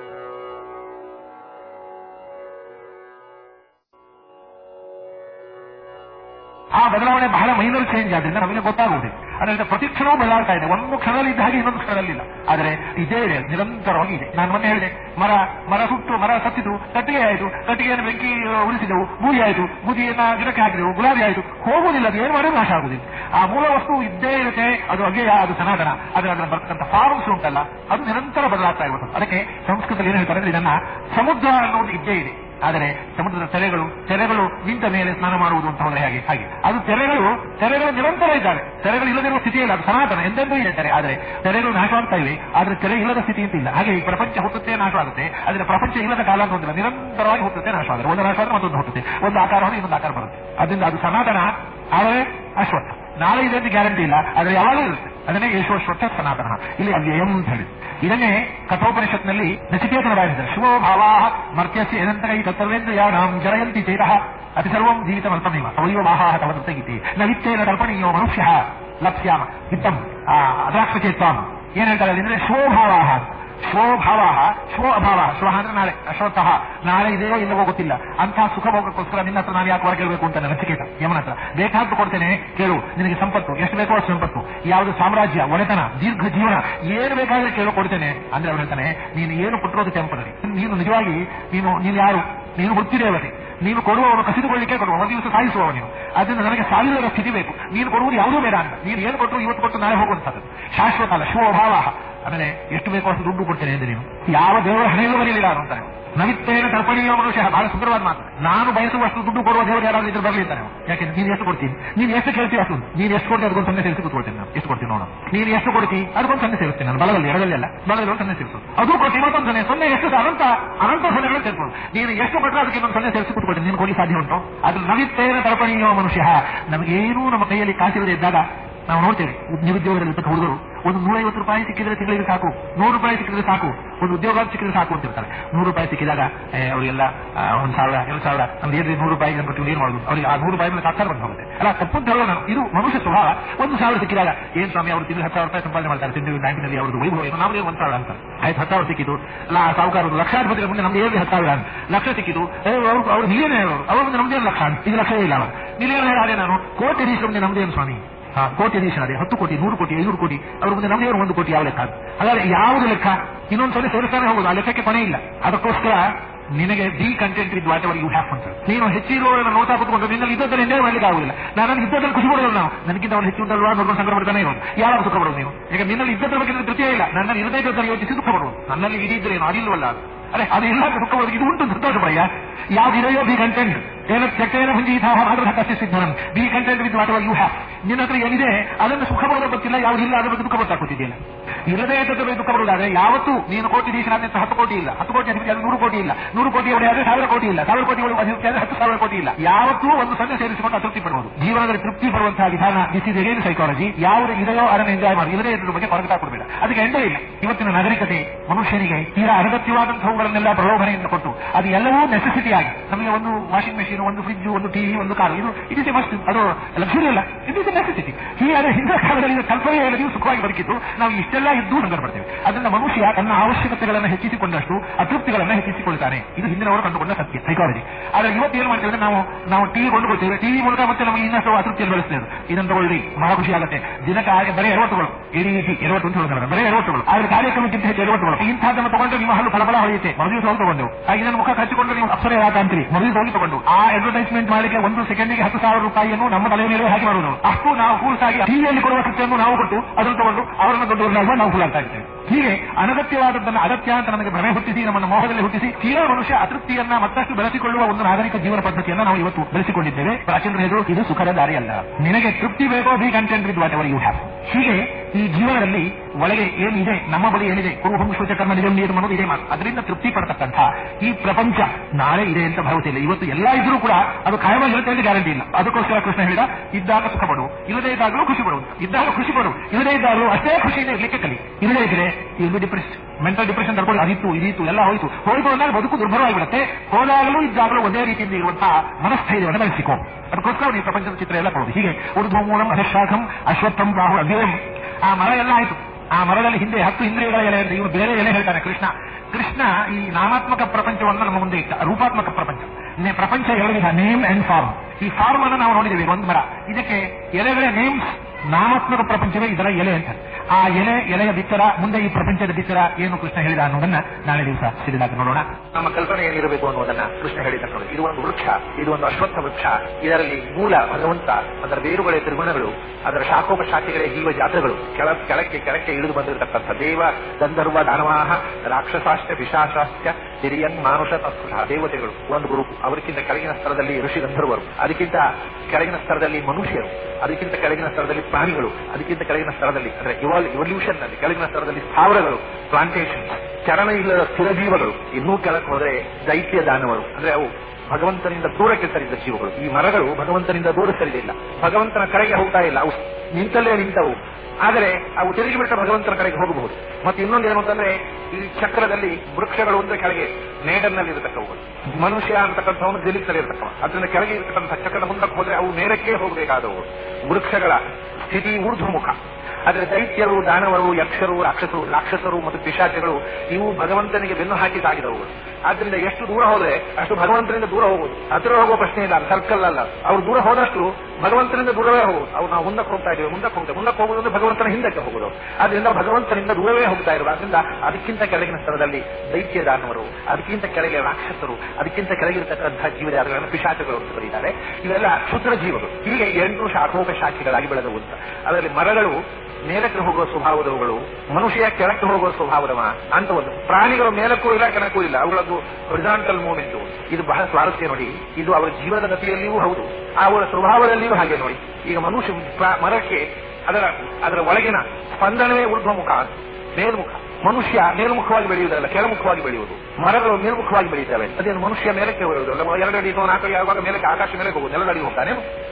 ಆ ಬದಲಾವಣೆ ಬಹಳ ಮೈನರ್ ಚೇಂಜ್ ಆದ್ರಿಂದ ನಮಗೆ ಗೊತ್ತಾಗುವುದಿಲ್ಲ. ಅದರಿಂದ ಪ್ರತಿ ಕ್ಷಣವೂ ಬದಲಾಗ್ತಾ ಇದೆ. ಒಂದು ಕ್ಷಣದಲ್ಲಿ ಇದ್ದ ಹಾಗೆ ಇನ್ನೊಂದು ಕ್ಷಣದಲ್ಲಿಲ್ಲ ಆದರೆ ಇದೇ ಇದೆ, ನಿರಂತರವಾಗಿ ಇದೆ. ನಾನು ಮೊನ್ನೆ ಹೇಳಿದೆ, ಮರ ಮರ ಸುಟ್ಟು, ಮರ ಸತ್ತಿದ್ದು, ಕಟ್ಟಿಗೆ ಆಯಿತು, ಕಟ್ಟಿಗೆಯನ್ನು ಬೆಂಕಿ ಉಳಿಸಿದೆವು ಬೂದಿ ಆಯಿತು, ಬೂದಿಯನ್ನ ಗಿಡಕ್ಕೆ ಹಾಕಿದೆವು ಗುಲಾಬಿ ಆಯಿತು, ಹೋಗುವುದಿಲ್ಲ, ಅದು ಏನು ಮಾಡಿದ್ರು ನಾಶ ಆಗುವುದಿಲ್ಲ. ಆ ಮೂಲ ವಸ್ತು ಇದ್ದೇ ಇರುತ್ತೆ, ಅದು ಅವ್ಯಯ ಅದು ಸನಾತನ. ಅದರ ಅದರ ಬರ್ತಕ್ಕಂಥ ಫಾರ್ಮ್ಸ್ ಉಂಟಲ್ಲ, ಅದು ನಿರಂತರ ಬದಲಾಗ್ತಾ ಇರುವುದು ಅದಕ್ಕೆ ಸಂಸ್ಕೃತದಲ್ಲಿ ಏನು ಹೇಳ್ತಾರೆ ಇದನ್ನ ಸಮುದ್ರ ಅನ್ನೋದು ಇದ್ದೇ ಇದೆ. ಆದರೆ ಸಮುದ್ರದ ತೆರೆಗಳು ತೆರೆಗಳು ನಿಂತ ಮೇಲೆ ಸ್ನಾನ ಮಾಡುವುದು ಅಂತ ಹೋದರೆ ಹಾಗೆ ಹಾಗೆ. ಅದು ತೆರೆಗಳು ತೆರೆಗಳು ನಿರಂತರ ಇದ್ದಾವೆ. ತೆರೆಗಳು ಇಲ್ಲದಿರುವ ಸ್ಥಿತಿ ಇಲ್ಲ. ಅದು ಸನಾತನ, ಎಂದೆಂದೂ ಹೇಳ್ತಾರೆ. ತೆರೆ ಆದರೆ ತೆರೆಗಳು ನಾಶವಾಗ್ತಾ ಇವೆ. ಆದರೆ ತೆರೆ ಇಲ್ಲದ ಸ್ಥಿತಿ ಅಂತ ಇಲ್ಲ. ಹಾಗೆ ಈ ಪ್ರಪಂಚ ಹುಟ್ಟುತ್ತೆ ನಾಶವಾಗುತ್ತೆ ಆದರೆ ಪ್ರಪಂಚ ಇಲ್ಲದ ಕಾಲ ಅಂತ ಹೊಂದಿಲ್ಲ ನಿರಂತರವಾಗಿ ಹುಟ್ಟುತ್ತೆ ನಾಶವಾದರೆ ಒಂದು ನಾಶವಾದ್ರೆ ಮತ್ತೊಂದು ಹುಟ್ಟುತ್ತೆ. ಒಂದು ಆಕಾರ ಇನ್ನೊಂದು ಆಕಾರ ಬರುತ್ತೆ. ಅದರಿಂದ ಅದು ಸನಾತನ, ಆದರೆ ಅಶ್ವತ್ಥ. ನಾಳೆ ಇದೆ ಗ್ಯಾರಂಟಿ ಇಲ್ಲ. ಆದರೆ ಯಾವಾಗಲೂ ಇರುತ್ತೆ. ಅದನ್ನೇ ಯಶೋಶ್ವತ ಸನಾತನ ಇಲ್ಲಿ ಅವ್ಯಯಂ ಅಂತ ಹೇಳಿ. ಇದನ್ನೇ ಕಠೋಪನಿಷತ್ನಲ್ಲಿ ನಚಿಕೇತನ ರಾಯಿಸಿದ್ದಾರೆ ಶಿವೋ ಭಾವಾ ಮರ್ತ್ಯಸ್ಯ ಏನಂತ ಈ ಕರ್ತವ್ಯೇಂದ್ರಿಯಾಣಾಂ ಜರಯಂತಿ ಚೇತಃ. ಅತಿ ಸರ್ವಂ ಜೀವಿತಮಲ್ಪಮೇವ ಅವಯೋ ವಾಹ ತವದಂತ ಗೀತೆ ನ ವಿತ್ತೇನ ಕಲ್ಪನೀಯೋ ಮನುಷ್ಯ ಲಪ್ಸ್ಯಾಮ. ವಿತ್ತಂ ಅದ್ರಾಕ್ಷಚೇತ್ವಾಂ. ಏನ್ ಹೇಳ್ತಾರೆ ಅಂದ್ರೆ ಶೋಭಾವ ಶೋಭಾವ ಶೋ ಅಭಾವ ಶೋಹ ಅಂದ್ರೆ ನಾಳೆ ಅಶ್ವತ್ಥಃ ನಾಳೆ ಇದೆಯೋ, ಇಲ್ಲವೋ ಗೊತ್ತಿಲ್ಲ. ಅಂತಹ ಸುಖ ಭೋಗಕ್ಕೋಸ್ಕರ ನಿನ್ನ ಹತ್ರ ನಾನು ಯಾಕೆ ಹೊರಗೆ ಕೇಳಬೇಕು ಅಂತ ನಚಿಕೇತ ಯಮನ ಹತ್ರ. ಬೇಕಾದ್ರೂ ಕೊಡ್ತೇನೆ, ಕೇಳು, ನಿನಗೆ ಸಂಪತ್ತು. ಎಷ್ಟು ಬೇಕೋ ಅಷ್ಟು ಸಂಪತ್ತು. ಯಾವುದು ಸಾಮ್ರಾಜ್ಯ, ಒಡೆತನ, ದೀರ್ಘ ಜೀವನ, ಏನು ಬೇಕಾದ್ರೆ ಕೇಳು, ಕೊಡ್ತೇನೆ. ಅಂದ್ರೆ ಅವ್ರು ಹೇಳ್ತಾನೆ, ನೀನು ಏನು ಕೊಟ್ಟಿರೋದು ಟೆಂಪರರಿ ನೀನು ನಿಜವಾಗಿ, ನೀನು ನೀನು ಯಾರು? ನೀನು ಹುಟ್ಟಿದೇವತೆ ನೀನು ಕೊಡುವವನು ಕಸಿದುಕೊಳ್ಳಿಕ್ಕೆ ಕೊಡುವ ಒಂದು ದಿವಸ ಸಾಯಿಸುವವ ನೀನು. ಅದರಿಂದ ನನಗೆ ಸಾವಿರದ ಸ್ಥಿತಿ ಬೇಕು. ನೀನು ಕೊಡುವುದು ಯಾವುದೂ ಬೇಡ ಅಂತ. ನೀನು ಏನು ಕೊಟ್ಟರು ಇವತ್ತು ಕೊಟ್ಟು ನಾಳೆ ಹೋಗುವಂತದ್ದು ಶಾಶ್ವತ ಅಲ್ಲ ಶೋಭಾವ ಆಮೇಲೆ ಎಷ್ಟು ಬೇಕೋ ಅಷ್ಟು ದುಡ್ಡು ಕೊಡ್ತೇನೆ ಎಂದು ನೀನು. ಯಾವ ದೇವರ ಹಣೆಯೂ ಬರಲಿಲ್ಲ ಅದು ಅಂತಾನೆ ನವಿತ್ತೇನ ತರ್ಪಣಿಯೋ ಮನುಷ್ಯ ಬಹಳ ಸುಂದರವಾದ ಮಾತು. ನಾನು ಬಯಸುವಷ್ಟು ದುಡ್ಡು ಕೊಡುವ ದೇವರು ಯಾರಾದ್ರೂ ಇದ್ರೆ ಬರಲಿ ಅಂತಾನೆ ಯಾಕೆಂದ್ರೆ ನೀನು ಎಷ್ಟು ಕೊಡ್ತೀನಿ ನೀನು ಎಷ್ಟು ಕೇಳ್ತೀವಿ ಅಷ್ಟು? ನೀನು ಎಷ್ಟು ಕೊಡ್ತೀವಿ ಅದಕ್ಕೊಂದು ಸಣ್ಣ ಸೇರಿಸಿ ಕೂತ್ಕೊಳ್ತೀನಿ ನಾನು. ಎಷ್ಟು ಕೊಡ್ತೀನಿ ನೋಡೋಣ. ನೀನು ಎಷ್ಟು ಕೊಡ್ತಿ? ಅದಕ್ಕೊಂದು ಸಣ್ಣ ಸೇರಿಸ್ತೀನಿ ನಾನು ಬಲದಲ್ಲಿ ಎಡದಲ್ಲಿ ಅಲ್ಲ. ಬಲದಲ್ಲಿ ಒಂದು ಸಣ್ಣ ಸೇರಿಸು ಅದು ಕೊಟ್ಟು ಮತ್ತೊಂದು ಸೊನ್ನೆ. ಸೊನ್ನೆ ಎಷ್ಟು ಅನಂತ ಅನಂತ ಸೊನ್ನೆಗಳು ಸೇರ್ಕೊಂಡು ನೀನು ಎಷ್ಟು ಕೊಟ್ಟರೆ ಅದಕ್ಕೆ ಇನ್ನೊಂದು ಸೊನ್ನೆ ಸೇರಿಸಿ ಕೂತ್ಕೊಳ್ತೀನಿ. ನೀನು ಕೊಡಿ ಸಾಧ್ಯ ಉಂಟು? ಅದು ನವಿತ್ತೇನ ಕಲ್ಪನೀಯ ಮನುಷ್ಯ. ನಮಗೇನೂ ನಮ್ಮ ಕೈಯಲ್ಲಿ ಕಾಸಿರದೇ ಇದ್ದಾಗ ನಾವು ನೋಡ್ತೇವೆ. ನಿರುದ್ಯೋಗದಲ್ಲಿ ಹುಡುಗರು ಒಂದು ನೂರೈವತ್ತು ರೂಪಾಯಿ ಸಿಕ್ಕಿದ್ರೆ ತಿಂಗಳಿಗೆ ಸಾಕು ನೂರು ರೂಪಾಯಿ ಸಿಕ್ಕಿದ್ರೆ ಸಾಕು ಒಂದು ಉದ್ಯೋಗ ಸಿಕ್ಕಿದ್ರೆ ಸಾಕು ಅಂತ ಇರ್ತಾರೆ ನೂರು ರೂಪಾಯಿ ಸಿಕ್ಕಿದಾಗ ಅವರಿಗೆಲ್ಲ ಒಂದು ಸಾವಿರ ಎರಡು ಸಾವಿರ ನಮ್ದು ಏನ್ರಿ ನೂರು ರೂಪಾಯಿ ಅನ್ಬಿಟ್ಟು ಏನ್ ಮಾಡುದು. ಅವ್ರಿಗೆ ಆ ನೂರು ರೂಪಾಯಿ ಮೇಲೆ ಸಾಕಾರ ಬಂದು ಹೋಗುತ್ತೆ. ಅಲ್ಲ ತಪ್ಪು ಹೇಳೋಣ ನಾನು. ಇದು ಮನುಷ್ಯ ಸ್ವಭಾವ. ಒಂದು ಸಾವಿರ ಸಿಕ್ಕಿದಾಗ ಏನ್ ಸ್ವಾಮಿ ಅವರು ತಿಂಗಳು ಹತ್ತು ಸಾವಿರ ರೂಪಾಯಿ ಸಂಪಾದನೆ ಮಾಡ್ತಾರೆ? ತಿಂಗಳು ಬ್ಯಾಂಕಿನಲ್ಲಿ ಅವ್ರದ್ದು ವೈಭವ ಏನು? ನಮಗೆ ಒಂದು ಸಾವಿರ ಅಂತ. ಆಯ್ತು ಹತ್ತು ಸಾವಿರ ಸಿಕ್ಕಿತು. ಅಲ್ಲ ಆ ಸಾಹುಕಾರ ಲಕ್ಷಾಧಿಪತಿಗಳ ಮುಂದೆ ನಮ್ಗೆ ಏನ್ರಿ ಹತ್ತು ಸಾವಿರ ಲಕ್ಷ ಸಿಕ್ಕಿತು. ಏ, ಅವ್ರು ಅವ್ರು ನಿಲೇನೇ ಅವರು. ಅವ್ರ ಮುಂದೆ ನಮ್ದೇನು ಲಕ್ಷ ಇದು ಲಕ್ಷ ಇಲ್ಲ ನಿಲೇನೇ ಹಾಗೆ ನಾನು. ಕೋಟಿ ರೀಸ್ ಮುಂದೆ ನಮ್ದೇನು ಸ್ವಾಮಿ? ಹಾ, ಕೋಟಿ ಅಧೀಶನ ಅದೇ ಹತ್ತು ಕೋಟಿ ನೂರು ಕೋಟಿ ಐನೂರು ಕೋಟಿ ಅವ್ರ ಮುಂದೆ ನಮಗೆ ಒಂದು ಕೋಟಿ ಯಾವ ಲೆಕ್ಕ? ಹಾಗಾದ್ರೆ ಯಾವುದು ಲೆಕ್ಕ? ಇನ್ನೊಂದು ಸಲ ಸೇರಿಸ್ತಾನೆ ಹೋಗುದು ಆ ಲೆಕ್ಕಕ್ಕೆ ಕೊನೆ ಇಲ್ಲ. ಅದಕ್ಕೋಸ್ಕರ ನಿನಗೆ be content with what you have ಅಂತ ನೀನು ಹೆಚ್ಚಿರುವವರನ್ನು ನೋಡ್ತಾ ಕೂತ್ಕೊಂಡು ನಿನ್ನಲ್ಲಿ ಇದ್ದದಲ್ಲಿ ಎಂದೇ ಮಾಡಲಿಕ್ಕೆ ಆಗುದಿಲ್ಲ. ನಾನು ಇದ್ದದಲ್ಲಿ ಖುಷಿ ಪಡೋದು ನಾವು. ನನಗಿಂತ ಅವ್ರು ಹೆಚ್ಚು ಉಂಟಲ್ವಾ ನೋಡ್ಕೊಂಡು ಸಂಗ್ರಹ ಪಡ್ತಾನೆ ಇರೋದು. ಯಾರು ಸುಖ ಪಡೋದು ನೀವು ಈಗ ನಿನ್ನಲ್ಲಿ ಇದ್ದದ್ರ ಬಗ್ಗೆ ತೃತೀಯ ಇಲ್ಲ. ನನ್ನ ಇರದೇ ಯೋಚಿಸಿ ದುಃಖ ಪಡುವುದು. ನನ್ನಲ್ಲಿ ಇದಿದ್ರೆ ಏನು? ಅದಿಲ್ವಲ್ಲ ಅದು. ಅರೆ ಅದು ಅಂತ ದುಃಖ ಪಡೋದು ಇದು ಉಂಟು ಸಂತೋಷ ಪಡೆಯ ಯಾವ್ದಿದೆಯೋ ಬಿ ಕಂಟೆಂಟ್ ಚಟ್ಟೇನ ಭಂಜೀತಾ ಮಾತ್ರ ಕಸಿ ಸಿದ್ಧನಂ be content with what you have ನಿನ್ನ ಹತ್ರ ಏನಿದೆ, ಅದನ್ನು ಸುಖ ಗೊತ್ತಿಲ್ಲ ಗೊತ್ತಿಲ್ಲ ಯಾವುದಿಲ್ಲ ಅದ್ರ ಬಗ್ಗೆ ದುಃಖ ಬರ್ತಾಕೊತಿದ್ದೀನಿ ಇಲ್ಲದೇ ಇದ್ದದ್ರ ಬಗ್ಗೆ ದುಃಖ ಬರುವುದಾದ್ರೆ ಯಾವತ್ತು ನೀನು ಕೋಟಿ ದೀಶನಾದ್ರೆ ಹತ್ತು ಕೋಟಿ ಇಲ್ಲ. ಹತ್ತು ಕೋಟಿ ಅಧಿಪತಿ ಆದ್ರೆ ನೂರು ಕೋಟಿ ಇಲ್ಲ. ನೂರು ಕೋಟಿ ಆದ್ರೆ ಸಾವಿರ ಕೋಟಿ ಇಲ್ಲ. ಸಾವಿರ ಕೋಟಿ ಅಧಿಪತಿ ಆದ್ರೆ ಹತ್ತು ಸಾವಿರ ಕೋಟಿ ಇಲ್ಲ. ಯಾವತ್ತೂ ಒಂದು ಸಣ್ಣ ಸೇರಿಸಿಕೊಂಡು ಅತೃಪ್ತಿ ಪಡಬಹುದು. ಜೀವನದಲ್ಲಿ ತೃಪ್ತಿ ಬರುವಂತಹ ವಿಧಾನ ದಿಸ್ ಇಸ್ ಎಗೇನ್ ಸೈಕಾಲಜಿ ಯಾವುದು ಇದೆಯೋ ಅದನ್ನು ಎಂಜಾಯ್ ಮಾಡಿ. ಇಲ್ಲದೇ ಇದ್ರ ಬಗ್ಗೆ ಹೊರಗೆ ಕೊಡಬೇಡ ಅದಕ್ಕೆ ಎಂಡೇ ಇಲ್ಲ. ಇವತ್ತಿನ ನಾಗರಿಕತೆ ಮನುಷ್ಯರಿಗೆ ತೀರಾ ಅನಗತ್ಯವಾದಂತಹವುಗಳನ್ನೆಲ್ಲ ಪ್ರಲೋಭನೆಯನ್ನು ಕೊಟ್ಟು ಅದು ಎಲ್ಲವೂ ನೆಸೆಸಿಟಿ ಆಗಿ ನಮಗೆ ಒಂದು ವಾಷಿಂಗ್ ಮೆಷಿನ್ ಒಂದು ಫ್ರಿಜ್ ಒಂದು ಟಿವಿ ಒಂದು ಕಾರು, ಇದು ಇಟ್ ಇಸ್ ಮಸ್ಟ್ ಅದು ಲಕ್ಷರಿ ಅಲ್ಲ ಇಟ್ ಇಸ್ ನೆಸೆಸಿಟಿ ಹೀಗಾದ್ರೆ ಹಿಂದಿನ ಕಾಲದಲ್ಲಿ ಕಲ್ಪನೆ ನೀವು ಸುಖವಾಗಿ ಬದುಕಿದ್ದು, ನಾವು ಇಷ್ಟೆಲ್ಲ ಇದ್ದು ಹಂಗಾರ ಬರ್ತೇವೆ. ಅದರಿಂದ ಮನುಷ್ಯ ತನ್ನ ಅವಶ್ಯಕತೆಗಳನ್ನು ಹೆಚ್ಚಿಸಿಕೊಂಡಷ್ಟು ಅತೃಪ್ತಿಗಳನ್ನು ಹೆಚ್ಚಿಸಿಕೊಳ್ತಾನೆ ಇದು ಹಿಂದಿನವರು ಕಂಡುಕೊಂಡ ಸತ್ಯ ಸೈಕಾಲಜಿ ಆದ್ರೆ ಇವತ್ತು ಏನು ಮಾಡ್ತೇವೆ ನಾವು ನಾವು ಟಿವಿ ಕೊಂಡುಕೊಳ್ತೇವೆ. ಟಿವಿ ಮೂಲಕ ಮತ್ತೆ ನಮಗೆ ಇನ್ನಷ್ಟು ಅತೃಪ್ತಿಯನ್ನು ಬೆಳೆಸ್ತೇವೆ. ಇದನ್ನು ತಗೊಳ್ಳಿ, ಬಹಳ ಖುಷಿ ಆಗುತ್ತೆ. ದಿನಕ್ಕೆ ಹಾಗೆ ಬರೀ ಅರವತ್ತುಗಳು. ಇಡೀ ರೀತಿ ಅಂತ ಹೇಳಿದ್ರೆ ಬರೀ ಎಡವಟ್ಟುಗಳು ಆದ್ರೆ ಕಾರ್ಯಕ್ರಮಕ್ಕಿಂತ ಹೆಚ್ಚು ಎರವತ್ತುಗಳು ಇಂಥದ್ದನ್ನು ತಗೊಂಡ್ರೆ ನಿಮ್ಮ ಹಲ್ಲು ಫಲಫಲ ಹೊಳೆಯುತ್ತೆ. ಮರುದಿವಸ ಹೋಗಿ ತಗೊಂಡೆವು. ಹಾಗೆ ಇದನ್ನು ಮುಖ ಕಚ್ಚಿಕೊಂಡು ನೀವು ಅಪ್ಸರೆ ಯಾತ ಅಂತೀರಿ. ಮರುದಿವಸ ಹೋಗಿ ತಗೊಂಡು. ಆ ಅಡ್ವರ್ಟೈಸ್ಮೆಂಟ್ ಮಾಡಲಿಕ್ಕೆ ಒಂದು ಸೆಕೆಂಡಿಗೆ ಹತ್ತು ಸಾವಿರ ರೂಪಾಯಿಯನ್ನು ನಮ್ಮ ತಲೆ ಮೇಲೆ ಹಾಕಿ ಮಾಡುವುದು ಅಷ್ಟು ನಾವು ಕೂಲ್ಸಾಗಿ ಟಿವಿಯಲ್ಲಿ ಕೊಡುವ ಕೃತ್ಯವನ್ನು ನಾವು ಕೊಟ್ಟು ಅದನ್ನು ತಗೊಂಡು ಅವರನ್ನು ದೊಡ್ಡವರನ್ನಾಗುವ ನಾವು ಫುಲ್ ಆಗ್ತಾ ಇದ್ದೇವೆ ಹೀಗೆ ಅನಗತ್ಯವಾದದ್ದನ್ನು ಅಗತ್ಯ ಅಂತ ನಮಗೆ ಭ್ರಮೆ ಹುಟ್ಟಿಸಿ, ನಮ್ಮನ್ನು ಮೋಹದಲ್ಲಿ ಹುಟ್ಟಿಸಿ, ತೀರಾ ಮನುಷ್ಯ ಅತೃಪ್ತಿಯನ್ನ ಮತ್ತಷ್ಟು ಬೆಳೆಸಿಕೊಳ್ಳುವ ಒಂದು ನಾಗರಿಕ ಜೀವನ ಪದ್ಧತಿಯನ್ನು ನಾವು ಇವತ್ತು ಬೆಳೆಸಿಕೊಂಡಿದ್ದೇವೆ. ಪ್ರಾಚೀನ ಇದು ಸುಖದ ದಾರಿ ಅಲ್ಲ ನಿನಗೆ ತೃಪ್ತಿ ಬೇಕೋ be content with whatever you have ಹೀಗೆ ಈ ಜೀವನದಲ್ಲಿ ಒಳಗೆ ಏನಿದೆ, ನಮ್ಮ ಬಳಿ ಏನಿದೆ, ಕುರುಹಂ ಶೋಚಕರ್ಮ ನಿಜಂ ನೀರು ಮಾಡೋದು ಇದೇ ಮಾತು. ಅದರಿಂದ ತೃಪ್ತಿ ಪಡತಕ್ಕಂಥ ಈ ಪ್ರಪಂಚ ನಾಳೆ ಇದೆ ಅಂತ ಭರವಸೆ ಇಲ್ಲ. ಇವತ್ತು ಎಲ್ಲ ಇದ್ರೂ ಕೂಡ ಅದು ಖಾಯವಾಗಿರುತ್ತೆ ಅಂತ ಗ್ಯಾರಂಟಿ ಇಲ್ಲ. ಅದಕ್ಕೋಸ್ಕರ ಕೃಷ್ಣ ಹೇಳಿದ, ಇದ್ದಾಗ ಸುಖ ಪಡು, ಇಲ್ಲದೇ ಇದ್ದಾಗಲೂ ಖುಷಿ ಪಡು, ಇದ್ದಾಗ ಖುಷಿ ಪಡು, ಇಲ್ಲದೇ ಇದ್ದಾಗಲೂ ಅಷ್ಟೇ ಖುಷಿಯಿಂದ ಇರಲಿಕ್ಕೆ ಕಲಿ. ಇಲ್ಲದೇ ಇದ್ರೆ ಇಲ್ಲಿ ಡಿಪ್ರೆಸ್ ಮೆಂಟಲ್ ಡಿಪ್ರೆಷನ್ ತರ್ಕೊಳ್ಳಿ ಅದಿತ್ತು, ಇದಿತ್ತು, ಎಲ್ಲ ಹೋಯಿತು. ಅಂದಾಗ ಬದುಕು ದುರ್ಭರವಾಗಿಬಿಡುತ್ತೆ ಹೋದಾಗಲೂ ಇದ್ದಾಗಲೂ ಒಂದೇ ರೀತಿಯಿಂದ ಇರುವಂತಹ ಮನಸ್ಥೈರ್ಯವನ್ನು ಬೆಳೆಸಿಕೋ. ಅದಕ್ಕೋಸ್ಕರ ಈ ಪ್ರಪಂಚದ ಚಿತ್ರ ಎಲ್ಲ ಕೊಡೋದು ಹೀಗೆ ಉರ್ಧ್ವ ಮೂಲಂ ಅಧಶಾಖಂ ಅಶ್ವತ್ಥಂ ಬಾಹು ಅಗ್ರೇಂ ಆ ಮರ ಎಲ್ಲ ಆಯ್ತು ಆ ಮರದಲ್ಲಿ ಹಿಂದೆ ಹತ್ತು ಇಂದ್ರಿಯಗಳ ಎಲೆ ಅಂತ ಇವನು ಬೇರೆ ಎಲೆ ಹೇಳ್ತಾನೆ ಕೃಷ್ಣ ಕೃಷ್ಣ ಈ ನಾಮಾತ್ಮಕ ಪ್ರಪಂಚವನ್ನು ನಮ್ಮ ಮುಂದೆ ಇಟ್ಟ ರೂಪಾತ್ಮಕ ಪ್ರಪಂಚ ನೆ- ಪ್ರಪಂಚ ಎರಡು ವಿಧ ನೇಮ್ ಅಂಡ್ ಫಾರ್ಮ್ ಈ ಫಾರ್ಮ್ ಅನ್ನು ನಾವು ನೋಡಿದ್ದೇವೆ ಒಂದು ಮರ ಇದಕ್ಕೆ ಎಲೆಗಳ ನೇಮ್ಸ್ ನಾಮಾತ್ಮಕ ಪ್ರಪಂಚವೇ ಇದರ ಎಲೆ ಅಂತ. ಆ ಎಲೆ, ಎಲೆಯ ಬಿತ್ತರ, ಮುಂದೆ ಈ ಪ್ರಪಂಚದ ಬಿತ್ತರ ಏನು ಕೃಷ್ಣ ಹೇಳಿದ ಅನ್ನೋದನ್ನ ನಾಳೆ ದಿವಸ ಸಿಡಿದಾಗ ನೋಡೋಣ. ನಮ್ಮ ಕಲ್ಪನೆ ಏನಿರಬೇಕು ಅನ್ನೋದನ್ನ ಕೃಷ್ಣ ಹೇಳಿದ ಇದು ಒಂದು ವೃಕ್ಷ, ಇದು ಒಂದು ಅಶ್ವತ್ಥ ವೃಕ್ಷ. ಇದರಲ್ಲಿ ಮೂಲ, ಭಗವಂತ, ಅದರ ಬೇರುಗಳೇ ತ್ರಿಗುಣಗಳು, ಅದರ ಶಾಖೋಪಶಾಖೆಗಳೇ ಜೀವ ಜಾತ್ರೆಗಳು ಕೆಳ, ಕೆಳಕ್ಕೆ ಕೆಳಕ್ಕೆ ಇಳಿದು ಬಂದಿರತಕ್ಕಂಥ ದೇವ, ಗಂಧರ್ವ ದಾನವಾಹ ರಾಕ್ಷಸಾಸ್ತ್ರ ವಿಶಾಶಾಸ್ತ್ರ ಹಿರಿಯನ್, ಮಾನುಷ ತತ್ವ ದೇವತೆಗಳು, ಒಂದು ಗ್ರೂಪ್. ಅವರಿಗಿಂತ ಕೆಳಗಿನ ಸ್ತರದಲ್ಲಿ ಋಷಿ ಗಂಧರ್ವರು. ಅದಕ್ಕಿಂತ ಕೆಳಗಿನ ಸ್ತರದಲ್ಲಿ ಮನುಷ್ಯರು. ಅದಕ್ಕಿಂತ ಕೆಳಗಿನ ಸ್ತರದಲ್ಲಿ ಪ್ರಾಣಿಗಳು, ಅದಕ್ಕಿಂತ ಕೆಳಗಿನ ಸ್ಥಳದಲ್ಲಿ ಅಂದ್ರೆ ಇವಾಲ್ಯೂಷನ್ನಲ್ಲಿ ಕೆಳಗಿನ ಸ್ಥಳದಲ್ಲಿ ಸ್ಥಾವರಗಳು ಪ್ಲಾಂಟೇಶನ್ ಚರಣ ಇಲ್ಲದ ಸ್ಥಿರಜೀವಗಳು, ಇನ್ನೂ ಕೆಳಕ್ಕೆ ಹೋದ್ರೆ ದೈತ್ಯ ದಾನವರು, ಅಂದ್ರೆ ಅವು ಭಗವಂತನಿಂದ ದೂರಕ್ಕೆ ಸರಿದ ಜೀವಗಳು. ಈ ಮರಗಳು ಭಗವಂತನಿಂದ ದೂರ ಸರಿದಿಲ್ಲ ಭಗವಂತನ ಕಡೆಗೆ ಹೋಗ್ತಾ ಇಲ್ಲ. ಅವು ನಿಂತಲ್ಲೇ ನಿಂತವು. ಆದರೆ ಅವು ತಿರುಗಿ ಬಿಟ್ಟ ಭಗವಂತನ ಕಡೆಗೆ ಹೋಗಬಹುದು. ಮತ್ತೆ ಇನ್ನೊಂದು ಏನು ಅಂತಂದ್ರೆ, ಈ ಚಕ್ರದಲ್ಲಿ ವೃಕ್ಷಗಳು ಅಂದ್ರೆ ಕೆಳಗೆ ನೇಡರ್ನಲ್ಲಿ ಇರತಕ್ಕವುಗಳು ಮನುಷ್ಯ ಅಂತಕ್ಕಂಥವನು ಜಲಿತಲ್ಲಿ ಇರತಕ್ಕವ ಅದರಿಂದ ಕೆಳಗೆ ಇರತಕ್ಕಂಥ ಚಕ್ರದ ಮುಂದಕ್ಕೆ ಹೋದ್ರೆ ಅವು ನೇರಕ್ಕೆ ಹೋಗಬೇಕಾದವು. ವೃಕ್ಷಗಳ ಸ್ಥಿತಿ ಊರ್ಧ್ವಮುಖ. ಆದರೆ ದೈತ್ಯರು, ದಾನವರು, ಯಕ್ಷರು, ರಾಕ್ಷಸರು ರಾಕ್ಷಸರು ಮತ್ತು ಪಿಶಾಚಗಳು, ಇವು ಭಗವಂತನಿಗೆ ಬೆನ್ನು ಹಾಕಿ ಸಾಗಿದವು ಆದ್ರಿಂದ ಎಷ್ಟು ದೂರ ಹೋದ್ರೆ ಅಷ್ಟು ಭಗವಂತನಿಂದ ದೂರ ಹೋಗುದು ಹತ್ತಿರ ಹೋಗುವ ಪ್ರಶ್ನೆ ಇಲ್ಲ ಸರ್ಕಲ್ ಅಲ್ಲ. ಅವ್ರು ದೂರ ಹೋದಷ್ಟು ಭಗವಂತನಿಂದ ದೂರವೇ ಹೋಗುದು ಅವ್ರು ನಾವು ಮುಂದಕ್ಕೆ ಹೋಗ್ತಾ ಇದ್ದೀವಿ, ಮುಂದಕ್ಕೆ ಹೋಗ್ತೇವೆ ಮುಂದಕ್ಕೆ ಹೋಗುದು ಅಂದ್ರೆ ಭಗವಂತನ ಹಿಂದಕ್ಕೆ ಹೋಗುದು ಆದ್ರಿಂದ ಭಗವಂತನಿಂದ ದೂರವೇ ಹೋಗ್ತಾ ಇರೋದು ಆದ್ರಿಂದ ಅದಕ್ಕಿಂತ ಕೆಳಗಿನ ಸ್ಥಳದಲ್ಲಿ ದೈತ್ಯ ದಾನವರು, ಅದಕ್ಕಿಂತ ಕೆಳಗೆ ರಾಕ್ಷಸರು, ಅದಕ್ಕಿಂತ ಕೆಳಗಿರತಕ್ಕಂತಹ ಜೀವಜಾತಗಳನ್ನು ಪಿಶಾಚಗಳು ಅಂತ ಬರೀತಾರೆ ಇವೆಲ್ಲ ಕ್ಷುದ್ರ ಜೀವಗಳು. ಹೀಗೆ ಎಂಟು ಶಾಖೋಪ ಶಾಖೆಗಳಾಗಿ ಬೆಳೆದವು ಅಂತ. ಅದರಲ್ಲಿ ಮರಗಳು ಮೇಲಕ್ಕೆ ಹೋಗುವ ಸ್ವಭಾವದವುಗಳು, ಮನುಷ್ಯ ಕೆಳಕ್ಕೆ ಹೋಗುವ ಸ್ವಭಾವದವ ಅಂತ ಒಂದು ಪ್ರಾಣಿಗಳು ಮೇಲಕ್ಕೂ ಇಲ್ಲ, ಕೆಳಕ್ಕೂ ಇಲ್ಲ. ಅವುಗಳದ್ದು ಹೊರಿಜಾಂಟಲ್ ಮೂವ್ಮೆಂಟ್ ಇದು ಬಹಳ ಸ್ವಾರಸ್ಯ ನೋಡಿ. ಇದು ಅವರ ಜೀವನದ ಗತಿಯಲ್ಲಿಯೂ ಹೌದು. ಅವರ ಸ್ವಭಾವದಲ್ಲಿಯೂ ಹಾಗೆ ನೋಡಿ. ಈಗ ಮನುಷ್ಯ ಮರಕ್ಕೆ ಅದರ ಅದರ ಒಳಗಿನ ಸ್ಪಂದನವೇ ಊರ್ಧ್ವಮುಖ, ಮೇಲ್ಮುಖ. ಮನುಷ್ಯ ಮೇಲ್ಮುಖವಾಗಿ ಬೆಳೆಯುವುದಲ್ಲ, ಕೆಳಮುಖವಾಗಿ ಬೆಳೆಯುವುದು. ಮರಗಳು ಮೇಲ್ಮುಖವಾಗಿ ಬೆಳೆಯುತ್ತವೆ. ಅದೇನು ಮನುಷ್ಯ ಮೇಲಕ್ಕೆ ಬರುವುದಲ್ಲ ಎರಡು ಅಡಿ ನಾಲ್ಕು ಅಡಿ ಆಗುವಾಗ ಮೇಲಕ್ಕೆ, ಆಕಾಶ ಮೇಲೆ ಹೋಗುದು ನೆಲದ ಅಡಿ ಹೋಗ್ತಾನೆ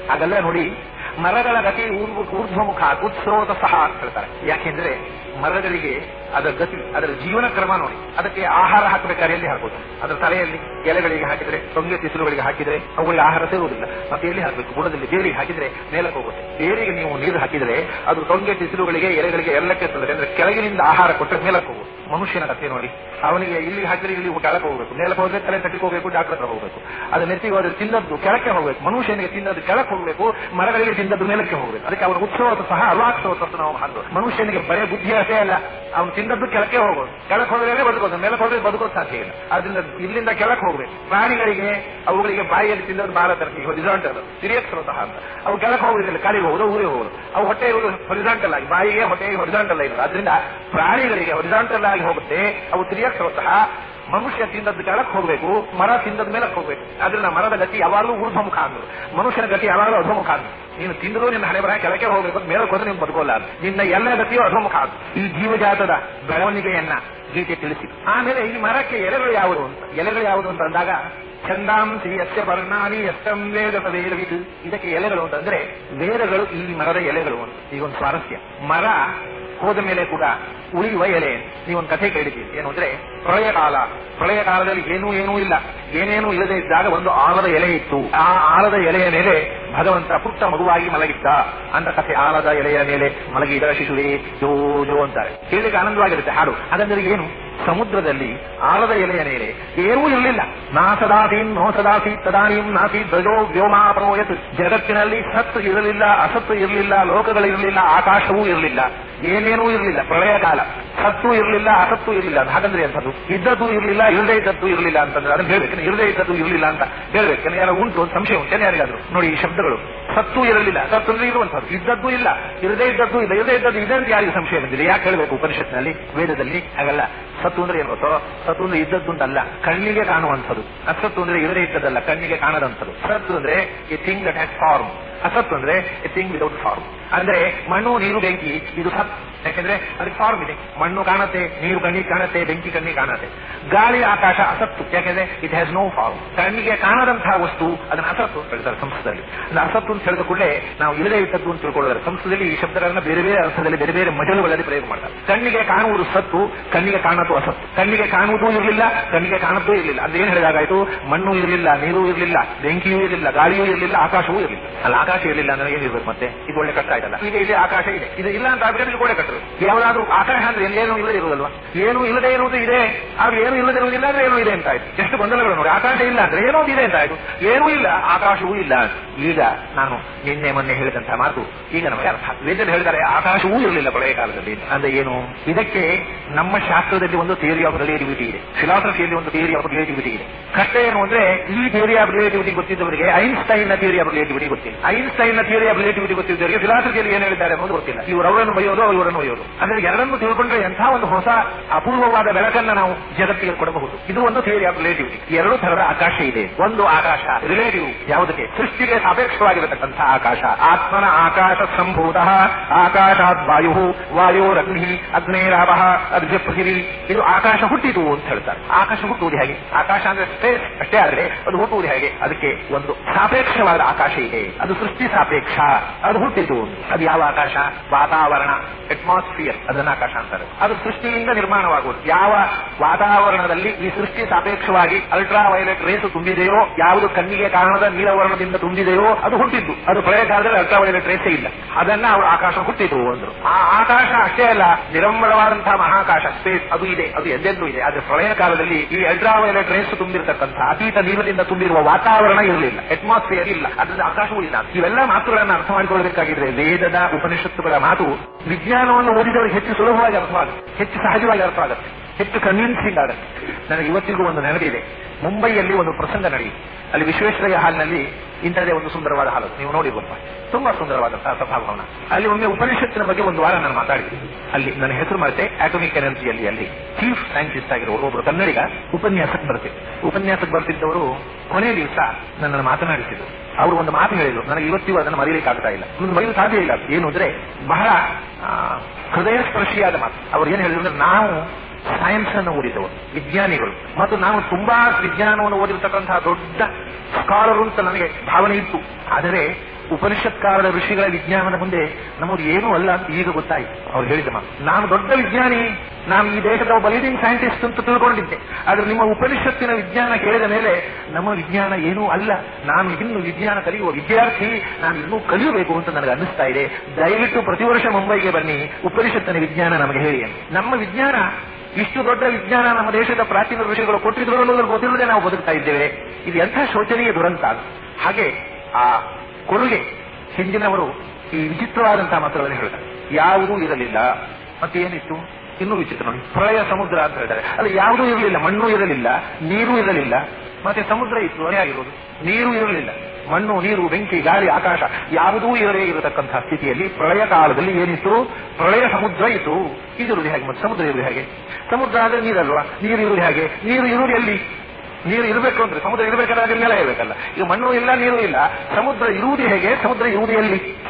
ಹಾಗಲ್ಲ ನೋಡಿ, ಮರಗಳ ಗತಿ ಊರ್ಧ್ವ- ಊರ್ಧ್ವಮುಖ ಉತ್ಸ್ರೋತ ಸಹ ಅಂತ ಹೇಳ್ತಾರೆ. ಯಾಕೆಂದ್ರೆ ಮರಗಳಿಗೆ ಅದರ ಗತಿ, ಅದರ ಜೀವನ ಕ್ರಮ ನೋಡಿ. ಅದಕ್ಕೆ ಆಹಾರ ಹಾಕಬೇಕಾದ್ರೆ ಎಲ್ಲಿ ಹಾಕಬಹುದು ಅದರ ತಲೆಯಲ್ಲಿ ಎಲೆಗಳಿಗೆ ಹಾಕಿದ್ರೆ, ತೊಂಗೆ ತಿಸಿಲುಗಳಿಗೆ ಹಾಕಿದ್ರೆ ಅವುಗಳಿಗೆ ಆಹಾರ ಸೇರುವುದಿಲ್ಲ. ಮತ್ತೆ ಎಲ್ಲಿ ಹಾಕಬೇಕು? ಬುಡದಲ್ಲಿ ಬೇರಿಗೆ ಹಾಕಿದ್ರೆ ಮೇಲಕ್ಕೆ ಹೋಗುತ್ತೆ. ಬೇರಿಗೆ ನೀವು ನೀರು ಹಾಕಿದ್ರೆ ಅದು ತೊಂಗೆ ತಿಸಿಲುಗಳಿಗೆ ಎಲೆಗಳಿಗೆ ಎಲ್ಲಕ್ಕೆ ತೊಂದರೆ ಅಂದ್ರೆ ಕೆಳಗಿನಿಂದ ಆಹಾರ ಕೊಟ್ಟರೆ ಮೇಲಕ್ಕೆ ಹೋಗುತ್ತೆ. ಮನುಷ್ಯನ ಕಥೆ ನೋಡಿ. ಅವನಿಗೆ ಇಲ್ಲಿ ಹಾಕಿದ್ರೆ ಇಲ್ಲಿ ಕೆಳಕ್ಕೆ ಹೋಗಬೇಕು. ಮೇಲಕ್ಕೆ ಹೋದ್ರೆ ತಲೆ ತಟ್ಟಿಗೆ ಹೋಗಬೇಕು ಡಾಕ್ಟರ್ ಹತ್ರ ಹೋಗಬೇಕು. ಅದು ನೆತ್ತಿಗೆ ಹೋದ್ರೆ ತಿನ್ನದ್ದು ಕೆಳಕ್ಕೆ ಹೋಗಬೇಕು. ಮನುಷ್ಯನಿಗೆ ತಿನ್ನದ್ದು ಕೆಳಕ್ಕೆ ಹೋಗಬೇಕು, ಮರಗಳಿಗೆ ತಿನ್ನದ್ದು ಮೇಲಕ್ಕೆ ಹೋಗಬೇಕು. ಅದಕ್ಕೆ ಅವನ ಉತ್ಸವ ಸಹ ಅಲ್ವಾಕ್ಷವತ್ತು ನಾವು ಮನುಷ್ಯನಿಗೆ ಬರೇ ಬುದ್ಧಿ ಅಷ್ಟೇ ಅಲ್ಲ. ಅವನು ತಿನ್ನದ್ದು ಕೆಳಕ್ಕೆ ಹೋಗೋದು. ಕೆಳಕ್ಕೆ ಹೋದ್ರೆ ಬದುಕೋದು? ಮೇಲೆ ಹೋದ್ರೆ ಬದುಕೋದು ಸಾಧ್ಯ ಇಲ್ಲ. ಅದರಿಂದ ಇಲ್ಲಿಂದ ಕೆಳಕ್ಕೆ ಹೋಗ್ಬೇಕು. ಪ್ರಾಣಿಗಳಿಗೆ, ಅವುಗಳಿಗೆ ಬಾಯಿಯಲ್ಲಿ ತಿಂದದ್ದು ಬಹಳ ತರಕ್ಕೆ ಹೊರಿಸಾಂಟಲ್ ಸಿರಿಯಸ್ ಸ್ವತಃ ಅಂತ. ಅವು ಕೆಳಕ್ಕೆ ಹೋಗುದಿಲ್ಲ ಕಾಲಿಗೆ ಹೋಗೋದು ಊರಿಗೆ ಹೋಗೋದು ಅವು ಹೊಟ್ಟೆ ಹೊರಿಸಾಂಟಲ್ ಆಗಿ. ಬಾಯಿಗೆ ಹೊಟ್ಟೆಗೆ ಹೊರಿಸಾಂಟಲ್ ಆಗಿರೋದು ಅದರಿಂದ ಪ್ರಾಣಿಗಳಿಗೆ ಹೊರಿಸಾಂಟಲ್ ಆಗಿ ಹೋಗುತ್ತೆ. ಅವು ತಿರಿಯಕ್ ಸ್ರೋತಃ ಮನುಷ್ಯ ತಿಂದದ್ದು ಕೆಳಕ್ಕೆ ಹೋಗ್ಬೇಕು, ಮರ ತಿಂದದ ಮೇಲೆ ಹೋಗ್ಬೇಕು. ಅದರಿಂದ ಮರದ ಗತಿ ಯಾವಾಗಲೂ ಊರ್ಧ್ವಮುಖ ಅಂದ್ರು ಮನುಷ್ಯನ ಗತಿ ಯಾವಾಗಲೂ ಅಧೋಮುಖ ಅಂದ್ರು ನೀನು ತಿಂದರೂ ನಿನ್ನ ಹಣೆ ಬರ ಕೆಳಕ್ಕೆ ಹೋಗ್ಬೇಕು ಮೇಲೆ ಹೋದ್ರೆ ನೀವು ಬದುಕೋಲ್ಲ. ನಿನ್ನ ಎಲ್ಲ ಗತಿಯೂ ಅಧೋಮುಖ ಅದು ಈ ಜೀವಜಾತದ ಬೆಳವಣಿಗೆಯನ್ನ ಗೀತೆ ತಿಳಿಸಿ. ಆಮೇಲೆ ಈ ಮರಕ್ಕೆ ಎಲೆಗಳು ಯಾವುದು ಅಂತ. ಎಲೆಗಳು ಯಾವುದು ಅಂತ ಅಂದಾಗ ಛಂದಾಂಸಿ ಯಸ್ಯ ವರ್ಣಾನಿ ಎಷ್ಟಂ ವೇದ ವೇರವಿದು ಇದಕ್ಕೆ ಎಲೆಗಳು ಅಂತಂದ್ರೆ ವೇರಗಳು ಈ ಮರದ ಎಲೆಗಳು ಅಂತ. ಈಗ ಒಂದು ಸ್ವಾರಸ್ಯ. ಮರ ಹೋದ ಮೇಲೆ ಕೂಡ ಉಳಿಯುವ ಎಲೆ ನೀವೊಂದು ಕಥೆ ಕೇಳಿದ್ದೀರಿ. ಏನು ಅಂದ್ರೆ, ಪ್ರಳಯ ಕಾಲ. ಪ್ರಳಯ ಕಾಲದಲ್ಲಿ ಏನೂ ಏನೂ ಇಲ್ಲ. ಏನೇನೂ ಇಲ್ಲದೆ ಇದ್ದಾಗ ಒಂದು ಆಲದ ಎಲೆ ಇತ್ತು. ಆ ಆಲದ ಎಲೆಯ ಮೇಲೆ ಭಗವಂತ ಪುಟ್ಟ ಮಗುವಾಗಿ ಮಲಗಿದ್ದ. ಅಂತ ಕಥೆ ಆಲದ ಎಲೆಯ ಮೇಲೆ ಮಲಗಿದ ಶಿಶುವೇ ಜೋ ಜೋ ಅಂತಾರೆ. ಕೇಳಲಿಕ್ಕೆ ಆನಂದವಾಗಿರುತ್ತೆ ಹಾಡು. ಹಾಗಂದ್ರೆ ಏನು? ಸಮುದ್ರದಲ್ಲಿ ಆಲದ ಎಲೆಯ ಮೇಲೆ ಏನೂ ಇರಲಿಲ್ಲ. ನಾ ಸದಾಸೀನ್ ನೋ ಸದಾಸಿ ತದಾನೀಂ ನಾಸಿ ಧ್ವಜೋ ವ್ಯೋಮಾಪರೋಯತ್ ಜಗತ್ತಿನಲ್ಲಿ ಸತ್ತು ಇರಲಿಲ್ಲ, ಅಸತ್ತು ಇರಲಿಲ್ಲ, ಲೋಕಗಳಿರಲಿಲ್ಲ, ಆಕಾಶವೂ ಇರಲಿಲ್ಲ. ಏನೇನೂ ಇರಲಿಲ್ಲ. ಪ್ರಳಯ ಕಾಲ. ಸತ್ತು ಇರಲಿಲ್ಲ, ಅಸತ್ತು ಇರಲಿಲ್ಲ. ಹಾಗಂದ್ರೆ ಅಂತದ್ದು ಇದ್ದದ್ದು ಇರಲಿಲ್ಲ ಇರದೇ ಇದ್ದದ್ದು ಇರಲಿಲ್ಲ ಅಂತಂದ್ರೆ ಅದನ್ನ ಹೇಳ್ಬೇಕು. ಇರದೇ ಇದ್ದದ್ದು ಇರಲಿಲ್ಲ ಅಂತ ಹೇಳ್ಬೇಕು. ಯಾರು ಉಂಟು? ಸಂಶಯ ಉಂಟು ಯಾರಿಗಾದ್ರು? ನೋಡಿ ಈ ಶಬ್ದಗಳು. ಸತ್ತು ಇರಲಿಲ್ಲ. ಸತ್ತು ಅಂದ್ರೆ ಇರುವಂತಹದ್ದು ಇದ್ದದ್ದು ಇಲ್ಲ. ಇರದೇ ಇದ್ದದ್ದು ಇಲ್ಲ. ಇರದೇ ಇದ್ದದ್ದು ಇದೆ ಅಂತ ಯಾರಿಗೆ ಸಂಶಯ ಬಂದಿದೆ ಯಾಕೆ ಹೇಳಬೇಕು ಉಪನಿಷತ್ನಲ್ಲಿ ವೇದದಲ್ಲಿ ಹಾಗಲ್ಲ. ಸತ್ತು ಅಂದ್ರೆ ಏನು ಗೊತ್ತೋ? ಸತ್ತು ಅಂದ್ರೆ ಇದ್ದದ್ದುಂಟಲ್ಲ. ಕಣ್ಣಿಗೆ ಕಾಣುವಂಥದ್ದು. ಅಸತ್ತು ಅಂದ್ರೆ ಇರದೇ ಇದ್ದದ್ದಲ್ಲ. ಕಣ್ಣಿಗೆ ಕಾಣದಂಥದ್ದು. ಸತ್ತು ಅಂದ್ರೆ a thing that has form. ಅಸತ್ತು ಅಂದ್ರೆ ಥಿಂಗ್ ವಿದೌಟ್ ಫಾರ್ಮ್. ಅಂದ್ರೆ ಮಣ್ಣು, ನೀರು, ಬೆಂಕಿ, ಇದು ಸತ್ ಯಾಕೆಂದ್ರೆ ಅದಕ್ಕೆ ಫಾರ್ಮ್ ಇದೆ. ಮಣ್ಣು ಕಾಣುತ್ತೆ, ನೀರು ಕಣ್ಣಿಗೆ ಕಾಣತ್ತೆ, ಬೆಂಕಿ ಕಣ್ಣಿಗೆ ಕಾಣತ್ತೆ. ಗಾಳಿ, ಆಕಾಶ ಅಸತ್ತು. ಯಾಕೆಂದ್ರೆ ಇಟ್ ಹ್ಯಾಸ್ ನೋ ಫಾರ್ಮ್ ಕಣ್ಣಿಗೆ ಕಾಣದಂತಹ ವಸ್ತು ಅದನ್ನ ಅಸತ್ತು ಅಂತ ಹೇಳ್ತಾರೆ ಸಂಸ್ಕೃತದಲ್ಲಿ. ಅಂದ್ರೆ ಅಸತ್ತು ಅಂತ ಹೇಳಿದ ಕೂಡಲೇ ನಾವು ಇಲ್ಲದೆ ಇಟ್ಟದ್ದು ಅಂತ ತಿಳ್ಕೊಳ್ಳೋದ್ರೆ ಸಂಸ್ಕೃತದಲ್ಲಿ ಈ ಶಬ್ದಗಳನ್ನ ಬೇರೆ ಬೇರೆ ಅರ್ಥದಲ್ಲಿ, ಬೇರೆ ಬೇರೆ ಮಜಲುಗಳಲ್ಲಿ ಪ್ರಯೋಗ ಮಾಡ್ತಾರೆ. ಕಣ್ಣಿಗೆ ಕಾಣುವುದು ಸತ್ತು, ಕಣ್ಣಿಗೆ ಕಾಣೋದು ಅಸತ್ತು. ಕಣ್ಣಿಗೆ ಕಾಣುವುದೂ ಇರಲಿಲ್ಲ, ಕಣ್ಣಿಗೆ ಕಾಣುವುದೂ ಇರಲಿಲ್ಲ. ಅಂದ್ರೆ ಏನ್ ಹೇಳಿದಾಗಾಯ್ತು? ಮಣ್ಣು ಇರಲಿಲ್ಲ, ನೀರು ಇರಲಿಲ್ಲ, ಬೆಂಕಿಯೂ ಇರಲಿಲ್ಲ, ಗಾಳಿಯೂ ಇರಲಿಲ್ಲ, ಆಕಾಶವೂ ಇರಲಿಲ್ಲ. ಅಲ್ಲ ಆಕಾಶ ಇರಲಿಲ್ಲ ಅಂದ್ರೆ ಏನಿರ್ಬೇಕು ಮತ್ತೆ? ಇದು ಒಳ್ಳೆ ಕಷ್ಟ ಆಯ್ತಲ್ಲ? ಈಗ ಇದೆ, ಆಕಾಶ ಇದೆ. ಇದು ಇಲ್ಲ ಅಂತ ಆದ್ರೆ ಇಲ್ಲಿ ಗೋಡೆ ಕಟ್ಟರು ಯಾವ್ದಾದ್ರು ಆಕಾಶ ಅಂದ್ರೆ ಏನು? ಇಲ್ಲದೆ ಇರುವುದಲ್ವಾ? ಏನು ಇಲ್ಲದೆ ಇರುವುದು ಇದೆ. ಆದ್ರೆ ಏನು ಇಲ್ಲದೆ ಇರುವುದಿಲ್ಲ ಅಂದ್ರೆ ಏನೂ ಇದೆ ಅಂತ ಆಯ್ತು. ಎಷ್ಟು ಗೊಂದಲಗಳು ನೋಡಿ. ಆಕಾಶ ಇಲ್ಲ ಅಂದ್ರೆ ಏನೋ ಇದೆ ಅಂತ ಆಯ್ತು. ಏನೂ ಇಲ್ಲ, ಆಕಾಶವೂ ಇಲ್ಲ ಈಗ ನಾನು ನಿನ್ನೆ ಮೊನ್ನೆ ಹೇಳಿದಂತಹ ಮಾತು ಈಗ ನಮಗೆ ಅರ್ಥ ವೇದದಲ್ಲಿ ಹೇಳಿದ್ದಾರೆ, ಆಕಾಶವೂ ಇರಲಿಲ್ಲ ಪ್ರಳಯ ಕಾಲದಲ್ಲಿ ಅಂದ್ರೆ ಏನು? ಇದಕ್ಕೆ ನಮ್ಮ ಶಾಸ್ತ್ರದಲ್ಲಿ ಒಂದು ಥಿಯರಿ ಆಫ್ ರಿಲೇಟಿವಿಟಿ ಇದೆ. ಫಿಲಾಸಫಿಯಲ್ಲಿ ಒಂದು ಥಿಯರಿ ಆಫ್ ರಿಲೇಟಿವಿಟಿ ಇದೆ. ಕಷ್ಟ ಏನು ಅಂದ್ರೆ ಈ ಥಿಯರಿ ಆಫ್ ರಿಲೇಟಿವಿಟಿ ಗೊತ್ತಿದ್ದವರಿಗೆ ಐನ್ಸ್ಟೈನ್ನ ಥಿಯರಿ ಆಫ್ ರಿಲೇಟಿವಿಟಿ ಗೊತ್ತಿಲ್ಲ. ಐನ್ಸ್ಟೈನ್ ಥಿಯರಿ ಆಫ್ ರಿಲೇಟಿವಿಟಿ ಗೊತ್ತಿದ್ದವರಿಗೆ ಫಿಲಾಸಫಿಯಲ್ಲಿ ಏನು ಹೇಳಿದ್ದಾರೆ ಅನ್ನೋದು ಗೊತ್ತಿಲ್ಲ. ಇವರು ಅವರನ್ನು ಬೈಯೋದು ಇವರನ್ನು ಒಯ್ಯೋದು. ಅಂದ್ರೆ ಎರಡನ್ನು ತಿಳ್ಕೊಂಡ್ರೆ ಎಂಥ ಒಂದು ಹೊಸ ಅಪೂರ್ವವಾದ ಬೆಳಕನ್ನ ನಾವು ಜಗತ್ತಿಗೆ ಕೊಡಬಹುದು. ಇದು ಒಂದು ಥಿಯರಿ ಆಫ್ ರಿಲೇಟಿವಿಟಿ ಎರಡು ತರದ ಆಕಾಶ ಇದೆ. ಒಂದು ಆಕಾಶ ರಿಲೇಟಿವ್ ಯಾವುದಕ್ಕೆ? ಸೃಷ್ಟಿಗೆ ಸಾಪೇಕ್ಷವಾಗಿರತಕ್ಕಂಥ ಆಕಾಶ. ಆತ್ಮನ ಆಕಾಶ ಸಂಭೂತ. ಆಕಾಶಾತ್ ವಾಯು ವಾಯೋರಗ್ನಿ ಅಗ್ನೇರಾವ ಪೃಥಿವಿ. ಇದು ಆಕಾಶ ಹುಟ್ಟಿತು ಅಂತ ಹೇಳ್ತಾರೆ. ಆಕಾಶ ಹುಟ್ಟುವುದು ಹೇಗೆ? ಆಕಾಶ ಅಂದ್ರೆ ಸ್ಪೇಸ್ ಅಷ್ಟೇ ಆದ್ರೆ ಅದು ಹುಟ್ಟುವುದು ಹೇಗೆ? ಅದಕ್ಕೆ ಒಂದು ಸಾಪೇಕ್ಷವಾದ ಆಕಾಶ ಇದೆ. ಅದು ಸೃಷ್ಟಿ ಸಾಪೇಕ್ಷ ಅದು ಹುಟ್ಟಿತು ಅದು ಯಾವ ಆಕಾಶ? ವಾತಾವರಣ ಅಟ್ಮಾಸ್ಫಿಯರ್ ಅದನ್ನ ಆಕಾಶ ಅಂತಾರೆ. ಅದು ಸೃಷ್ಟಿಯಿಂದ ನಿರ್ಮಾಣವಾಗುವುದು. ಯಾವ ವಾತಾವರಣದಲ್ಲಿ ಈ ಸೃಷ್ಟಿ ಸಾಪೇಕ್ಷವಾಗಿ ಅಲ್ಟ್ರಾ ವೈಲೆಟ್ ರೇಸ್ ತುಂಬಿದೆಯೋ, ಯಾವುದು ಕಣ್ಣಿಗೆ ಕಾರಣದ ನೀಲವರ್ಣದಿಂದ ತುಂಬಿದೆಯೋ, ಅದು ಹುಟ್ಟಿದ್ದು. ಅದು ಪ್ರಳಯ ಕಾಲದಲ್ಲಿ ಅಲ್ಟ್ರಾ ವೈಲೆಟ್ ರೇಸೇ ಇಲ್ಲ. ಅದನ್ನ ಅವರು ಆಕಾಶ ಹುಟ್ಟಿತು ಅಂದ್ರು. ಆ ಆಕಾಶ ಅಷ್ಟೇ ಅಲ್ಲ, ನಿರಂಬರವಾದಂತಹ ಮಹಾಕಾಶ ಸ್ಪೇಸ್ ಅದು ಇದೆ. ಅದು ಎಂದೆಂದೂ ಇದೆ. ಆದ್ರೆ ಪ್ರಳಯ ಕಾಲದಲ್ಲಿ ಈ ಅಲ್ಟ್ರಾ ವೈಲೆಟ್ ರೇಸ್ ತುಂಬಿರತಕ್ಕಂತಹ ಅತೀತ ನೀರದಿಂದ ತುಂಬಿರುವ ವಾತಾವರಣ ಇರಲಿಲ್ಲ. ಅಟ್ಮಾಸ್ಫಿಯರ್ ಇಲ್ಲ. ಅದರಿಂದ ಆಕಾಶವೂ ಇಲ್ಲ. ಇವೆಲ್ಲ ಮಾತುಗಳನ್ನು ಅರ್ಥ ಮಾಡಿಕೊಳ್ಳಬೇಕಾಗಿದ್ರೆ ವೇದದ ಉಪನಿಷತ್ತುಗಳ ಮಾತು ವಿಜ್ಞಾನವನ್ನು ಓದಿದವರಿಗೆ ಹೆಚ್ಚು ಸುಲಭವಾಗಿ ಅರ್ಥವಾಗುತ್ತೆ ಹೆಚ್ಚು ಸಹಜವಾಗಿ ಅರ್ಥ ಆಗುತ್ತೆ, ಹೆಚ್ಚು ಕನ್ವಿನ್ಸಿಂಗ್ ಆಗುತ್ತೆ. ನನಗೆ ಇವತ್ತಿಗೂ ಒಂದು ನೆನಪಿದೆ. ಮುಂಬೈಯಲ್ಲಿ ಒಂದು ಪ್ರಸಂಗ ನಡೆಯಿತು. ಅಲ್ಲಿ ವಿಶ್ವೇಶ್ವರಯ್ಯ ಹಾಲ್ನಲ್ಲಿ ಇಂಥದೇ ಒಂದು ಸುಂದರವಾದ ಹಾಲು. ನೀವು ನೋಡಿ ಗೊತ್ತ ತುಂಬಾ ಸುಂದರವಾದಂತಹ ಸಭಾಭವನ. ಅಲ್ಲಿ ಒಮ್ಮೆ ಉಪನಿಷತ್ತಿನ ಬಗ್ಗೆ ಒಂದು ವಾರ ನಾನು ಮಾತಾಡಿದ್ದೀನಿ ಅಲ್ಲಿ ನನ್ನ ಹೆಸರು ಮತ್ತೆ ಆಟೋಮಿಕ್ ಎನರ್ಜಿಯಲ್ಲಿ ಅಲ್ಲಿ ಚೀಫ್ ಸೈಂಟಿಸ್ಟ್ ಆಗಿರುವ ಒಬ್ಬರು ಕನ್ನಡಿಗ ಉಪನ್ಯಾಸಕ್ಕೆ ಬರುತ್ತೆ. ಉಪನ್ಯಾಸಕ್ಕೆ ಬರ್ತಿದ್ದವರು ಕೊನೆ ದಿವಸ ನನ್ನನ್ನು ಮಾತನಾಡಿಸಿದ್ರು. ಅವರು ಒಂದು ಮಾತು ಹೇಳಿದ್ರು. ನನಗೆ ಇವತ್ತಿಗೂ ಅದನ್ನು ಮರೀಲಿಕ್ಕೆ ಆಗ್ತಾ ಇಲ್ಲ. ಒಂದು ಮರೆಯಲು ಸಾಧ್ಯ ಇಲ್ಲ. ಏನು ಅಂದ್ರೆ ಬಹಳ ಹೃದಯ ಸ್ಪರ್ಶಿಯಾದ ಮಾತು. ಅವ್ರು ಏನ್ ಹೇಳಿದ್ರು ಅಂದ್ರೆ ನಾವು ಸೈನ್ಸ್ ಅನ್ನು ಓದಿದವರು, ವಿಜ್ಞಾನಿಗಳು. ಮತ್ತು ನಾವು ತುಂಬಾ ವಿಜ್ಞಾನವನ್ನು ಓದಿರತಕ್ಕಂತಹ ದೊಡ್ಡ ಸ್ಕಾಲರು ಅಂತ ನನಗೆ ಭಾವನೆ ಇತ್ತು. ಆದರೆ ಉಪನಿಷತ್ಕಾರದ ಋಷಿಗಳ ವಿಜ್ಞಾನದ ಮುಂದೆ ನಮ್ಮದು ಏನೂ ಅಲ್ಲ ಅಂತ ಈಗ ಗೊತ್ತಾಯಿತು. ಅವ್ರು ಹೇಳಿದ ಮಾತು. ನಾನು ದೊಡ್ಡ ವಿಜ್ಞಾನಿ, ನಾನು ಈ ದೇಶದ ಒಬ್ಬ ಸೈಂಟಿಸ್ಟ್ ಅಂತ ತಿಳ್ಕೊಂಡಿದ್ದೆ. ಆದ್ರೆ ನಿಮ್ಮ ಉಪನಿಷತ್ತಿನ ವಿಜ್ಞಾನ ಕೇಳಿದ ಮೇಲೆ ನಮ್ಮ ವಿಜ್ಞಾನ ಏನೂ ಅಲ್ಲ. ನಾನು ಇನ್ನು ವಿಜ್ಞಾನ ಕಲಿಯುವ ವಿದ್ಯಾರ್ಥಿ, ನಾನು ಇನ್ನೂ ಕಲಿಯಬೇಕು ಅಂತ ನನಗೆ ಅನ್ನಿಸ್ತಾ ಇದೆ. ದಯವಿಟ್ಟು ಪ್ರತಿ ವರ್ಷ ಮುಂಬೈಗೆ ಬನ್ನಿ. ಉಪನಿಷತ್ತಿನ ವಿಜ್ಞಾನ ನಮಗೆ ಹೇಳಿ ನಮ್ಮ ವಿಜ್ಞಾನ ಇಷ್ಟು ದೊಡ್ಡ ವಿಜ್ಞಾನ ನಮ್ಮ ದೇಶದ ಪ್ರಾಚೀನ ಋಷಿಗಳು ಕೊಟ್ಟಿದ್ರು ಅನ್ನೋದನ್ನು ನಾವು ಬದುಕ್ತಾ ಇದ್ದೇವೆ. ಇದು ಎಂಥ ಶೋಚನೀಯ ದುರಂತ ಹಾಗೆ ಆ ಕೊಡುಗೆ ಹಿಂದಿನವರು ಈ ವಿಚಿತ್ರವಾದಂತಹ ಮಾತುಗಳನ್ನು ಹೇಳಿದ್ದಾರೆ. ಯಾವುದೂ ಇರಲಿಲ್ಲ. ಮತ್ತೆ ಏನಿತ್ತು ಇನ್ನೂ ವಿಚಿತ್ರ ನೋಡಿ. ಪ್ರಳಯ ಸಮುದ್ರ ಅಂತ ಹೇಳ್ತಾರೆ ಅಲ್ಲಿ ಯಾವುದೂ ಇರಲಿಲ್ಲ. ಮಣ್ಣು ಇರಲಿಲ್ಲ. ನೀರು ಇರಲಿಲ್ಲ. ಮತ್ತೆ ಸಮುದ್ರ ಇತ್ತು ಅದೇ ಆಗಿರೋದು ನೀರು ಇರಲಿಲ್ಲ. ಮಣ್ಣು, ನೀರು, ಬೆಂಕಿ, ಗಾಳಿ, ಆಕಾಶ ಯಾವುದೂ ಇರದೇ ಇರತಕ್ಕಂತಹ ಸ್ಥಿತಿಯಲ್ಲಿ ಪ್ರಳಯ ಕಾಲದಲ್ಲಿ ಏನಿತ್ತು? ಪ್ರಳಯ ಸಮುದ್ರ ಇತ್ತು. ಇದಿರುವುದು ಹೇಗೆ? ಮತ್ತೆ ಸಮುದ್ರ ಇರುವುದು ಹೇಗೆ? ಸಮುದ್ರ ಆದರೆ ನೀರಲ್ವಾ? ನೀರು ಇರುವುದು ಹೇಗೆ? ನೀರು ಇರುವುದು ಎಲ್ಲಿ? ನೀರು ಇರಬೇಕು ಅಂದ್ರೆ ಸಮುದ್ರ ಇರಬೇಕಾದ್ರೆ ಅದ್ರ ನೆಲ ಇರಬೇಕಲ್ಲ ಈಗ ಮಣ್ಣು ಇಲ್ಲ ನೀರು ಇಲ್ಲ. ಸಮುದ್ರ ಇರುವುದು ಹೇಗೆ? ಸಮುದ್ರ ಇರುವುದು ಎಲ್ಲಿ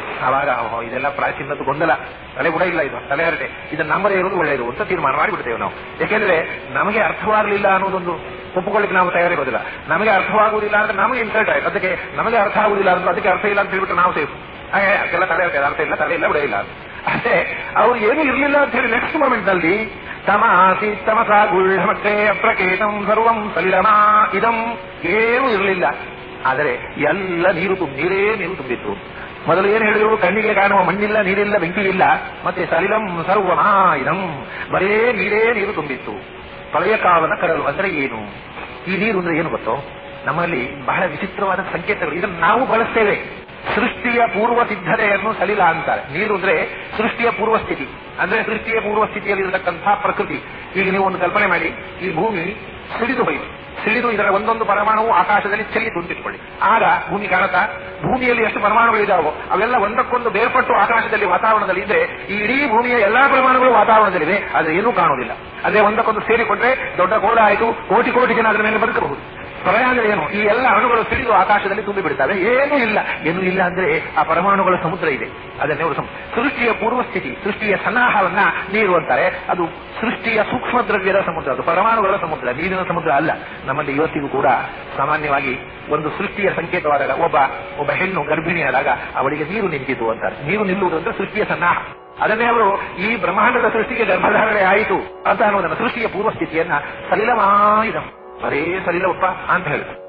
ಓಹೋ, ಇದೆಲ್ಲ ಪ್ರಾಚೀನದ್ದು ಗೊಂದಲ. ತಲೆ ಕೂಡ ಇಲ್ಲ ಇದು ತಲೆ ಹರಟೆ. ಇದನ್ನ ನಂಬರೇ ಇರೋದು ಒಳ್ಳೆಯದು ಅಂತ ತೀರ್ಮಾನ ಮಾಡಿಬಿಡ್ತೇವೆ ನಾವು. ಯಾಕೆಂದ್ರೆ ನಮಗೆ ಅರ್ಥವಾಗಲಿಲ್ಲ ಅನ್ನೋದೊಂದು ಒಪ್ಪಿಕೊಳ್ಳಿಕ್ಕೆ ನಾವು ತಯಾರಿರೋದಿಲ್ಲ. ನಮಗೆ ಅರ್ಥವಾಗುವುದಿಲ್ಲ ಅಂದ್ರೆ ನಮಗೆ ಇನ್ಸಲ್ಟ್ ಆಯ್ತು. ಅದಕ್ಕೆ ನಮಗೆ ಅರ್ಥ ಆಗುದಿಲ್ಲ ಅಂದ್ರೆ ಅದಕ್ಕೆ ಅರ್ಥ ಇಲ್ಲ ಅಂತ ಹೇಳ್ಬಿಟ್ಟು ನಾವು ಸೇಫ್. ಹಾಗೆ ಅದಕ್ಕೆಲ್ಲ ತಲೆ ಅರ್ಥ ಇಲ್ಲ, ತಲೆ ಇಲ್ಲ, ಬಿಡ, ಇಲ್ಲ. ಅಷ್ಟೇ ಅವ್ರು ಏನು ಇರಲಿಲ್ಲ ಅಂತ ಹೇಳಿ ನೆಕ್ಸ್ಟ್ ಮೂಮೆಂಟ್ನಲ್ಲಿ ತಮಾಸಿ ತಮಸ ಗುಳ್ಳಮಟ್ಟೆ ಅಪ್ರಕೇತಂ ಸರ್ವಂ ಸಲಿಲಮಾ ಇದಂ. ಏನೂ ಇರಲಿಲ್ಲ. ಆದರೆ ಎಲ್ಲ ನೀರು ನೀರೇ ನೀರು ತುಂಬಿತ್ತು. ಮೊದಲು ಏನು ಹೇಳಿದ್ರು? ಕಣ್ಣಿಗೆ ಕಾಣುವ ಮಣ್ಣಿಲ್ಲ, ನೀರಿಲ್ಲ ಬೆಂಕಿ ಇಲ್ಲ ಮತ್ತೆ ಸಲಿಲಂ ಸರ್ವಮಾ ಇದಂ. ಬರೇ ನೀರೇ ನೀರು ತುಂಬಿತ್ತು. ಪ್ರಳಯ ಕಾಲನ ಕಡಲು ಅಂದ್ರೆ ಏನು? ಈ ನೀರು ಅಂದ್ರೆ ಏನು ಗೊತ್ತೋ? ನಮ್ಮಲ್ಲಿ ಬಹಳ ವಿಚಿತ್ರವಾದ ಸಂಕೇತಗಳು. ಇದನ್ನು ನಾವು ಬಳಸ್ತೇವೆ. ಸೃಷ್ಟಿಯ ಪೂರ್ವ ಸಿದ್ಧತೆಯನ್ನು ಸಲಿಲ ಅಂತಾರೆ. ನೀರು ಅಂದ್ರೆ ಸೃಷ್ಟಿಯ ಪೂರ್ವ ಸ್ಥಿತಿ. ಅಂದ್ರೆ ಸೃಷ್ಟಿಯ ಪೂರ್ವ ಸ್ಥಿತಿಯಲ್ಲಿ ಇರತಕ್ಕಂತಹ ಪ್ರಕೃತಿ. ಈಗ ನೀವು ಒಂದು ಕಲ್ಪನೆ ಮಾಡಿ, ಈ ಭೂಮಿ ಸಿಡಿದು ಹೋಯಿತು. ಸಿಡಿದು ಇದರ ಒಂದೊಂದು ಪರಮಾಣುವು ಆಕಾಶದಲ್ಲಿ ಚೆಲ್ಲಿ ತುಂಬಿಟ್ಕೊಳ್ಳಿ ಆಗ ಭೂಮಿ ಕಾಣುತ್ತಾ ಭೂಮಿಯಲ್ಲಿ ಎಷ್ಟು ಪರಮಾಣುಗಳಿದಾವೋ ಅವೆಲ್ಲ ಒಂದಕ್ಕೊಂದು ಬೇರ್ಪಟ್ಟು ಆಕಾಶದಲ್ಲಿ ವಾತಾವರಣದಲ್ಲಿ ಇದ್ರೆ, ಈ ಇಡೀ ಭೂಮಿಯ ಎಲ್ಲಾ ಪರಮಾಣುಗಳು ವಾತಾವರಣದಲ್ಲಿವೆ. ಆದ್ರೆ ಏನೂ ಕಾಣುವುದಿಲ್ಲ. ಅದೇ ಒಂದಕ್ಕೊಂದು ಸೇರಿಕೊಂಡ್ರೆ ದೊಡ್ಡ ಗೋಳ ಆಯಿತು ಕೋಟಿ ಕೋಟಿ ಜನ ಅದರ ಮೇಲೆ ಬದುಕಬಹುದು. ಅಂದ್ರೆ ಏನು ಈ ಎಲ್ಲ ಅಣುಗಳು ಸಿಡಿದು ಆಕಾಶದಲ್ಲಿ ತುಂಬಿ ಬಿಡುತ್ತವೆ ಏನೂ ಇಲ್ಲ. ಏನೂ ಇಲ್ಲ ಅಂದ್ರೆ ಆ ಪರಮಾಣುಗಳ ಸಮುದ್ರ ಇದೆ. ಅದನ್ನೇ ಅವರು ಸೃಷ್ಟಿಯ ಪೂರ್ವ ಸ್ಥಿತಿ ಸೃಷ್ಟಿಯ ಸನ್ನಾಹವನ್ನ ನೀರು ಅಂತಾರೆ. ಅದು ಸೃಷ್ಟಿಯ ಸೂಕ್ಷ್ಮ ದ್ರವ್ಯದ ಸಮುದ್ರ, ಅದು ಪರಮಾಣುಗಳ ಸಮುದ್ರ, ನೀರಿನ ಸಮುದ್ರ ಅಲ್ಲ. ನಮ್ಮಲ್ಲಿ ಇವತ್ತಿಗೂ ಕೂಡ ಸಾಮಾನ್ಯವಾಗಿ ಒಂದು ಸೃಷ್ಟಿಯ ಸಂಕೇತವಾದಾಗ, ಒಬ್ಬ ಒಬ್ಬ ಹೆಣ್ಣು ಗರ್ಭಿಣಿಯಾದಾಗ ಅವಳಿಗೆ ನೀರು ನಿಂತಿತು ಅಂತಾರೆ. ನೀರು ನಿಲ್ಲುವುದಂದ್ರೆ ಸೃಷ್ಟಿಯ ಸನ್ನಾಹ ಅದನ್ನೇ ಅವರು ಈ ಬ್ರಹ್ಮಾಂಡದ ಸೃಷ್ಟಿಗೆ ಗರ್ಭಧಾರಣೆ ಆಯಿತು ಅಂತ ಅನ್ನೋದನ್ನ ಸೃಷ್ಟಿಯ ಪೂರ್ವ ಸ್ಥಿತಿಯನ್ನ ಸಲಿಲಮಾಯಿದಂ ಬರೇ ಸಲಿಲವಪ್ಪ ಅಂತ ಹೇಳಿದ್ರು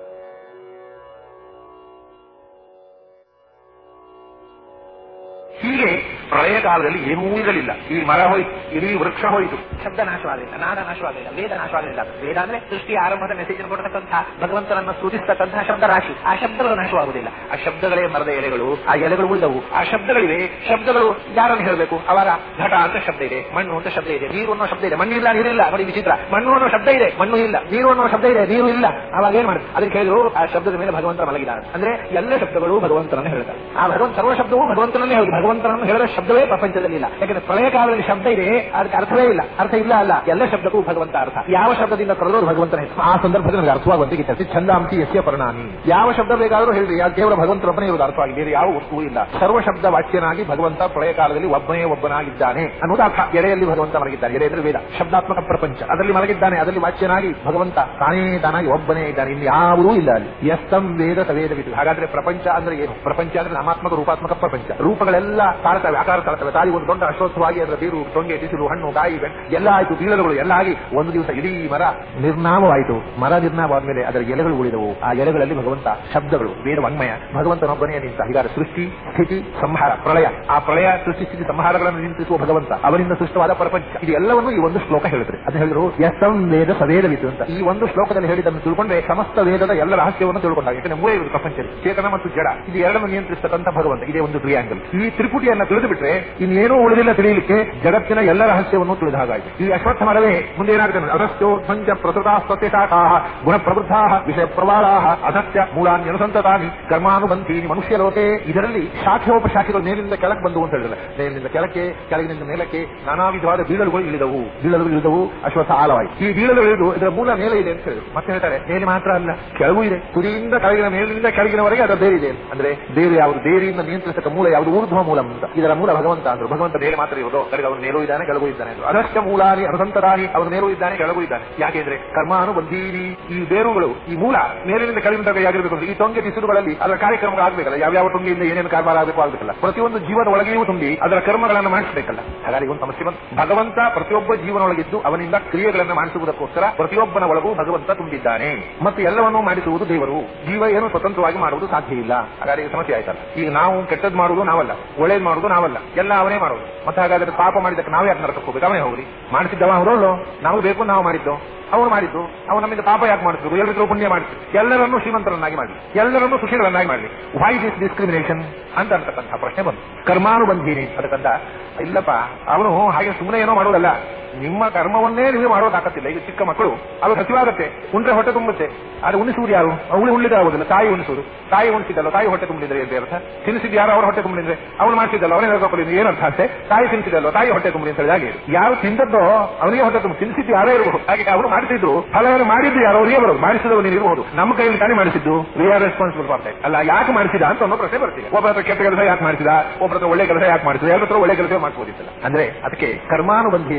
ಹೀಗೆ ಪ್ರಳಯ ಕಾಲದಲ್ಲಿ ಏನೂ ಇರಲಿಲ್ಲ. ಈ ಮರ ಹೋಯ್ತು ಇಡೀ ವೃಕ್ಷ ಹೋಯಿತು. ಶಬ್ದ ನಾಶವಾಗಲಿಲ್ಲ, ನಾದ ನಾಶವಾಗಲಿಲ್ಲ, ವೇದ ನಾಶವಾಗಲಿಲ್ಲ. ವೇದ ಅಂದ್ರೆ ಸೃಷ್ಟಿ ಆರಂಭದ ಮೆಸೇಜ್ ಕೊಡತಕ್ಕಂತಹ ಭಗವಂತನನ್ನು ಸೂಚಿಸತಕ್ಕಂತಹ ಶಬ್ದ ರಾಶಿ. ಆ ಶಬ್ದಗಳು ನಾಶವಾಗುವುದಿಲ್ಲ. ಆ ಶಬ್ದಗಳೇ ಮರದ ಎಲೆಗಳು, ಆ ಎಲೆಗಳು ಉಳಿದವು. ಆ ಶಬ್ದಗಳಿವೆ. ಶಬ್ದಗಳು ಯಾರನ್ನು ಹೇಳಬೇಕು? ಅವರ ಘಟ ಅಂತ ಶಬ್ದ ಇದೆ, ಮಣ್ಣು ಅಂತ ಶಬ್ದ ಇದೆ, ನೀರು ಅನ್ನೋ ಶಬ್ದ ಇದೆ. ಮಣ್ಣಿಲ್ಲ ನೀರಿಲ್ಲ ನೋಡಿ ವಿಚಿತ್ರ. ಮಣ್ಣು ಅನ್ನೋ ಶಬ್ದ ಇದೆ, ಮಣ್ಣು ಇಲ್ಲ, ನೀರು ಅನ್ನೋ ಶಬ್ದ ಇದೆ, ನೀರು ಇಲ್ಲ. ಅವಾಗ ಏನ್ ಮಾಡುತ್ತೆ? ಅದಕ್ಕೆ ಹೇಳಿದ್ರು, ಆ ಶಬ್ದದ ಮೇಲೆ ಭಗವಂತ ಮಲಗಿದ ಅಂದ್ರೆ ಎಲ್ಲ ಶಬ್ದಗಳು ಭಗವಂತನನ್ನು ಹೇಳ್ತಾರೆ. ಆ ಭಗವಂತ ಸರ್ವ ಶಬ್ದವು ಭಗವಂತನನ್ನೇ ಹೇಳುದು ಭಗವಂತನನ್ನು ಹೇಳಿದ ಶಬ್ದವೇ ಪ್ರಪಂಚದಲ್ಲಿ ಇಲ್ಲ. ಯಾಕಂದ್ರೆ ಪ್ರಳಯ ಕಾಲದಲ್ಲಿ ಶಬ್ದ ಇದೆ, ಅದಕ್ಕೆ ಅರ್ಥವೇ ಇಲ್ಲ. ಅರ್ಥ ಇಲ್ಲ ಅಲ್ಲ. ಎಲ್ಲ ಶಬ್ದಕ್ಕೂ ಭಗವಂತ ಅರ್ಥ. ಯಾವ ಶಬ್ದದಿಂದ ಕರೆದೋದು ಭಗವಂತನ ಹೆಸರು. ಆ ಸಂದರ್ಭದಲ್ಲಿ ನಮಗೆ ಅರ್ಥವಾಗುವಂತೆ ಗೀತೆ. ಛಂದಾಂತಿ ಯಸ್ಯ ಪರಿಣಾಮಿ. ಯಾವ ಶಬ್ದ ಬೇಕಾದರೂ ಹೇಳಿ ಯಾವ ಕೇವಲ ಭಗವಂತನೊಬ್ಬನೇ ಇರುವುದು ಅರ್ಥವಾಗಿ ಬೇರೆ ಯಾವ ವಸ್ತುವೂ ಇಲ್ಲ. ಸರ್ವ ಶಬ್ದ ವಾಚ್ಯನಾಗಿ ಭಗವಂತ ಪ್ರಳಯ ಕಾಲದಲ್ಲಿ ಒಬ್ಬನೇ ಒಬ್ಬನಾಗಿದ್ದಾನೆ ಅನ್ನೋದು ಅರ್ಥ. ಎಡೆಯಲ್ಲಿ ಭಗವಂತ ಮಲಗಿದ್ದಾನೆ. ಎಡೆ ಅಂದ್ರೆ ವೇದ. ಶಬ್ದಾತ್ಮಕ ಪ್ರಪಂಚ. ಅದರಲ್ಲಿ ಮಲಗಿದ್ದಾನೆ, ಅದರಲ್ಲಿ ವಾಚ್ಯನಾಗಿ ಭಗವಂತ ತಾನೇ ತಾನಾಗಿ ಒಬ್ಬನೇ ಇದ್ದಾನೆ. ಇಲ್ಲಿ ಯಾವುದೂ ಇಲ್ಲ ಅಲ್ಲಿ. ಎಸ್ತಂ ವೇದ ಸವೇದವಿತು ಹಾಗಾದ್ರೆ ಪ್ರಪಂಚ ಅಂದ್ರೆ ಏನು? ಪ್ರಪಂಚ ಅಂದ್ರೆ ನಾಮಾತ್ಮಕ, ರೂಪಾತ್ಮಕ ಪ್ರಪಂಚ. ರೂಪಗಳೆಲ್ಲ ತಾಳ್ತವೆ ಆಕಾರ ತಾಳ್ತವೆ ತಾಯಿ ಒಂದು ದೊಡ್ಡ ಅಶ್ವಸ್ಥವಾಗಿ ಅದರ ಬೀರು ತೊಂಗೆ ಬಿಸಿಲು, ಹಣ್ಣು ಬೆಣ್ಣೆ ಎಲ್ಲ ಆಯಿತು. ಬೀಳಲುಗಳು ಎಲ್ಲ ಆಗಿ ಒಂದು ದಿವಸ ಇಡೀ ಮರ ನಿರ್ನಾಮವಾಯಿತು. ಮರ ನಿರ್ನಾಮವಾದ್ಮೇಲೆ ಅದರ ಎಲೆಗಳು ಉಳಿದವು. ಆ ಎಲೆಗಳಲ್ಲಿ ಭಗವಂತ ಶಬ್ದಗಳು, ವೇದ ವಾಂಗ್ಮಯ. ಭಗವಂತನೊಬ್ಬನೇ ನಿಂತ ಹೀಗಾದ ಸೃಷ್ಟಿ, ಸ್ಥಿತಿ, ಸಂಹಾರ, ಪ್ರಳಯ. ಆ ಪ್ರಳಯ, ಸೃಷ್ಟಿ, ಸ್ಥಿತಿ, ಸಂಹಾರಗಳನ್ನು ನಿಂತಿಸುವ ಭಗವಂತ. ಅವರಿಂದ ಸೃಷ್ಟವಾದ ಪ್ರಪಂಚ. ಇದು ಈ ಒಂದು ಶ್ಲೋಕ ಹೇಳಿದ್ರೆ ಅದು ಹೇಳಿದ್ರು ಎಸ್ಸಂ ವೇದ ಸವೇದವಿತು ಅಂತ. ಈ ಒಂದು ಶ್ಲೋಕದಲ್ಲಿ ಹೇಳಿದ್ದನ್ನು ತಿಳ್ಕೊಂಡ್ರೆ ಸಮಸ್ತ ವೇದದ ಎಲ್ಲ ರಹಸ್ಯವನ್ನು ತಿಳ್ಕೊಂಡಾಗ. ಯಾಕಂದ್ರೆ ಮೂರೇ ಇರುವುದು ಪ್ರಪಂಚದಲ್ಲಿ. ಚೇತನ ಮತ್ತು ಜಡ. ಇದು ಎರಡನ್ನು ನಿಯಂತ್ರಿಸತಕ್ಕಂಥ ಭಗವಂತ. ಇದೇ ಒಂದು ಟ್ರಿಯಾಂಗಲ್ ಈ ತಿಳಿದು ಬಿಟ್ರೆ ಇನ್ನೇನೂ ಉಳಿದಿಲ್ಲ ತಿಳಿಯಲಿಕ್ಕೆ ಜಗತ್ತಿನ ಎಲ್ಲ ರಹಸ್ಯವನ್ನು ತಿಳಿದ ಹಾಗಾಯಿತು. ಈ ಅಶ್ವತ್ಥ ಮರವೇ ಮುಂದೆ ಏನಾಗುತ್ತೆ ಅದಷ್ಟು ಸಂಜ ಧ್ವಂಜ ಸತ್ಯ ಶಾಖಾ ಗುಣ ಪ್ರವೃದ್ಧ ವಿಷಯ ಪ್ರವಾಳಾ ಅದಸ್ಯ ಮೂಲಾನ್ಯನುಸಂತತಾನಿ ಕರ್ಮಾನುಬಂಧೀನಿ ಮನುಷ್ಯ ಲೋಕೆ ಇದರಲ್ಲಿ ಶಾಖೋಪಶಾಖೆಗಳು ಮೇಲಿನಿಂದ ಕೆಳಕ್ಕೆ ಬಂದು ಅಂತ ಹೇಳಿದ್ರೆ ಮೇಲಿನಿಂದ ಕೆಳಕ್ಕೆ, ಕೆಳಗಿನಿಂದ ಮೇಲಕ್ಕೆ ನಾನಾ ವಿಧವಾದ ಬೀಳಲುಗಳು ಇಳಿದವು. ಬೀಳಲು ಇಳಿದವು, ಅಶ್ವತ್ಥ ಆಳವಾಯಿತು. ಈ ಬೀಳಲು ಇಳಿದು ಇದರ ಮೂಲ ಮೇಲೆ ಇದೆ ಅಂತ ಹೇಳಿದ್ರು. ಮತ್ತೆ ಹೇಳ್ತಾರೆ, ಮೇಲೆ ಮಾತ್ರ ಅಲ್ಲ, ಕೆಳಗೂ ಇದೆ. ಕುರಿಯಿಂದ ಕೆಳಗಿನ ಮೇಲಿನಿಂದ ಕೆಳಗಿನವರೆಗೆ ಅದರ ಬೇರೆ ಇದೆ ಅಂದ್ರೆ ಬೇರೆ ಯಾವುದು? ಬೇರೆಯಿಂದ ನಿಯಂತ್ರಿಸಕ ಮೂಲ ಯಾವುದು? ಊರ್ಧ್ವ ಮೂಲ. ಅಂತ ಇದರ ಮೂಲ ಭಗವಂತ ಅಂದ್ರು. ಭಗವಂತ ಮೇಲೆ ಮಾತ್ರ ಇರೋದು. ಕಡೆಗೆ ಅವನು ಮೇಲೂ ಇದ್ದಾನೆ, ಕೆಳಗು ಇದ್ದಾನೆ ಅಂದ್ರು. ಅದಷ್ಟ ಮೂಲಾನಿ ಅನುಸಂತರಾನಿ ಅವನು ಮೇಲೂ ಇದ್ದಾನೆ, ಕೆಳಗೂ ಇದ್ದಾನೆ. ಯಾಕೆಂದ್ರೆ ಕರ್ಮಾನುಬಂಧೀನಿ ಈ ಬೇರುಗಳು, ಈ ಮೂಲ ಮೇಲಿನಿಂದ ಕೆಳಗಿನ ಆಗಿರಬೇಕು ಅಂದ್ರೆ ಈ ತೊಂಗೆ ಬಿಸಿಲುಗಳಲ್ಲಿ ಅದರ ಕಾರ್ಯಕ್ರಮ ಯಾವ ಯಾವ ತೊಂಗೆಯಿಂದ ಏನೇನು ಕಾರ್ಬಾರ ಆಗಬೇಕು ಆಗ್ಬೇಕಲ್ಲ. ಪ್ರತಿಯೊಂದು ಜೀವನ ಒಳಗೆಯೂ ತುಂಬಿ ಅದರ ಕರ್ಮಗಳನ್ನು ಮಾಡಿಸಬೇಕಲ್ಲ. ಹಾಗಾಗಿ ಒಂದು ಸಮಸ್ಯೆ ಬಂತು. ಭಗವಂತ ಪ್ರತಿಯೊಬ್ಬ ಜೀವನೊಳಗಿದ್ದು ಅವನಿಂದ ಕ್ರಿಯೆಗಳನ್ನು ಮಾಡಿಸುವುದಕ್ಕೋಸ್ಕರ ಪ್ರತಿಯೊಬ್ಬನ ಒಳಗೂ ಭಗವಂತ ತುಂಬಿದ್ದಾನೆ. ಮತ್ತು ಎಲ್ಲವನ್ನೂ ಮಾಡಿಸುವುದು ದೇವರು. ಜೀವ ಏನು ಸ್ವತಂತ್ರವಾಗಿ ಮಾಡುವುದು ಸಾಧ್ಯ ಇಲ್ಲ ಹಾಗಾದ್ರೆ ಸಮಸ್ಯೆ ಆಯ್ತಲ್ಲ. ಈಗ ನಾವು ಕೆಟ್ಟದ್ದು ಮಾಡುವುದು ನಾವಲ್ಲ. ಒಳ್ಳೇದು ಮಾಡುವುದು ನಾವಲ್ಲ. ಎಲ್ಲ ಅವನೇ ಮಾಡೋದು ಮತ್ತೆ ಹಾಗಾದ್ರೆ ಪಾಪ ಮಾಡಿದಕ್ಕೆ ನಾವು ಯಾಕೆ ನರಕಕ್ಕೆ ಹೋಗ್ಬೇಕು ಅವನೇ ಹೋಗ್ರಿ ಮಾಡಿಸಿದ್ದವ ಅವರಲ್ಲೋ? ನಾವು ಬೇಕು ನಾವು ಮಾಡಿದ್ದು? ಅವನು ಮಾಡಿದ್ದು. ಅವನು ನಮ್ಮಿಂದ ಪಾಪ ಯಾಕೆ ಮಾಡಿದ್ರು ಎಲ್ಲರಿಗೂ ಪುಣ್ಯ ಮಾಡಿದ್ರು ಎಲ್ಲರನ್ನೂ ಶ್ರೀಮಂತರನ್ನಾಗಿ ಮಾಡಲಿ ಎಲ್ಲರನ್ನೂ ಸುಖಿಗಳನ್ನಾಗಿ ಮಾಡಲಿ. ವೈ ದಿಸ್ ಡಿಸ್ಕ್ರಿಮಿನೇಷನ್ ಅಂತ ಅಂತಕ್ಕಂಥ ಪ್ರಶ್ನೆ ಬಂತು. ಕರ್ಮಾನುಬಂಧೀನಿ ಅದಕ್ಕಂತ ಇಲ್ಲಪ್ಪ, ಅವನು ಹಾಗೆ ಸುಮ್ಮನೆ ಏನೋ ಮಾಡೋದಲ್ಲ ನಿಮ್ಮ ಕರ್ಮವನ್ನೇ ನೀವು ಮಾಡೋದಾಗತ್ತಿಲ್ಲ ಈಗ ಚಿಕ್ಕ ಮಕ್ಕಳು, ಅದು ಸಚಿವಾಗತ್ತೆ, ಉಂಡ್ರೆ ಹೊಟ್ಟೆ ತುಂಬುತ್ತೆ. ಆದ್ರೆ ಉಣಿಸುವುದು ಯಾರು? ಅವಳು ಉಳಿದ ಆಗುದಿಲ್ಲ. ತಾಯಿ ಉಣಿಸುವುದು ತಾಯಿ ಉಣಿಸಿದ್ದಲ್ಲ ತಾಯಿ ಹೊಟ್ಟೆ ತುಂಬಿದ್ರೆ ಅಂತ ಅರ್ಥ? ತಿನ್ನಿಸಿದ್ದು ಯಾರು ಅವರ ಹೊಟ್ಟೆ ತುಂಬಿದ್ರೆ? ಅವನು ಮಾಡಿಸಿದ್ದಲ್ಲ ಅವನೇ ಹೇಳ್ಕೊಳ್ಳಿ ಅರ್ಥ ಅಂತೆ ತಾಯಿ ತಿನ್ನಿಸಿದಲ್ಲ ತಾಯಿ ಹೊಟ್ಟೆ ತುಂಬಿ ಅಂತ ಹೇಳಿ ಯಾರು ತಿಂದದ್ದೋ ಅವನಿಗೆ ಹೊಟ್ಟೆ ತುಂಬ. ತಿನ್ನಿಸಿದ್ದು ಯಾರೇ ಇರಬಹುದು. ಹಾಗೆ ಅವರು ಮಾಡಿಸಿದ್ರು ಫಲವನ್ನು ಮಾಡಿದ್ದು ಯಾರು? ಅವರಿಗೆ ಬರೋದು. ಮಾಡಿಸಿದವರು ನೀನು ಇರಬಹುದು. ನಮ್ಮ ಕೈಯಲ್ಲಿ ತಾನೇ ಮಾಡಿಸಿದ್ದು. ವಿ ಆರ್ ರೆಸ್ಪಾನ್ಸಿಬಲ್ ಫಾರ್ ಅಲ್ಲ, ಯಾಕೆ ಮಾಡಿಸಿದ ಅಂತ ಅನ್ನೋ ಪ್ರಶ್ನೆ ಬರ್ತೀವಿ ಒಬ್ಬರ ಹತ್ರ ಕೆಟ್ಟ ಕೆಲಸ ಯಾಕೆ ಮಾಡಿಸಿದ? ಒಬ್ಬರ ಹತ್ರ ಒಳ್ಳೆ ಕೆಲಸ ಯಾಕೆ ಮಾಡಿಸಿದ? ಎಲ್ಲರ ಒಳ್ಳೆ ಕೆಲಸ ಮಾಡ್ಬೋದಿತ್ತಲ್ಲ. ಅಂದ್ರೆ ಅದಕ್ಕೆ ಕರ್ಮಾನುಬಂಧಿ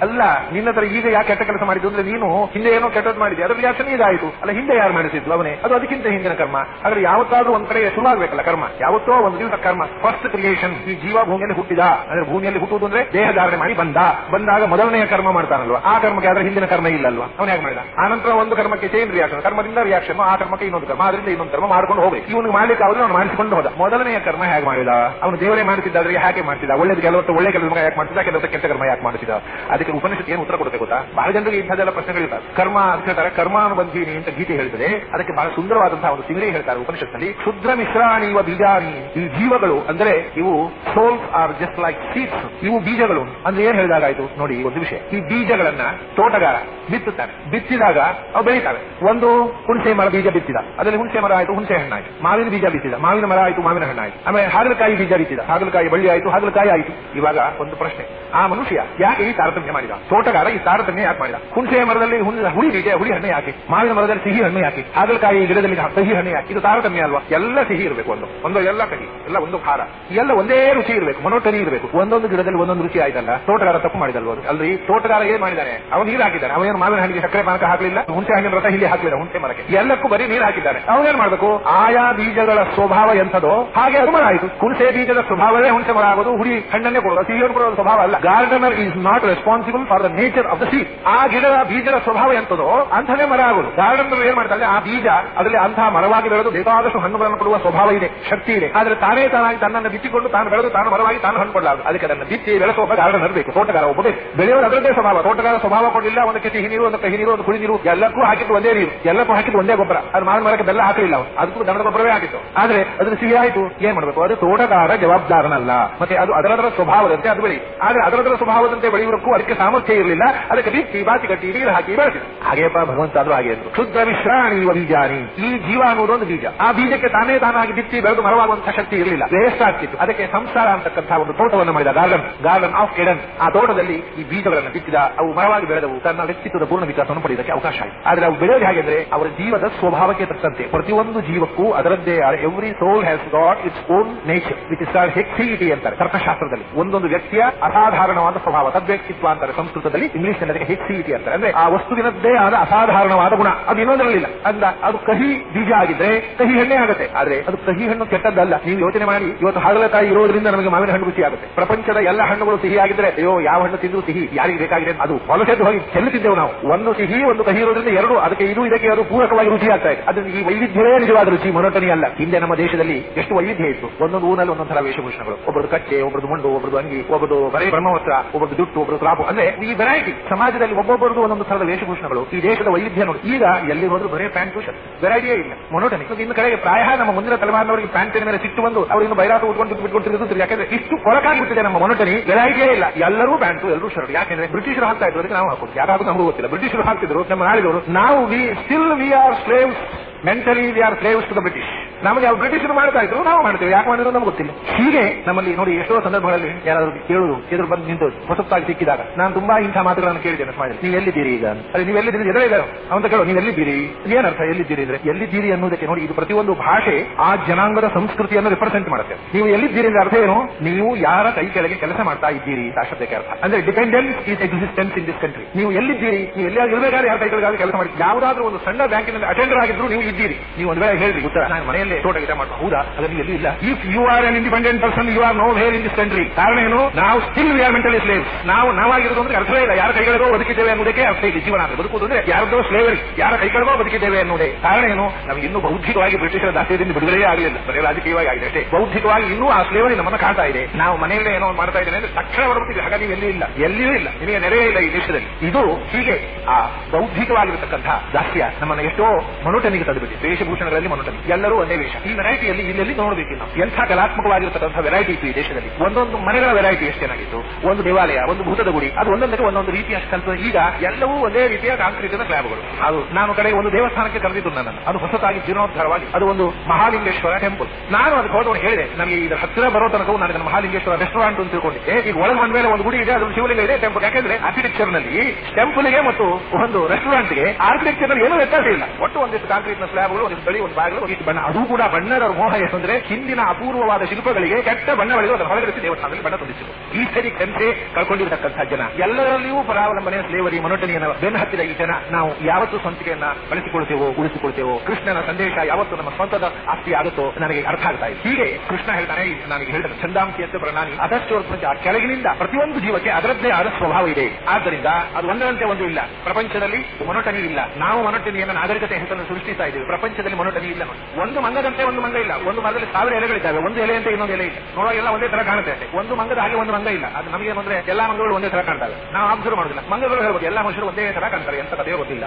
ಅಲ್ಲ, ನಿನ್ನ ಹತ್ರ ಈಗ ಯಾಕೆ ಕೆಟ್ಟ ಕೆಲಸ ಮಾಡಿದ್ದು ಅಂದ್ರೆ ನೀನು ಹಿಂದೆ ಏನೋ ಕೆಟ್ಟದ್ದು ಮಾಡಿದೆ ಅದರ ವ್ಯಾಸನೇ ಇದಾಯಿತು ಅಲ್ಲ, ಹಿಂದೆ ಯಾರು ಮಾಡಿಸಿದ್ಲು ಅವನೇ? ಅದು ಅದಕ್ಕಿಂತ ಹಿಂದಿನ ಕರ್ಮ. ಆದ್ರೆ ಯಾವತ್ತಾದ್ರೂ ಒಂದ್ ಕಡೆ ಶುರುವಾಗಬೇಕಲ್ಲ ಕರ್ಮ. ಯಾವತ್ತೋ ಒಂದು ದಿವಸ ಕರ್ಮ. ಫಸ್ಟ್ ಕ್ರಿಯೇಷನ್ ಈ ಜೀವ ಭೂಮಿಯಲ್ಲಿ ಹುಟ್ಟಿದ. ಅಂದ್ರೆ ಭೂಮಿಯಲ್ಲಿ ಹುಟ್ಟುವುದು ಅಂದ್ರೆ ದೇಹ ಧಾರಣೆ ಮಾಡಿ ಬಂದ. ಬಂದಾಗ ಮೊದಲನೆಯ ಕರ್ಮ ಮಾಡ್ತಾನಲ್ವಾ? ಆ ಕರ್ಮಕ್ಕೆ ಆದ್ರೆ ಹಿಂದಿನ ಕರ್ಮ ಇಲ್ಲಲ್ವಾ? ಅವನು ಯಾಕೆ ಮಾಡಿದ? ಆನಂತರ ಒಂದು ಕರ್ಮಕ್ಕೆ ಚೈನ್ ರಿಯಾಕ್ಷನ್ ಕರ್ಮದಿಂದ ರಿಯಾಕ್ಷನ್ ಆ ಕರ್ಮಕ್ಕೆ ಇನ್ನೊಂದು ಕರ್ಮ. ಅದರಿಂದ ಇನ್ನೊಂದು ಕರ್ಮ ಮಾಡ್ಕೊಂಡು ಹೋಗಿ ಇವನು ಮಾಡ್ಲಿಕ್ಕೆ ಆದ್ರೆ ಅವನು ಮಾಡಿಸಿಕೊಂಡು ಹೋದ. ಮೊದಲನೆಯ ಕರ್ಮ ಹೇಗೆ ಮಾಡಿದ? ಅವನು ದೇವರೇ ಮಾಡ್ತಿದ್ದಾದ್ರೆ ಯಾಕೆ ಮಾಡ್ತಿದ್ದ ಒಳ್ಳೆದು ಕೆಲವತ್ತು ಒಳ್ಳೆ ಕೆಲಸ ಯಾಕೆ ಮಾಡ್ತಿದ್ದ ಕೆಲವತ್ತು ಕೆಟ್ಟ ಕರ್ಮ ಯಾಕೆ ಮಾಡ್ತಿದ್ದ ಅದಕ್ಕೆ ಉಪನಿಷತ್ ಏನು ಉತ್ತರ ಕೊಡಬೇಕು ಗೊತ್ತಾ? ಬಹಳ ಜನರಿಗೆ ಇಂಥದ್ದೆಲ್ಲ ಪ್ರಶ್ನೆಗಳಿರ್ತಾರೆ ಕರ್ಮ ಅಂತ ಹೇಳ್ತಾರೆ. ಕರ್ಮಾನುಬಂಧೀನಿ ಅಂತ ಗೀತೆ ಹೇಳ್ತದೆ. ಅದಕ್ಕೆ ಬಹಳ ಸುಂದರವಾದಂತಹ ಒಂದು ಸಿಂಗರಿ ಹೇಳ್ತಾರೆ ಉಪನಿಷತ್ನಲ್ಲಿ. ಕ್ಷುದ್ರ ಮಿಶ್ರಾಣಿ ಇವ ಬೀಜಾನಿ. ಈ ಜೀವಗಳು ಅಂದ್ರೆ ಇವು souls are just like seeds. ಇವು ಬೀಜಗಳು. ಅಂದ್ರೆ ಏನ್ ಹೇಳಿದಾಗಾಯ್ತು? ನೋಡಿ ಒಂದು ವಿಷಯ. ಈ ಬೀಜಗಳನ್ನ ತೋಟಗಾರ ಬಿತ್ತುತ್ತಾನೆ ಬಿತ್ತಿದಾಗ ಅವು ಬೆಳೀತಾವೆ. ಒಂದು ಹುಣಸೆ ಮರ ಬೀಜ ಬಿತ್ತಿದ. ಅದರಲ್ಲಿ ಹುಣಸೆ ಮರ ಆಯ್ತು, ಹುಣಸೆ ಹಣ್ಣಾಯ್ತು. ಮಾವಿನ ಬೀಜ ಬಿತ್ತಿದ. ಮಾವಿನ ಮರ ಆಯ್ತು, ಮಾವಿನ ಹಣ್ಣಾಯ್ತು. ಆಮೇಲೆ ಹಾಗಲಕಾಯಿ ಬೀಜ ಬಿತ್ತಿದ. ಹಾಗಲಕಾಯಿ ಬಳ್ಳಿ ಆಯ್ತು, ಹಾಗಲಕಾಯಿ ಆಯ್ತು. ಇವಾಗ ಒಂದು ಪ್ರಶ್ನೆ. ಆ ಮನುಷ್ಯ ಯಾಕೆ ಈ ತಾರತಮ್ಯ ತಾರತಮ್ಯ ಮಾಡಿದ. ತೋಟಗಾರ ಈ ತಾರತಮ್ಯ ಯಾಕೆ ಮಾಡಿದ? ಹುಣಸೆ ಮರದಲ್ಲಿ ಹುಳಿ ಇದೆ ಹುಳಿ ಹಣ್ಣೆ ಯಾಕೆ? ಮಾವಿನ ಮರದಲ್ಲಿ ಸಿಹಿ ಹಣ್ಣೆ ಯಾಕೆ? ಹಾಗಲಕಾಯಿ ಗಿಡದಲ್ಲಿ ಸಿಹಿ ಹಣ್ಣೆ ಯಾಕೆ? ಇದು ತಾರತಮ್ಯ ಅಲ್ವಾ? ಎಲ್ಲ ಸಿಹಿ ಇರಬೇಕು ಒಂದು. ಒಂದು ಎಲ್ಲ ಕಹಿ ಎಲ್ಲ ಒಂದು ಖಾರ. ಎಲ್ಲ ಒಂದೇ ರುಚಿ ಇರಬೇಕು ಮನೋಟರಿ ಇರಬೇಕು. ಒಂದೊಂದು ಗಿಡದಲ್ಲಿ ಒಂದೊಂದು ರುಚಿ ಆಯ್ತಲ್ಲ, ತೋಟಗಾರ ತಪ್ಪು ಮಾಡಿದಲ್ವ ಅಲ್ಲಿ ತೋಟಗಾರ ಏನ್ ಮಾಡಿದ್ದಾನೆ ಅವನು ನೀರು ಹಾಕಿದ್ದಾನೆ. ಅವನೇನು ಮಾವಿನ ಹಣ್ಣಿಗೆ ಸಕ್ಕರೆ ಪಾನಕ ಹಾಕಲಿಲ್ಲ? ಹುಣಸೆ ಹಣ್ಣಿನ ರಸ ಇಲ್ಲಿ ಹಾಕಲಿಲ್ಲ, ಹುಣಸೆ ಮರಕ್ಕೆ. ಎಲ್ಲಕ್ಕೂ ಬರೀ ನೀರು ಹಾಕಿದ್ದಾನೆ. ಅವನೇನ್ ಮಾಡಬೇಕು? ಆಯಾ ಬೀಜಗಳ ಸ್ವಭಾವ ಎಂಥದೋ, ಹಾಗೆ ಅದು ಮರ ಆಯಿತು. ಹುಣಸೆ ಬೀಜದ ಸ್ವಭಾವವೇ ಹುಣಸೆ ಮರ ಆಗೋದು ಹುಡಿ ಹಣ್ಣನ್ನೇ ಕೊಡೋದು. ಸಿಹಿಯನ್ನು ಕೊಡೋದು ಸ್ವಭಾವ ಅಲ್ಲ. Gardener is not responsible for the nature of the seed ಆ ಗಿಡದ ಬೀಜದ ಸ್ವಭಾವ ಎಂತದೋ ಅಂಥದೇ ಮರ ಆಗೋದು. ಗಾರ್ಡನ್ ಏನ್ ಮಾಡ್ತಾರೆ, ಆ ಬೀಜ ಅದರಲ್ಲಿ ಅಂತಹ ಮರವಾಗಿ ಬೆಳೆದು ಬೇಕಾದಷ್ಟು ಹಣ್ಣುಗಳನ್ನು ಕೊಡುವ ಸ್ವಭಾವ ಇದೆ, ಶಕ್ತಿ ಇದೆ. ಆದ್ರೆ ತಾನೇ ತಾನಾಗಿ ತನ್ನನ್ನು ಬಿಚ್ಚಿಕೊಂಡು ತಾನು ಬೆಳೆದು ತಾನು ಮರವಾಗಿ ತಾನು ಹಣ್ಣು ಕೊಡಲಾರದು ಅದಕ್ಕೆ ಅದನ್ನು ಬಿಚ್ಚಿ ಬೆಳೆಸುವ ಒಬ್ಬ ಇರಬೇಕು ಬೇಕು ತೋಟಗಾರ ಒಬ್ಬ ಬೇಕು. ಬೆಳೆಯೋದು ಅದರದ್ದೇ ಸ್ವಭಾವ. ತೋಟಗಾರ ಸ್ವಭಾವ ಕೊಡಲಿಲ್ಲ ಒಂದಕ್ಕೆ ಸಿಹಿ ನೀರು ಒಂದು ಕಹಿ ನೀರು ಒಂದು ಕುಳಿ ನೀರು, ಎಲ್ಲಕ್ಕೂ ಹಾಕಿದ್ದು ಒಂದೇ ನೀರು. ಎಲ್ಲಕ್ಕೂ ಹಾಕಿದ್ದು ಒಂದೇ ಗೊಬ್ಬರ. ಅದು ಮಾವಿನ ಮರಕ್ಕೆ ಬೆಲ್ಲ ಹಾಕಲಿಲ್ಲ ಅದಕ್ಕೂ ದನದ ಗೊಬ್ಬರವೇ ಆಗಿತ್ತು ಆದ್ರೆ ಅದನ್ನು ಸಿಹಿ ಆಯಿತು. ಏನ್ ಮಾಡಬೇಕು? ಅದು ತೋಟಗಾರ ಜವಾಬ್ದಾರನಲ್ಲ. ಮತ್ತೆ ಅದು ಅದರದರ ಸ್ವಭಾವದಂತೆ ಅದು ಬೆಳಿ ಆದ್ರೆ ಅದರದರ ಸ್ವಭಾವದಂತೆ ಬೆಳೆಯುವುದಕ್ಕೂ ಅದಕ್ಕೆ ಸಾಮರ್ಥ್ಯ ಇರಲಿಲ್ಲ, ಅದಕ್ಕೆ ಬಿಚ್ಚಿ ಬಾಚಿ ಕಟ್ಟಿ ನೀರು ಹಾಕಿ ಬೆಳೆಸಿದ ಹಾಗೇಪ್ಪ ಭಗವಂತ, ಅದು ಹಾಗೆ ಅಂದ್ರು. ಶುದ್ಧ ವಿಶ್ರಾಣಿ ಇವ ಬೀಜಾನಿ. ಈ ಜೀವ ಅನ್ನೋದು ಒಂದು ಬೀಜ. ಆ ಬೀಜಕ್ಕೆ ತಾನೇ ತಾನಾಗಿ ಬಿತ್ತಿ ಬೆಳೆದು ಮರವಾಗುವಂತಹ ಶಕ್ತಿ ಇರಲಿಲ್ಲ. ವೇಸ್ಟ್ ಆಗ್ತಿತ್ತು. ಅದಕ್ಕೆ ಸಂಸಾರ ಅಂತಕ್ಕಂತಹ ಒಂದು ತೋಟವನ್ನು ಮಾಡಿದ ಗಾರ್ಡನ್ ಗಾರ್ಡನ್ ಆಫ್ ಎಡನ್. ಆ ತೋಟದಲ್ಲಿ ಈ ಬೀಜಗಳನ್ನು ಬಿತ್ತಿದ, ಅವು ಮರವಾಗಿ ಬೆಳೆದವು. ತನ್ನ ವ್ಯಕ್ತಿತ್ವದ ಪೂರ್ಣ ವಿಕಾಸವನ್ನು ಪಡೆಯುವುದಕ್ಕೆ ಅವಕಾಶ ಆಯಿತು. ಆದರೆ ಅವು ಬೆಳೆಯೋದು ಹಾಗೆಂದ್ರೆ, ಅವರ ಜೀವದ ಸ್ವಭಾವಕ್ಕೆ ತಕ್ಕಂತೆ. ಪ್ರತಿಯೊಂದು ಜೀವಕ್ಕೂ ಅದರದ್ದೇ every soul has got its own nature which is haecceity ಅಂತಾರೆ, ತರ್ಕಶಾಸ್ತ್ರದಲ್ಲಿ. ಒಂದೊಂದು ವ್ಯಕ್ತಿಯ ಅಸಾಧಾರಣವಾದ ಸ್ವಭಾವ, ತದ್ವ್ಯಕ್ತಿತ್ವ ಅಂತಾರೆ, ಸಂಸ್ಕೃತದಲ್ಲಿ ಇಂಗ್ಲಿಷ್ನಲ್ಲಿ ಅಂತ ಅಂತಾರೆ. ಅಂದ್ರೆ ಆ ವಸ್ತುವಿನದ್ದೇ ಆದ ಅಸಾಧಾರಣವಾದ ಗುಣ. ಅದು ಇನ್ನೊಂದರಲ್ಲಿಲ್ಲ. ಅಂದ, ಅದು ಕಹಿ ಬೀಜ ಆಗಿದ್ರೆ ಕಹಿ ಹಣ್ಣೆ ಆಗುತ್ತೆ. ಆದ್ರೆ ಅದು ಕಹಿ ಹಣ್ಣು ಕೆಟ್ಟದ್ದಲ್ಲ. ನೀವು ಯೋಚನೆ ಮಾಡಿ, ಇವತ್ತು ಹಾಗಲಕಾಯಿ ಇರೋದ್ರಿಂದ ನಮಗೆ ಮಾವಿನ ಹಣ್ಣು ರುಚಿ ಆಗುತ್ತೆ. ಪ್ರಪಂಚದ ಎಲ್ಲ ಹಣ್ಣುಗಳು ಸಿಹಿ ಆಗಿದ್ರೆ, ಅಯ್ಯೋ, ಯಾವ ಹಣ್ಣು ತಿಂದ್ರು ಸಿಹಿ ಯಾರಿಗೆ ಬೇಕಾಗಿದೆ ಅದು ಹೊಲಸೆದ್ದು ಹೋಗಿ ಚೆಲ್ಲುತ್ತಿದ್ದೆವು ನಾವು. ಒಂದು ಸಿಹಿ, ಒಂದು ಕಹಿ ಇರೋದ್ರಿಂದ ಎರಡು, ಅದಕ್ಕೆ ಇದು, ಇದಕ್ಕೆ ಅದು ಪೂರಕವಾಗಿ ರುಚಿ ಆಗ್ತಾ ಇದೆ. ಅದನ್ನು ಈ ವೈವಿಧ್ಯವೇ ನಿಜವಾದ ರುಚಿ ಮೊನಟನಿ ಅಲ್ಲ. ಹಿಂದೆ ನಮ್ಮ ದೇಶದಲ್ಲಿ ಎಷ್ಟು ವೈವಿಧ್ಯ ಇತ್ತು. ಒಂದೊಂದು ಊರಲ್ಲಿ ಒಂದೊಂದು ವೇಷಭೂಷಣಗಳು. ಒಬ್ಬರದು ಕಟ್ಟೆ ಒಬ್ಬರದು ಮಂಡು, ಒಬ್ಬರದು ಅಂಗಿ ಒಬ್ಬರು ಬರೇ ಬ್ರಹ್ಮವಸ್ತ್ರ, ಒಬ್ಬರದು ದುಟ್ಟು ಒಬ್ಬರದು ತ್ರಾಪು. ಅಂದ್ರೆ ಈ ವೆರೈಟಿ ಸಮಾಜದಲ್ಲಿ ಒಬ್ಬೊಬ್ಬರದು ಒಂದೊಂದು ಥರದ ವೇಷಭೂಷಣಗಳು, ಈ ದೇಶದ ವೈವಿಧ್ಯ ನೋಡಿ. ಈಗ ಎಲ್ಲಿ ಹೋದ್ರು ಬರೀ ಪ್ಯಾಂಟ್ ಶರ್ಟ್ ವೆರೈಟಿಯೇ ಇಲ್ಲ. ಮೊನೋಟನಿ ಇನ್ನು ಕಡೆಗೆ ಪ್ರಾಯ ನಮ್ಮ ಮುಂದಿನ ತಲೆಮಾರಿನವರಿಗೆ ಪ್ಯಾಂಟಿನ ಮೇಲೆ ಸಿಟ್ಟು ಬಂದು ಅವರು ಇನ್ನು ಬೈರಾತ ಉಟ್ಕೊಂಡು ಬಿಟ್ಕೊಂಡು ಯಾಕಂದ್ರೆ ಇಷ್ಟು ಕೊರಕಾಗ್ಬಿಟ್ಟಿದೆ ನಮ್ಮ ಮೊನೋಟನಿ ವೆರೈಟಿಯೇ ಇಲ್ಲ. ಎಲ್ಲರೂ ಪ್ಯಾಂಟು ಎಲ್ಲರೂ ಶರ್ಟ್ ಯಾಕೆಂದ್ರೆ ಬ್ರಿಟಿಷರು ಹಾಕ್ತಾ ಇದ್ರು, ಅದಕ್ಕೆ ನಾವು ಹಾಕೋದು. ಯಾರು ನಮಗೂ ಗೊತ್ತಿಲ್ಲ. ಬ್ರಿಟಿಷರು ಹಾಕ್ತಿದ್ರು, ನಮ್ಮ ನಾಡಿದವರು ನಾವು we still we are slaves mentally we are slaves to the British ನಮಗೆ ಅವ್ರು ಬ್ರಿಟಿಷರು ಮಾಡ್ತಾ ಇದ್ರು ನಾವು ಮಾಡ್ತೇವೆ. ಯಾಕೆ ಮಾಡಿದ್ರು ನಮ್ಗೆ ಗೊತ್ತಿಲ್ಲ. ಹೀಗೆ ನಮ್ಮಲ್ಲಿ ನೋಡಿ ಎಷ್ಟೋ ಸಂದರ್ಭಗಳಲ್ಲಿ ಯಾರಾದ್ರೂ ಕೇಳುದು ಎದುರು ಬಂದು ನಿಂತು ಹೊಸತಾಗಿ ಸಿಕ್ಕಿದಾಗ ನಾನು ತುಂಬಾ ಇಂಥ ಮಾತುಗಳನ್ನು ಕೇಳಿದ್ದೇನೆ ಸಮಾಜದಲ್ಲಿ. ನೀವು ಎಲ್ಲಿದ್ದೀರಿ ಈಗ? ಅದೇ ನೀವು ಎಲ್ಲಿದ್ದೀರಿ? ಎದುರೇ ಇದ್ದಾರೆ. ಅಂತ ಕೇಳೋ ನೀವು ಎಲ್ಲಿದ್ದೀರಿ? ಏನರ್ಥ ಎಲ್ಲಿದ್ದೀರಿ ಅಂದ್ರೆ ಎಲ್ಲಿದ್ದೀರಿ ಅನ್ನೋದಕ್ಕೆ ನೋಡಿ ಇದು ಪ್ರತಿಯೊಂದು ಭಾಷೆ ಆ ಜನಾಂಗದ ಸಂಸ್ಕೃತಿಯನ್ನು ರಿಪ್ರೆಸೆಂಟ್ ಮಾಡುತ್ತೆ. ನೀವು ಎಲ್ಲಿದ್ದೀರಿ ಅಂದ್ರೆ ಅರ್ಥ ಏನು? ನೀವು ಯಾರ ಕೈ ಕೆಳಗೆ ಕೆಲಸ ಮಾಡ್ತಾ ಇದ್ದೀರಿ ಶಬ್ದಕ್ಕೆ ಅರ್ಥ. ಅಂದ್ರೆ dependence is existence in this country ನೀವು ಎಲ್ಲಿದ್ದೀರಿ? ನೀವು ಎಲ್ಲಿ ಇರಬೇಕಾದ್ರೆ ಯಾರ ಕೈ ಕೆಳಗೆ ಕೆಲಸ ಮಾಡಿ ಯಾವುದಾದ್ರೂ ಒಂದು ಸಣ್ಣ ಬ್ಯಾಂಕಿನಲ್ಲಿ ಅಟೆಂಡರ್ ಆಗಿದ್ರು ನೀವು ಇದ್ದೀರಿ. ನೀವು ಒಂದು ವೇಳೆ ಹೇಳಿ ಉತ್ತರ. ನಾನು ಮನೆಯಲ್ಲೇ ತೋಟ ಗಿಟ ಮಾಡುವ ಹೌದಾ? ಎಲ್ಲೂ ಇಲ್ಲ. If you are an independent person you are nowhere in this country ಕಾರಣ ಏನು? ನಾವು still we are mentally slave ನಾವು, ನಾವಾಗಿರೋದು ಅಂದ್ರೆ ಅರ್ಥವೇ ಇಲ್ಲ. ಯಾರ ಕೈಗಳಿಗೋ ಬದುಕಿದ್ದೇವೆ ಅನ್ನೋದಕ್ಕೆ ಅರ್ಥ ಇದೆ. ಜೀವನ ಅಂದ್ರೆ ಬದುಕುವುದು ಅಂದ್ರೆ ಯಾರದೋ ಸ್ಲೇವರಿ ಯಾರ ಕೈಗಳಿಗೋ ಬದುಕಿದ್ದೇವೆ ಅನ್ನೋದೇ. ಕಾರಣ ಏನು? ನಮಗೆ ಇನ್ನೂ ಬೌದ್ಧಿಕವಾಗಿ ಬ್ರಿಟಿಷರ ದಾಸ್ಯದಿಂದ ಬಿಡುಗಡೆ ಆಗಲಿಲ್ಲ ಬರೀ ರಾಜಕೀಯವಾಗಿ ಆಗಿದೆ ಅಷ್ಟೇ. ಬೌದ್ಧಿಕವಾಗಿ ಇನ್ನೂ ಆ ಸ್ಲೇವರಿ ನಮ್ಮನ್ನು ಕಾಣ್ತಾ ಇದೆ. ನಾವು ಮನೆಯಲ್ಲೇ ಏನೋ ಮಾಡ್ತಾ ಇದ್ದೇನೆ ಅಂದ್ರೆ ತಕ್ಷಣ ಹೊರಡ್ತೀವಿ ಹಾಗಾಗಿ ನೀವು ಎಲ್ಲಿಯೂ ಇಲ್ಲ. ಎಲ್ಲಿಯೂ ಇಲ್ಲ. ನಿಮಗೆ ನೆರೆಯೇ ಇಲ್ಲ ಈ ದೇಶದಲ್ಲಿ. ಇದು ಹೀಗೆ ಆ ಬೌದ್ಧಿಕವಾಗಿರತಕ್ಕಂತಹ ದಾಸ್ಯ ನಮ್ಮನ್ನ ಎಷ್ಟೋ ಮನುಟನಿಗೆ ತಂದುಬಿಟ್ಟಿದೆ ವೇಷಭೂಷಣಗಳಲ್ಲಿ ಮನೋಟನೆ ಎಲ್ಲರೂ ಒಂದೇ ವೇಷ. ಈ ವೆರೈಟಿಯಲ್ಲಿ ಇಲ್ಲೆಲ್ಲಿ ನೋಡಬೇಕು ನಾವು ಎಂಥ ಕಲಾತ್ಮಕವಾಗಿರತಕ್ಕಂಥ ವೆರೈಟಿ ಇತ್ತು ಈ ದೇಶದಲ್ಲಿ. ಒಂದೊಂದು ಮನೆಗಳ ವೆರೈಟಿ ಎಷ್ಟು ಚೆನ್ನಾಗಿತ್ತು. ಒಂದು ದೇವಾಲಯ, ಒಂದು ಭೂತದ ಗುಡಿ. ಅದು ಒಂದೊಂದಕ್ಕೆ ಒಂದೊಂದು ರೀತಿಯ ಕಲ್ಪ ಈಗ ಎಲ್ಲವೂ ಒಂದೇ ರೀತಿಯ ಕಾಂಕ್ರೀಟಿನ ಸ್ಲ್ಯಾಬ್ಗಳು ಅದು ನಾನು ಕಡೆ ಒಂದು ದೇವಸ್ಥಾನಕ್ಕೆ ಕರೆದಿದ್ದು ನನ್ನನ್ನು. ಅದು ಹೊಸತಾಗಿ ಜೀರ್ಣೋದ್ಧಾರವಾಗಿ. ಅದು ಒಂದು ಮಹಾಲಿಂಗೇಶ್ವರ ಟೆಂಪಲ್ ನಾನು ಅದಕ್ಕೆ ಹೋದವನು ಹೇಳಿದೆ, ನಮಗೆ ಇದರ ಹತ್ತಿರ ಬರೋ ತನಕ ನಾನು ಮಹಾಲಿಂಗೇಶ್ವರ ರೆಸ್ಟೋರೆಂಟ್ ಅಂತ ತಿಳ್ಕೊಂಡಿದ್ದೆ. ಈಗ ಒಳಗೆ ಬಂದ ಮೇಲೆ ಒಂದು ಗುಡಿ ಇದೆ ಅದು ಶಿವಲಿಂಗ ಇದೆ ಟೆಂಪಲ್ ಯಾಕೆಂದ್ರೆ ಆರ್ಕಿಟೆಕ್ಚರ್ನಲ್ಲಿ ಟೆಂಪಲ್ಗೆ ಮತ್ತು ಒಂದು ರೆಸ್ಟೋರೆಂಟ್ಗೆ ಆರ್ಕಿಟೆಕ್ಚರ್ ಏನೂ ವ್ಯತ್ಯಾಸ ಇಲ್ಲ. ಒಟ್ಟು ಒಂದಿಷ್ಟು ಕಾಂಕ್ರೀಟ್ನ ಸ್ಲ್ಯಾಬ್ಗಳು ಒಂದಿಷ್ಟು ಬಳಿ ಒಂದು ಬಾಗಿಲು ಒಂದಿಷ್ಟು ಬಣ್ಣ. ಅದು ಕೂಡ ಬಣ್ಣದ ಮೋಹ ಏನಂದ್ರೆ ಹಿಂದಿನ ಅಪೂರ್ವವಾದ ಶಿಲ್ಪಗಳಿಗೆ ಕೆಟ್ಟ ಬಣ್ಣ ಬಳಿದು ಅದನ್ನು ಹೊರಗಡೆ ದೇವಸ್ಥಾನದಲ್ಲಿ ಬಣ್ಣ ತುಂಬಿಸಿತು ಈ ಸರಿ ಕಂತೆ ಕಳ್ಕೊಂಡಿರತಕ್ಕಂತಹ ಜನ. ಎಲ್ಲರಲ್ಲಿಯೂ ಪರಾವಲಂಬನೆ ಸ್ಲೇವರಿ, ಮನೋಟನೆಯನ್ನು ಬೆನ್ನು ಹತ್ತಿದ ಈ ಜನ. ನಾವು ಯಾವತ್ತು ಸ್ವಂತಿಕೆಯನ್ನ ಬಳಸಿಕೊಳ್ತೇವೋ ಉಳಿಸಿಕೊಳ್ತೇವೋ ಕೃಷ್ಣನ ಸಂದೇಶ ಯಾವತ್ತು ನಮ್ಮ ಸ್ವಂತದ ಆಸ್ತಿ ಆಗುತ್ತೋ ನನಗೆ ಅರ್ಥ ಆಗ್ತಾ ಇದೆ ಹೀಗೆ ಕೃಷ್ಣ ಹೇಳ್ತಾನೆ ನನಗೆ ಹೇಳಿದ ಚಂದಾಂಕಿ ಅಂತ ಪ್ರಣಾನಿ ಅದಷ್ಟು ಆ ಕೆಳಗಿನಿಂದ ಪ್ರತಿಯೊಂದು ಜೀವಕ್ಕೆ ಅದರದ್ದೇ ಆದ ಸ್ವಭಾವ ಇದೆ. ಆದ್ದರಿಂದ ಅದು ಒಂದರಂತೆ ಒಂದು ಇಲ್ಲ. ಪ್ರಪಂಚದಲ್ಲಿ ಮೊನಟನಿ ಇಲ್ಲ. ನಾವು ಮೊನಟನಿಯನ್ನು ನಾಗರಿಕತೆ ಹೆಸರನ್ನು ಸೃಷ್ಟಿಸ್ತಾ ಪ್ರಪಂಚದಲ್ಲಿ ಮೊನಟನಿ ಇಲ್ಲ ಒಂದು ಮಂಗದಂತೆ ಒಂದು ಮಂಗ ಇಲ್ಲ. ಒಂದು ಮರದಲ್ಲಿ ಸಾವಿರ ಎಲೆಗಳಿದ್ದಾವೆ. ಒಂದು ಎಲೆ ಅಂತ ಇನ್ನೊಂದು ಎಲೆ ಇಲ್ಲ. ನೋಡುವಾಗೆಲ್ಲ ಒಂದೇ ತರ ಕಾಣುತ್ತೆ. ಒಂದು ಮಂಗದ ಹಾಗೆ ಒಂದು ಮಂಗ ಇಲ್ಲ. ಅದು ನಮಗೆ ಅಂದ್ರೆ ಎಲ್ಲಾ ಮಂಗಗಳು ಒಂದೇ ತರ ಕಾಣ್ತವೆ. ನಾವು ಅಬ್ಸರ್ವ್ ಮಾಡೋದಿಲ್ಲ. ಮಂಗಗಳು ಹೇಳ್ಬೋದು. ಎಲ್ಲಾ ಮನುಷ್ಯರು ಒಂದೇ ತರ ಕಾಣ್ತಾರೆ. ಎಂತ ಕಥೆಯೋ ಗೊತ್ತಿಲ್ಲ.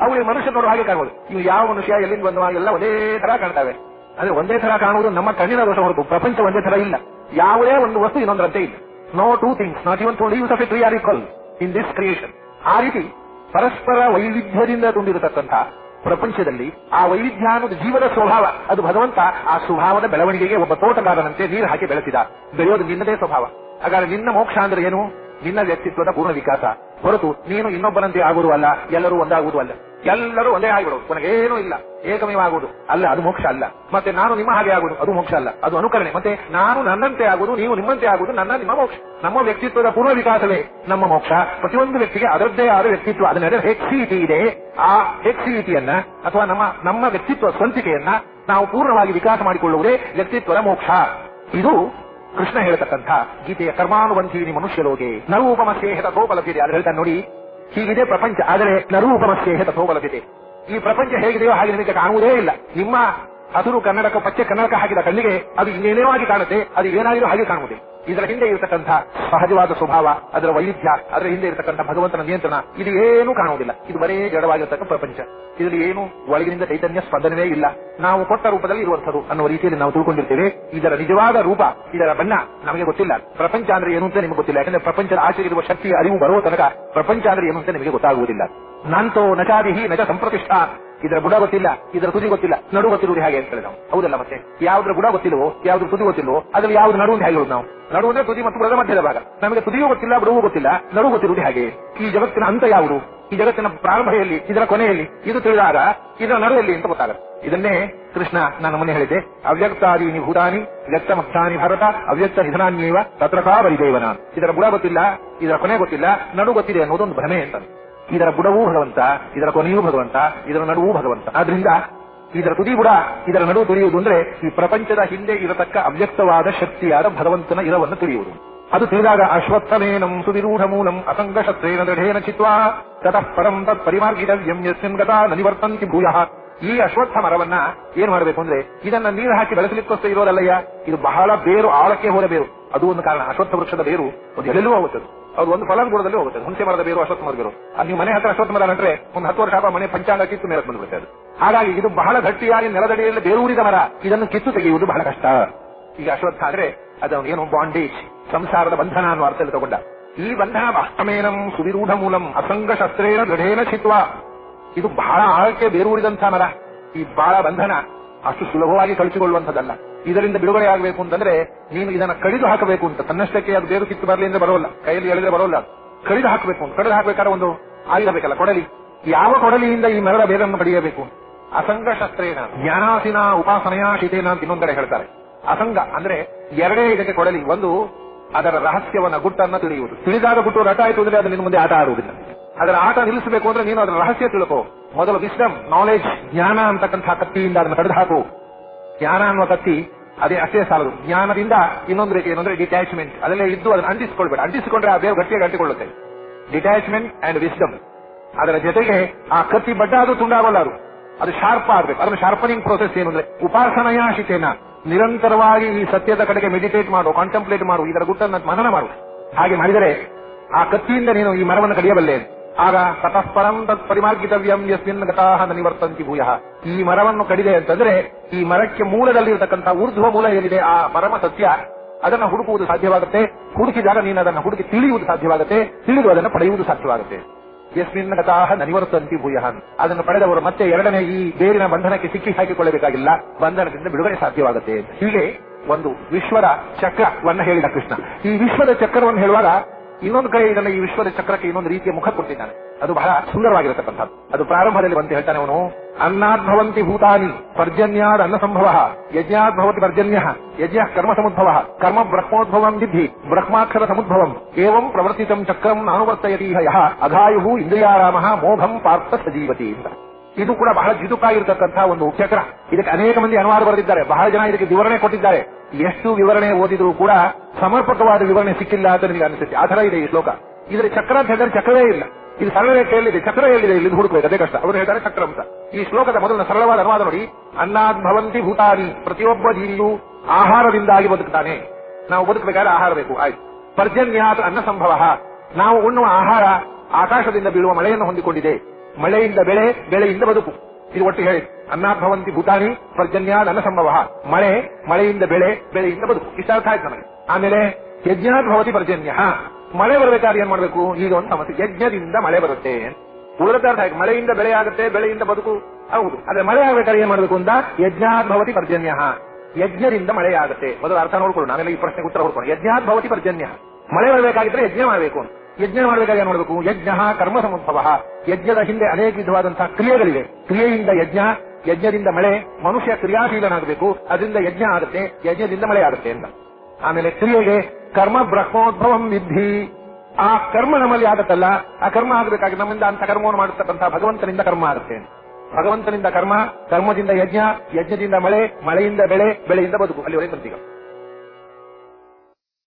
ಅವುಗಳಿಗೆ ಮನುಷ್ಯ ನೋಡುವ ಹಾಗೆ ಕಾಣುವುದು ಇವು ಯಾವ ಮನುಷ್ಯ, ಎಲ್ಲಿಂದ ಬಂದ ಎಲ್ಲ ಒಂದೇ ತರ ಕಾಣ್ತವೆ. ಅದೇ ಒಂದೇ ತರ ಕಾಣುವುದು ನಮ್ಮ ಕಣ್ಣಿನ ದೋಷ ಹೊರತು. ಪ್ರಪಂಚ ಒಂದೇ ತರ ಇಲ್ಲ. ಯಾವುದೇ ಒಂದು ವಸ್ತು ಇನ್ನೊಂದರಂತೆ ಇಲ್ಲ. No two things not even two leaves of it we are in this creation ಆ ರೀತಿ ಪರಸ್ಪರ ವೈವಿಧ್ಯದಿಂದ ತುಂಬಿರತಕ್ಕಂಥ ಪ್ರಪಂಚದಲ್ಲಿ ಆ ವೈವಿಧ್ಯ ಅನ್ನೋದು ಜೀವದ ಸ್ವಭಾವ, ಅದು ಭಗವಂತ ಆ ಸ್ವಭಾವದ ಬೆಳವಣಿಗೆಗೆ ಒಬ್ಬ ತೋಟಗಾರನಂತೆ ನೀರು ಹಾಕಿ ಬೆಳೆಸಿದ. ಬೆಳೆಯೋದು ನಿನ್ನದೇ ಸ್ವಭಾವ. ಹಾಗಾದ್ರೆ ನಿನ್ನ ಮೋಕ್ಷ ಅಂದ್ರೆ ಏನು? ನಿನ್ನ ವ್ಯಕ್ತಿತ್ವದ ಪೂರ್ಣ ವಿಕಾಸ. ಹೊರತು ನೀನು ಇನ್ನೊಬ್ಬನಂತೆ ಆಗುವುದು ಅಲ್ಲ, ಎಲ್ಲರೂ ಒಂದಾಗುವುದು ಅಲ್ಲ. ಎಲ್ಲರೂ ಒಂದೇ ಆಗಿಬಿಡುವುದು ಕೊನೆಗೇನೂ ಇಲ್ಲ. ಏಕಮೇವ ಆಗುವುದು. ಅಲ್ಲ, ಅದು ಮೋಕ್ಷ ಅಲ್ಲ. ಮತ್ತೆ ನಾನು ನಿಮ್ಮ ಹಾಗೆ ಆಗುವುದು, ಅದು ಮೋಕ್ಷ ಅಲ್ಲ. ಅದು ಅನುಕರಣೆ. ಮತ್ತೆ ನಾನು ನನ್ನಂತೆ ಆಗುವುದು, ನೀವು ನಿಮ್ಮಂತೆ ಆಗುವುದು, ನನ್ನ ನಿಮ್ಮ ಮೋಕ್ಷ. ನಮ್ಮ ವ್ಯಕ್ತಿತ್ವದ ಪೂರ್ವ ವಿಕಾಸವೇ. ನಮ್ಮ ಮೋಕ್ಷ. ಪ್ರತಿಯೊಂದು ವ್ಯಕ್ತಿಗೆ ಅದರದ್ದೇ ಆದ ವ್ಯಕ್ತಿತ್ವ. ಅದನ್ನೆಡೆ ಹೆಚ್ಚಿಟಿ ಇದೆ. ಆ ಹೆಚ್ಚಿಟಿಯನ್ನ ಅಥವಾ ನಮ್ಮ ನಮ್ಮ ವ್ಯಕ್ತಿತ್ವ ಸ್ವಂತಿಕೆಯನ್ನ ನಾವು ಪೂರ್ಣವಾಗಿ ವಿಕಾಸ ಮಾಡಿಕೊಳ್ಳುವುದೇ ವ್ಯಕ್ತಿತ್ವದ ಮೋಕ್ಷ. ಇದು ಕೃಷ್ಣ ಹೇಳ್ತಕ್ಕಂಥ ಗೀತೆಯ ಕರ್ಮಾನುಬಂಧೀನಿ ಮನುಷ್ಯ ಲೋಕೆ ನರೂಪಮಸ್ಯೇಹ ತಥೋಪಲಭ್ಯತೆ ಅದು ಹೇಳ್ತಾನೆ ನೋಡಿ, ಹೀಗಿದೆ ಪ್ರಪಂಚ. ಆದರೆ ನರೂಪಮಸ್ಯೇಹ ತಥೋಪಲಭ್ಯತೆ ಈ ಪ್ರಪಂಚ ಹೇಗಿದೆಯೋ ಹಾಗೆ ನಿಮಗೆ ಕಾಣುವುದೇ ಇಲ್ಲ. ನಿಮ್ಮ ಹಸಿರು ಕನ್ನಡಕ, ಪಚ್ಚೆ ಕನ್ನಡಕ ಹಾಕಿದ ಕಣ್ಣಿಗೆ ಅದು ಇನ್ನೇನೇ ಆಗಿ ಕಾಣುತ್ತೆ, ಅದು ಏನಾಗಿರೋ ಹಾಗೆ ಕಾಣುವುದೇ. ಇದರ ಹಿಂದೆ ಇರತಕ್ಕಂಥ ಸಹಜವಾದ ಸ್ವಭಾವ, ಅದರ ವೈವಿಧ್ಯ, ಅದರ ಹಿಂದೆ ಇರತಕ್ಕಂಥ ಭಗವಂತನ ನಿಯಂತ್ರಣ ಇದು ಏನೂ ಕಾಣುವುದಿಲ್ಲ. ಇದು ಬರೇ ಜಡವಾಗಿರತಕ್ಕ ಪ್ರಪಂಚ. ಇದರಲ್ಲಿ ಏನು ಒಳಗಿನಿಂದ ಚೈತನ್ಯ ಸ್ಪಂದನವೇ ಇಲ್ಲ. ನಾವು ಕೊಟ್ಟ ರೂಪದಲ್ಲಿ ಇರುವಂಥದ್ದು ಅನ್ನುವ ರೀತಿಯಲ್ಲಿ ನಾವು ತಿಳ್ಕೊಂಡಿರ್ತೇವೆ. ಇದರ ನಿಜವಾದ ರೂಪ, ಇದರ ಬಣ್ಣ ನಮಗೆ ಗೊತ್ತಿಲ್ಲ. ಪ್ರಪಂಚ ಅಂದ್ರೆ ಏನು ಅಂತ ನಿಮಗೆ ಗೊತ್ತಿಲ್ಲ. ಯಾಕಂದ್ರೆ ಪ್ರಪಂಚದ ಆಚೆ ಇರುವ ಶಕ್ತಿಯ ಅರಿವು ಬರುವ ತನಕ ಪ್ರಪಂಚ ಅಂದ್ರೆ ಏನು ಅಂತ ನಿಮಗೆ ಗೊತ್ತಾಗುವುದಿಲ್ಲ. ನಾಂತೋ ನಚಾದಿಹಿ ನಜ ಸಂಪ್ರತಿಷ್ಠಾ. ಇದರ ಬುಡ ಗೊತ್ತಿಲ್ಲ, ಇದರ ತುದಿ ಗೊತ್ತಿಲ್ಲ, ನಡು ಗೊತ್ತಿರುವುದು ಹೇಗೆ ಅಂತ ಹೇಳಿ ನಾವು ಹೌದಲ್ಲ ಮತ್ತೆ? ಯಾವ್ದ್ರ ಗುಡ ಗೊತ್ತಿಲ್ಲವೋ ಯಾವ್ದು ತುದಿ ಗೊತ್ತಿಲ್ಲವೋ, ಅದ್ರಲ್ಲಿ ಯಾವ್ದು ನಡು ಅಂತ ಹೇಳೋದು ನಾವು? ನಡು ಅಂದ್ರೆ ತುದಿ ಮತ್ತು ಬುಡದ ಮಧ್ಯದ ಭಾಗ. ನಮಗೆ ತುದಿಯೂ ಗೊತ್ತಿಲ್ಲ ಬುಡವೂ ಗೊತ್ತಿಲ್ಲ, ನಡು ಗೊತ್ತಿರುವುದು ಹೇಗೆ? ಈ ಜಗತ್ತಿನ ಅಂತ ಯಾವುದು? ಈ ಜಗತ್ತಿನ ಪ್ರಾರಂಭ ಎಲ್ಲಿ ಇದರ ಕೊನೆಯಲ್ಲಿ, ಇದು ತಿಳಿದಾಗ ಇದರ ನಡುವೆಯಲ್ಲಿ ಅಂತ ಗೊತ್ತಾಗುತ್ತೆ. ಇದನ್ನೇ ಕೃಷ್ಣ ನಾನು ಮೊನ್ನೆ ಹೇಳಿದೆ ಅವ್ಯಕ್ತಾದೀನಿ ಭೂತಾನಿ ವ್ಯಕ್ತಮಕ್ಷಾನಿ ಭಾರತ, ಅವ್ಯಕ್ತ ನಿಧನಾನ್ಯೇವ ತತ್ರಕಾ ಬರಿದೇವನ ಇದರ ಬುಡ ಗೊತ್ತಿಲ್ಲ, ಇದರ ಕೊನೆ ಗೊತ್ತಿಲ್ಲ, ನಡು ಗೊತ್ತಿದೆ ಅನ್ನೋದೊಂದು ಭ್ರಮೆ ಅಂತ. ಇದರ ಬುಡವೂ ಭಗವಂತ, ಇದರ ಕೊನೆಯೂ ಭಗವಂತ, ಇದರ ನಡುವೂ ಭಗವಂತ. ಆದ್ರಿಂದ ಇದರ ತುದಿ ಬುಡ, ಇದರ ನಡುವು ತುಳಿಯುವುದು ಅಂದ್ರೆ ಈ ಪ್ರಪಂಚದ ಹಿಂದೆ ಇರತಕ್ಕ ಅವ್ಯಕ್ತವಾದ ಶಕ್ತಿಯಾದ ಭಗವಂತನ ಇರವನ್ನು ತಿಳಿಯುವುದು ಅದು ತಿಳಿದಾಗ ಅಶ್ವತ್ಥಮೇನಂ ಸುವಿರೂಢ ಮೂಲಂ ಅಸಂಗ ಶತ್ರೇನ ದೃಢೇನ ಚಿತ್ವಾ, ತತಃ ಪರಂ ತತ್ ಪರಿಮಾರ್ಗಿತವ್ಯಂ ಯಸ್ಮಿನ್ ಗತಾ ನನಿವರ್ತಂತಿ ನಿವರ್ತಂತಿ ಭೂಯಃ. ಈ ಅಶ್ವತ್ಥ ಮರವನ್ನ ಏನ್ ಮಾಡಬೇಕು ಅಂದ್ರೆ ಇದನ್ನ ನೀರು ಹಾಕಿ ಬೆಳೆಸಲಿಕ್ಕೋಸ್ಕರ ಇರೋದಲ್ಲಯ್ಯ, ಇದು ಬಹಳ ಬೇರು, ಆಳಕ್ಕೆ ಹೋದ ಬೇರು. ಅದು ಒಂದು ಕಾರಣ. ಅಶ್ವತ್ಥ ವೃಕ್ಷದ ಬೇರು ಒಂದು ಎಲ್ಲೆಲ್ಲೂ ಹೋಗುತ್ತದೆ ಅದು ಒಂದು ಫಲಾನುಗುಣದಲ್ಲಿ ಹೋಗುತ್ತೆ. ಹುಣಸೆ ಮರದ ಬೇರು ಅಶ್ವತ್ಥ ಮರದ ಬೇರು ನೀವು ಮನೆ ಹತ್ರ ಅಶ್ವತ್ಥ ಮರ ನಟ್ರೆ ಒಂದು ಹತ್ತು ವರ್ಷ ಮನೆ ಪಂಚಾಂಗ ಕಿತ್ತು ಮೇಲೆ ಬಂದ್ಬಿಡುತ್ತೆ ಅದು. ಹಾಗಾಗಿ ಇದು ಬಹಳ ಗಟ್ಟಿಯಾಗಿ ನೆಲದಡಿಯಲ್ಲಿ ಬೇರೂರಿದ ಮರ. ಇದನ್ನು ಕಿತ್ತು ತೆಗೆಯುವುದು ಬಹಳ ಕಷ್ಟ. ಈಗ ಅಶ್ವತ್ಥ ಆದ್ರೆ ಅದು ಏನು ಬಾಂಡೇಜ್ ಸಂಸಾರದ ಬಂಧನ ಅನ್ನುವ ಅರ್ಥದಲ್ಲಿ ತಗೊಂಡ. ಈ ಬಂಧನ ಅಷ್ಟಮೇನಂ ಸುವಿರೂಢ ಮೂಲಂ ಅಸಂಗ ಶಸ್ತ್ರೇಣ ದೃಢೇನ ಚಿತ್ವ. ಇದು ಬಹಳ ಆಳಕ್ಕೆ ಬೇರೂರಿದಂತಹ ಮರ. ಈ ಬಹಳ ಬಂಧನ ಅಷ್ಟು ಸುಲಭವಾಗಿ ಕಳಿಸಿಕೊಳ್ಳುವಂಥದ್ದಲ್ಲ. ಇದರಿಂದ ಬಿಡುಗಡೆ ಆಗಬೇಕು ಅಂತಂದ್ರೆ ನೀನು ಇದನ್ನ ಕಡಿದು ಹಾಕಬೇಕು ಅಂತ. ತನ್ನಷ್ಟಕ್ಕೆ ಅದು ಬೇರು ಕಿತ್ತು ಬರಲಿ ಅಂದ್ರೆ ಬರೋಲ್ಲ. ಕೈಯಲ್ಲಿ ಎಳೆದ್ರೆ ಬರೋಲ್ಲ. ಕಡಿದು ಹಾಕಬೇಕು ಅಂತ. ಕಡಿದು ಹಾಕಬೇಕಾದ್ರೆ ಒಂದು ಆಗಿರಬೇಕಲ್ಲ ಬೇಕಲ್ಲ ಕೊಡಲಿ. ಯಾವ ಕೊಡಲಿಯಿಂದ ಈ ಮರದ ಬೇರನ್ನು ಕಡಿಯಬೇಕು ಅಸಂಗ ಶಸ್ತ್ರೇನ, ಜ್ಞಾನಾಸಿನ ಉಪಾಸನೆಯ ಶೀತೇನ ಅಂತ ಇನ್ನೊಂದೆಡೆ ಹೇಳ್ತಾರೆ. ಅಸಂಗ ಅಂದ್ರೆ ಎರಡೇ ಇದಕ್ಕೆ ಕೊಡಲಿ. ಒಂದು, ಅದರ ರಹಸ್ಯವನ್ನ, ಗುಟ್ಟನ್ನ ತಿಳಿಯುವುದು. ತಿಳಿದಾಗ ಗುಟ್ಟು ರಟ ಆಯ್ತು ಅಂದ್ರೆ ಅದು ನಿನ್ನ ಮುಂದೆ ಆಟ ಆಡುವುದಿಲ್ಲ. ಅದರ ಆಟ ನಿಲ್ಲಿಸಬೇಕು ಅಂದ್ರೆ ನೀನು ಅದರ ರಹಸ್ಯ ತಿಳ್ಕೋ. ಮೊದಲು ವಿಸ್ಡಮ್ ನಾಲೆಜ್ ಜ್ಞಾನ ಅಂತಕ್ಕಂತಹ ಕತ್ತಿಯಿಂದ ಅದನ್ನು ಕಡಿದು ಹಾಕು. ಜ್ಞಾನ ಅನ್ನುವ ಕತ್ತಿ ಅದೇ ಅಷ್ಟೇ ಸಾಲದು. ಜ್ಞಾನದಿಂದ ಇನ್ನೊಂದು ರೀತಿ ಏನಂದ್ರೆ ಡಿಟ್ಯಾಚ್ಮೆಂಟ್ ಅದಲ್ಲೇ ಇದ್ದು ಅದನ್ನು ಅಂಟಿಸಿಕೊಳ್ಬೇಡ. ಅಂಟಿಸಿಕೊಂಡ್ರೆ ಆ ಬೇವು ಗಟ್ಟಿಯಾಗಿ ಅಂಟಿಕೊಳ್ಳುತ್ತೆ. ಡಿಟ್ಯಾಚ್ಮೆಂಟ್ ಅಂಡ್ ವಿಸ್ಡಮ್ ಅದರ ಜೊತೆಗೆ ಆ ಕತ್ತಿ ಬಡ್ಡ ಅದು ತುಂಡಾಗೋಲ್ಲ ಅದು. ಶಾರ್ಪ್ ಆಗಬೇಕು. ಅದರ ಶಾರ್ಪನಿಂಗ್ ಪ್ರೋಸೆಸ್ ಏನಂದ್ರೆ ಉಪಾಸನಯಾಶಿತೇನ ಉಪಾಸನೆಯ ಶಿತೇನ ನಿರಂತರವಾಗಿ ಈ ಸತ್ಯದ ಕಡೆಗೆ ಮೆಡಿಟೇಟ್ ಮಾಡು ಕಾಂಟೆಂಪ್ಲೇಟ್ ಮಾಡು ಇದರ ಗುಟ್ಟನ್ನು ಮನನ ಮಾಡು. ಹಾಗೆ ಮಾಡಿದರೆ ಆ ಕತ್ತಿಯಿಂದ ನೀನು ಈ ಮರವನ್ನು ಕಡಿಯಬಲ್ಲೆ. ಆಗ ತತಃಪರಂ ತತ್ ಪರಿಮಾರ್ಗಿತವ್ಯಂ ಯಸ್ಮಿನ್ ಗತಾಹ ನಿವರ್ತಂತಿ ಭೂಯಃ. ಈ ಮರವನ್ನು ಕಡಿದೆ ಅಂತಂದ್ರೆ ಈ ಮರಕ್ಕೆ ಮೂಲದಲ್ಲಿರತಕ್ಕಂಥ ಊರ್ಧ್ವ ಮೂಲ ಏನಿದೆ ಆ ಪರಮ ಸತ್ಯ, ಅದನ್ನು ಹುಡುಕುವುದು ಸಾಧ್ಯವಾಗುತ್ತೆ. ಹುಡುಕಿದಾಗ ನೀನು ಅದನ್ನು ಹುಡುಕಿ ತಿಳಿಯುವುದು ಸಾಧ್ಯವಾಗುತ್ತೆ. ತಿಳಿದು ಅದನ್ನು ಪಡೆಯುವುದು ಸಾಧ್ಯವಾಗುತ್ತೆ. ಯಸ್ಮಿನ್ ಗತಾಹ ನಿವರ್ತಂತಿ ಭೂಯಃ. ಅದನ್ನು ಪಡೆದವರು ಮತ್ತೆ ಎರಡನೇ ಈ ಬೇರಿನ ಬಂಧನಕ್ಕೆ ಸಿಕ್ಕಿ ಹಾಕಿಕೊಳ್ಳಬೇಕಾಗಿಲ್ಲ. ಬಂಧನದಿಂದ ಬಿಡುಗಡೆ ಸಾಧ್ಯವಾಗುತ್ತೆ ಹೀಗೆ ಒಂದು ವಿಶ್ವದ ಚಕ್ರವನ್ನ ಹೇಳಿದ ಕೃಷ್ಣ. ಈ ವಿಶ್ವದ ಚಕ್ರವನ್ನು ಹೇಳುವಾಗ ಇನ್ನೊಂದು ಕಡೆ ಇದನ್ನ ಈ ವಿಶ್ವದ ಚಕ್ರಕ್ಕೆ ಇನ್ನೊಂದು ರೀತಿಯ ಮುಖ ಕೊಟ್ಟಿದ್ದಾನೆ. ಅದು ಬಹಳ ಸುಂದರವಾಗಿರತಕ್ಕಂಥದ್ದು. ಅದು ಪ್ರಾರಂಭದಲ್ಲಿ ಬಂತು ಹೇಳ್ತಾನೆ ಅವನು ಅನ್ನಾದ್ಭವಂತಿ ಭೂತಾನಿ ಪರ್ಜನ್ಯಾದ ಅನ್ನ ಸಂಭವ ಯಜ್ಞಾದ್ಭವತಿ ಪರ್ಜನ್ಯ, ಯಜ್ಞ ಕರ್ಮ ಸಮುದ್ಭವ ಕರ್ಮ ಬ್ರಹ್ಮೋದ್ಭವಂ ವಿಧಿ ಬ್ರಹ್ಮಾಕ್ಷರ ಸಮುದ್ಭವಂ, ಏವಂ ಪ್ರವರ್ತಿತಂ ಚಕ್ರಂ ನಾನುವರ್ತಯತಿ ಯಹ ಅಘಾಯು ಇಂದ್ರಿಯಾರಾಮ ಮೋಘಂ ಪಾರ್ಥ ಸಜೀವತಿ ಅಂತ. ಇದು ಕೂಡ ಬಹಳ ಜಿದುಕಾಗಿರ್ತಕ್ಕಂತಹ ಒಂದು ಚಕ್ರ ಇದಕ್ಕೆ ಅನೇಕ ಮಂದಿ ಅನುವಾದ ಬರೆದಿದ್ದಾರೆ. ಬಹಳ ಜನ ಇದಕ್ಕೆ ವಿವರಣೆ ಕೊಟ್ಟಿದ್ದಾರೆ. ಎಷ್ಟು ವಿವರಣೆ ಓದಿದ್ರು ಕೂಡ ಸಮರ್ಪಕವಾದ ವಿವರಣೆ ಸಿಕ್ಕಿಲ್ಲ ಅಂತ ನಿಮಗೆ ಅನಿಸುತ್ತೆ. ಆ ತರ ಇದೆ ಈ ಶ್ಲೋಕ. ಇದರ ಚಕ್ರ ಅಂತ ಹೇಳಿದ್ರೆ ಚಕ್ರವೇ ಇಲ್ಲ. ಇದು ಸರಳ ರೇಖೆಯಲ್ಲಿದೆ ಚಕ್ರ ಹೇಳಿದೆ ಇಲ್ಲಿ ಹುಡುಕಬೇಕು ಅದೇ ಕಷ್ಟ. ಅವರು ಹೇಳ್ತಾರೆ ಚಕ್ರ ಅಂತ. ಈ ಶ್ಲೋಕದ ಮೊದಲು ಸರಳವಾದ ಅನುವಾದ ನೋಡಿ. ಅನ್ನಾದ್ಭವಂತಿ ಭೂತಾನಿ. ಪ್ರತಿಯೊಬ್ಬ ಜೀವಿಯು ಆಹಾರದಿಂದಾಗಿ ಬದುಕ್ತಾನೆ. ನಾವು ಬದುಕಬೇಕಾದ್ರೆ ಆಹಾರ ಬೇಕು. ಆಯ್ತು. ಪರ್ಜನ್ಯಾತ್ ಅನ್ನ ಸಂಭವ ನಾವು ಉಣ್ಣುವ ಆಹಾರ ಆಕಾಶದಿಂದ ಬೀಳುವ ಮಳೆಯನ್ನು ಹೊಂದಿಕೊಂಡಿದೆ. ಮಳೆಯಿಂದ ಬೆಳೆ, ಬೆಳೆಯಿಂದ ಬದುಕು. ಇದು ಒಟ್ಟು ಹೇಳಿ. ಅನ್ನಾಭವಂತಿ ಭೂತಾನಿ ಪರ್ಜನ್ಯ ನನ್ನ ಸಂಭವ. ಮಳೆ, ಮಳೆಯಿಂದ ಬೆಳೆ, ಬೆಳೆಯಿಂದ ಬದುಕು. ಇಷ್ಟ ಅರ್ಥ ಆಯ್ತು ನಮಗೆ. ಆಮೇಲೆ ಯಜ್ಞಾದ್ಭವತಿ ಪರ್ಜನ್ಯ. ಮಳೆ ಬರಬೇಕಾದ್ರೆ ಏನ್ ಮಾಡಬೇಕು? ಈಗ ಒಂದು ಸಮಸ್ಯೆ. ಯಜ್ಞದಿಂದ ಮಳೆ ಬರುತ್ತೆ. ಉಳಿದ ಅರ್ಥ ಆಯ್ತು. ಮಳೆಯಿಂದ ಬೆಳೆ ಆಗುತ್ತೆ, ಬೆಳೆಯಿಂದ ಬದುಕು. ಹೌದು. ಅದೇ ಮಳೆ ಆಗ್ಬೇಕಾದ್ರೆ ಏನ್ ಮಾಡಬೇಕು ಅಂತ? ಯಜ್ಞಾದ್ಭವತಿ ಪರ್ಜನ್ಯ. ಯಜ್ಞದಿಂದ ಮಳೆ ಆಗುತ್ತೆ. ಮೊದಲು ಅರ್ಥ ನೋಡ್ಕೊಳ್ಳೋಣ. ಆಮೇಲೆ ಈ ಪ್ರಶ್ನೆಗೆ ಉತ್ತರ ಹುಡ್ಕೊಳ್ಳೋಣ ಯಜ್ಞಾದ್ಭವತಿ ಪರ್ಜನ್ಯ. ಮಳೆ ಬರಬೇಕಾಗಿದ್ರೆ ಯಜ್ಞ ಮಾಡಬೇಕು ಅಂತ. ಯಜ್ಞ ಮಾಡಬೇಕಾಗಿ ನೋಡಬೇಕು ಯಜ್ಞ, ಕರ್ಮ ಸಮುದ್ಭವ ಯಜ್ಞದ ಹಿಂದೆ ಅನೇಕ ವಿಧವಾದಂತಹ ಕ್ರಿಯೆಗಳಿವೆ. ಕ್ರಿಯೆಯಿಂದ ಯಜ್ಞ, ಯಜ್ಞದಿಂದ ಮಳೆ, ಮನುಷ್ಯ ಕ್ರಿಯಾಶೀಲನಾಗಬೇಕು. ಅದರಿಂದ ಯಜ್ಞ ಆಗುತ್ತೆ, ಯಜ್ಞದಿಂದ ಮಳೆ ಆಗುತ್ತೆ ಅಂತ. ಆಮೇಲೆ ಕ್ರಿಯೆಗೆ ಕರ್ಮ ಬ್ರಹ್ಮೋದ್ಭವಂ ವಿಧಿ ಆ ಕರ್ಮ ನಮ್ಮಲ್ಲಿ ಆಗತ್ತಲ್ಲ, ಆ ಕರ್ಮ ಆಗಬೇಕಾಗಿ ನಮ್ಮಿಂದ ಅಂತ ಕರ್ಮವನ್ನು ಮಾಡತಕ್ಕಂತಹ ಭಗವಂತನಿಂದ ಕರ್ಮ ಆಗುತ್ತೆ ಭಗವಂತನಿಂದ ಕರ್ಮ, ಕರ್ಮದಿಂದ ಯಜ್ಞ, ಯಜ್ಞದಿಂದ ಮಳೆ, ಮಳೆಯಿಂದ ಬೆಳೆ, ಬೆಳೆಯಿಂದ ಬದುಕು. ಅಲ್ಲಿವರೆಗೆ ಬಂತೀಗ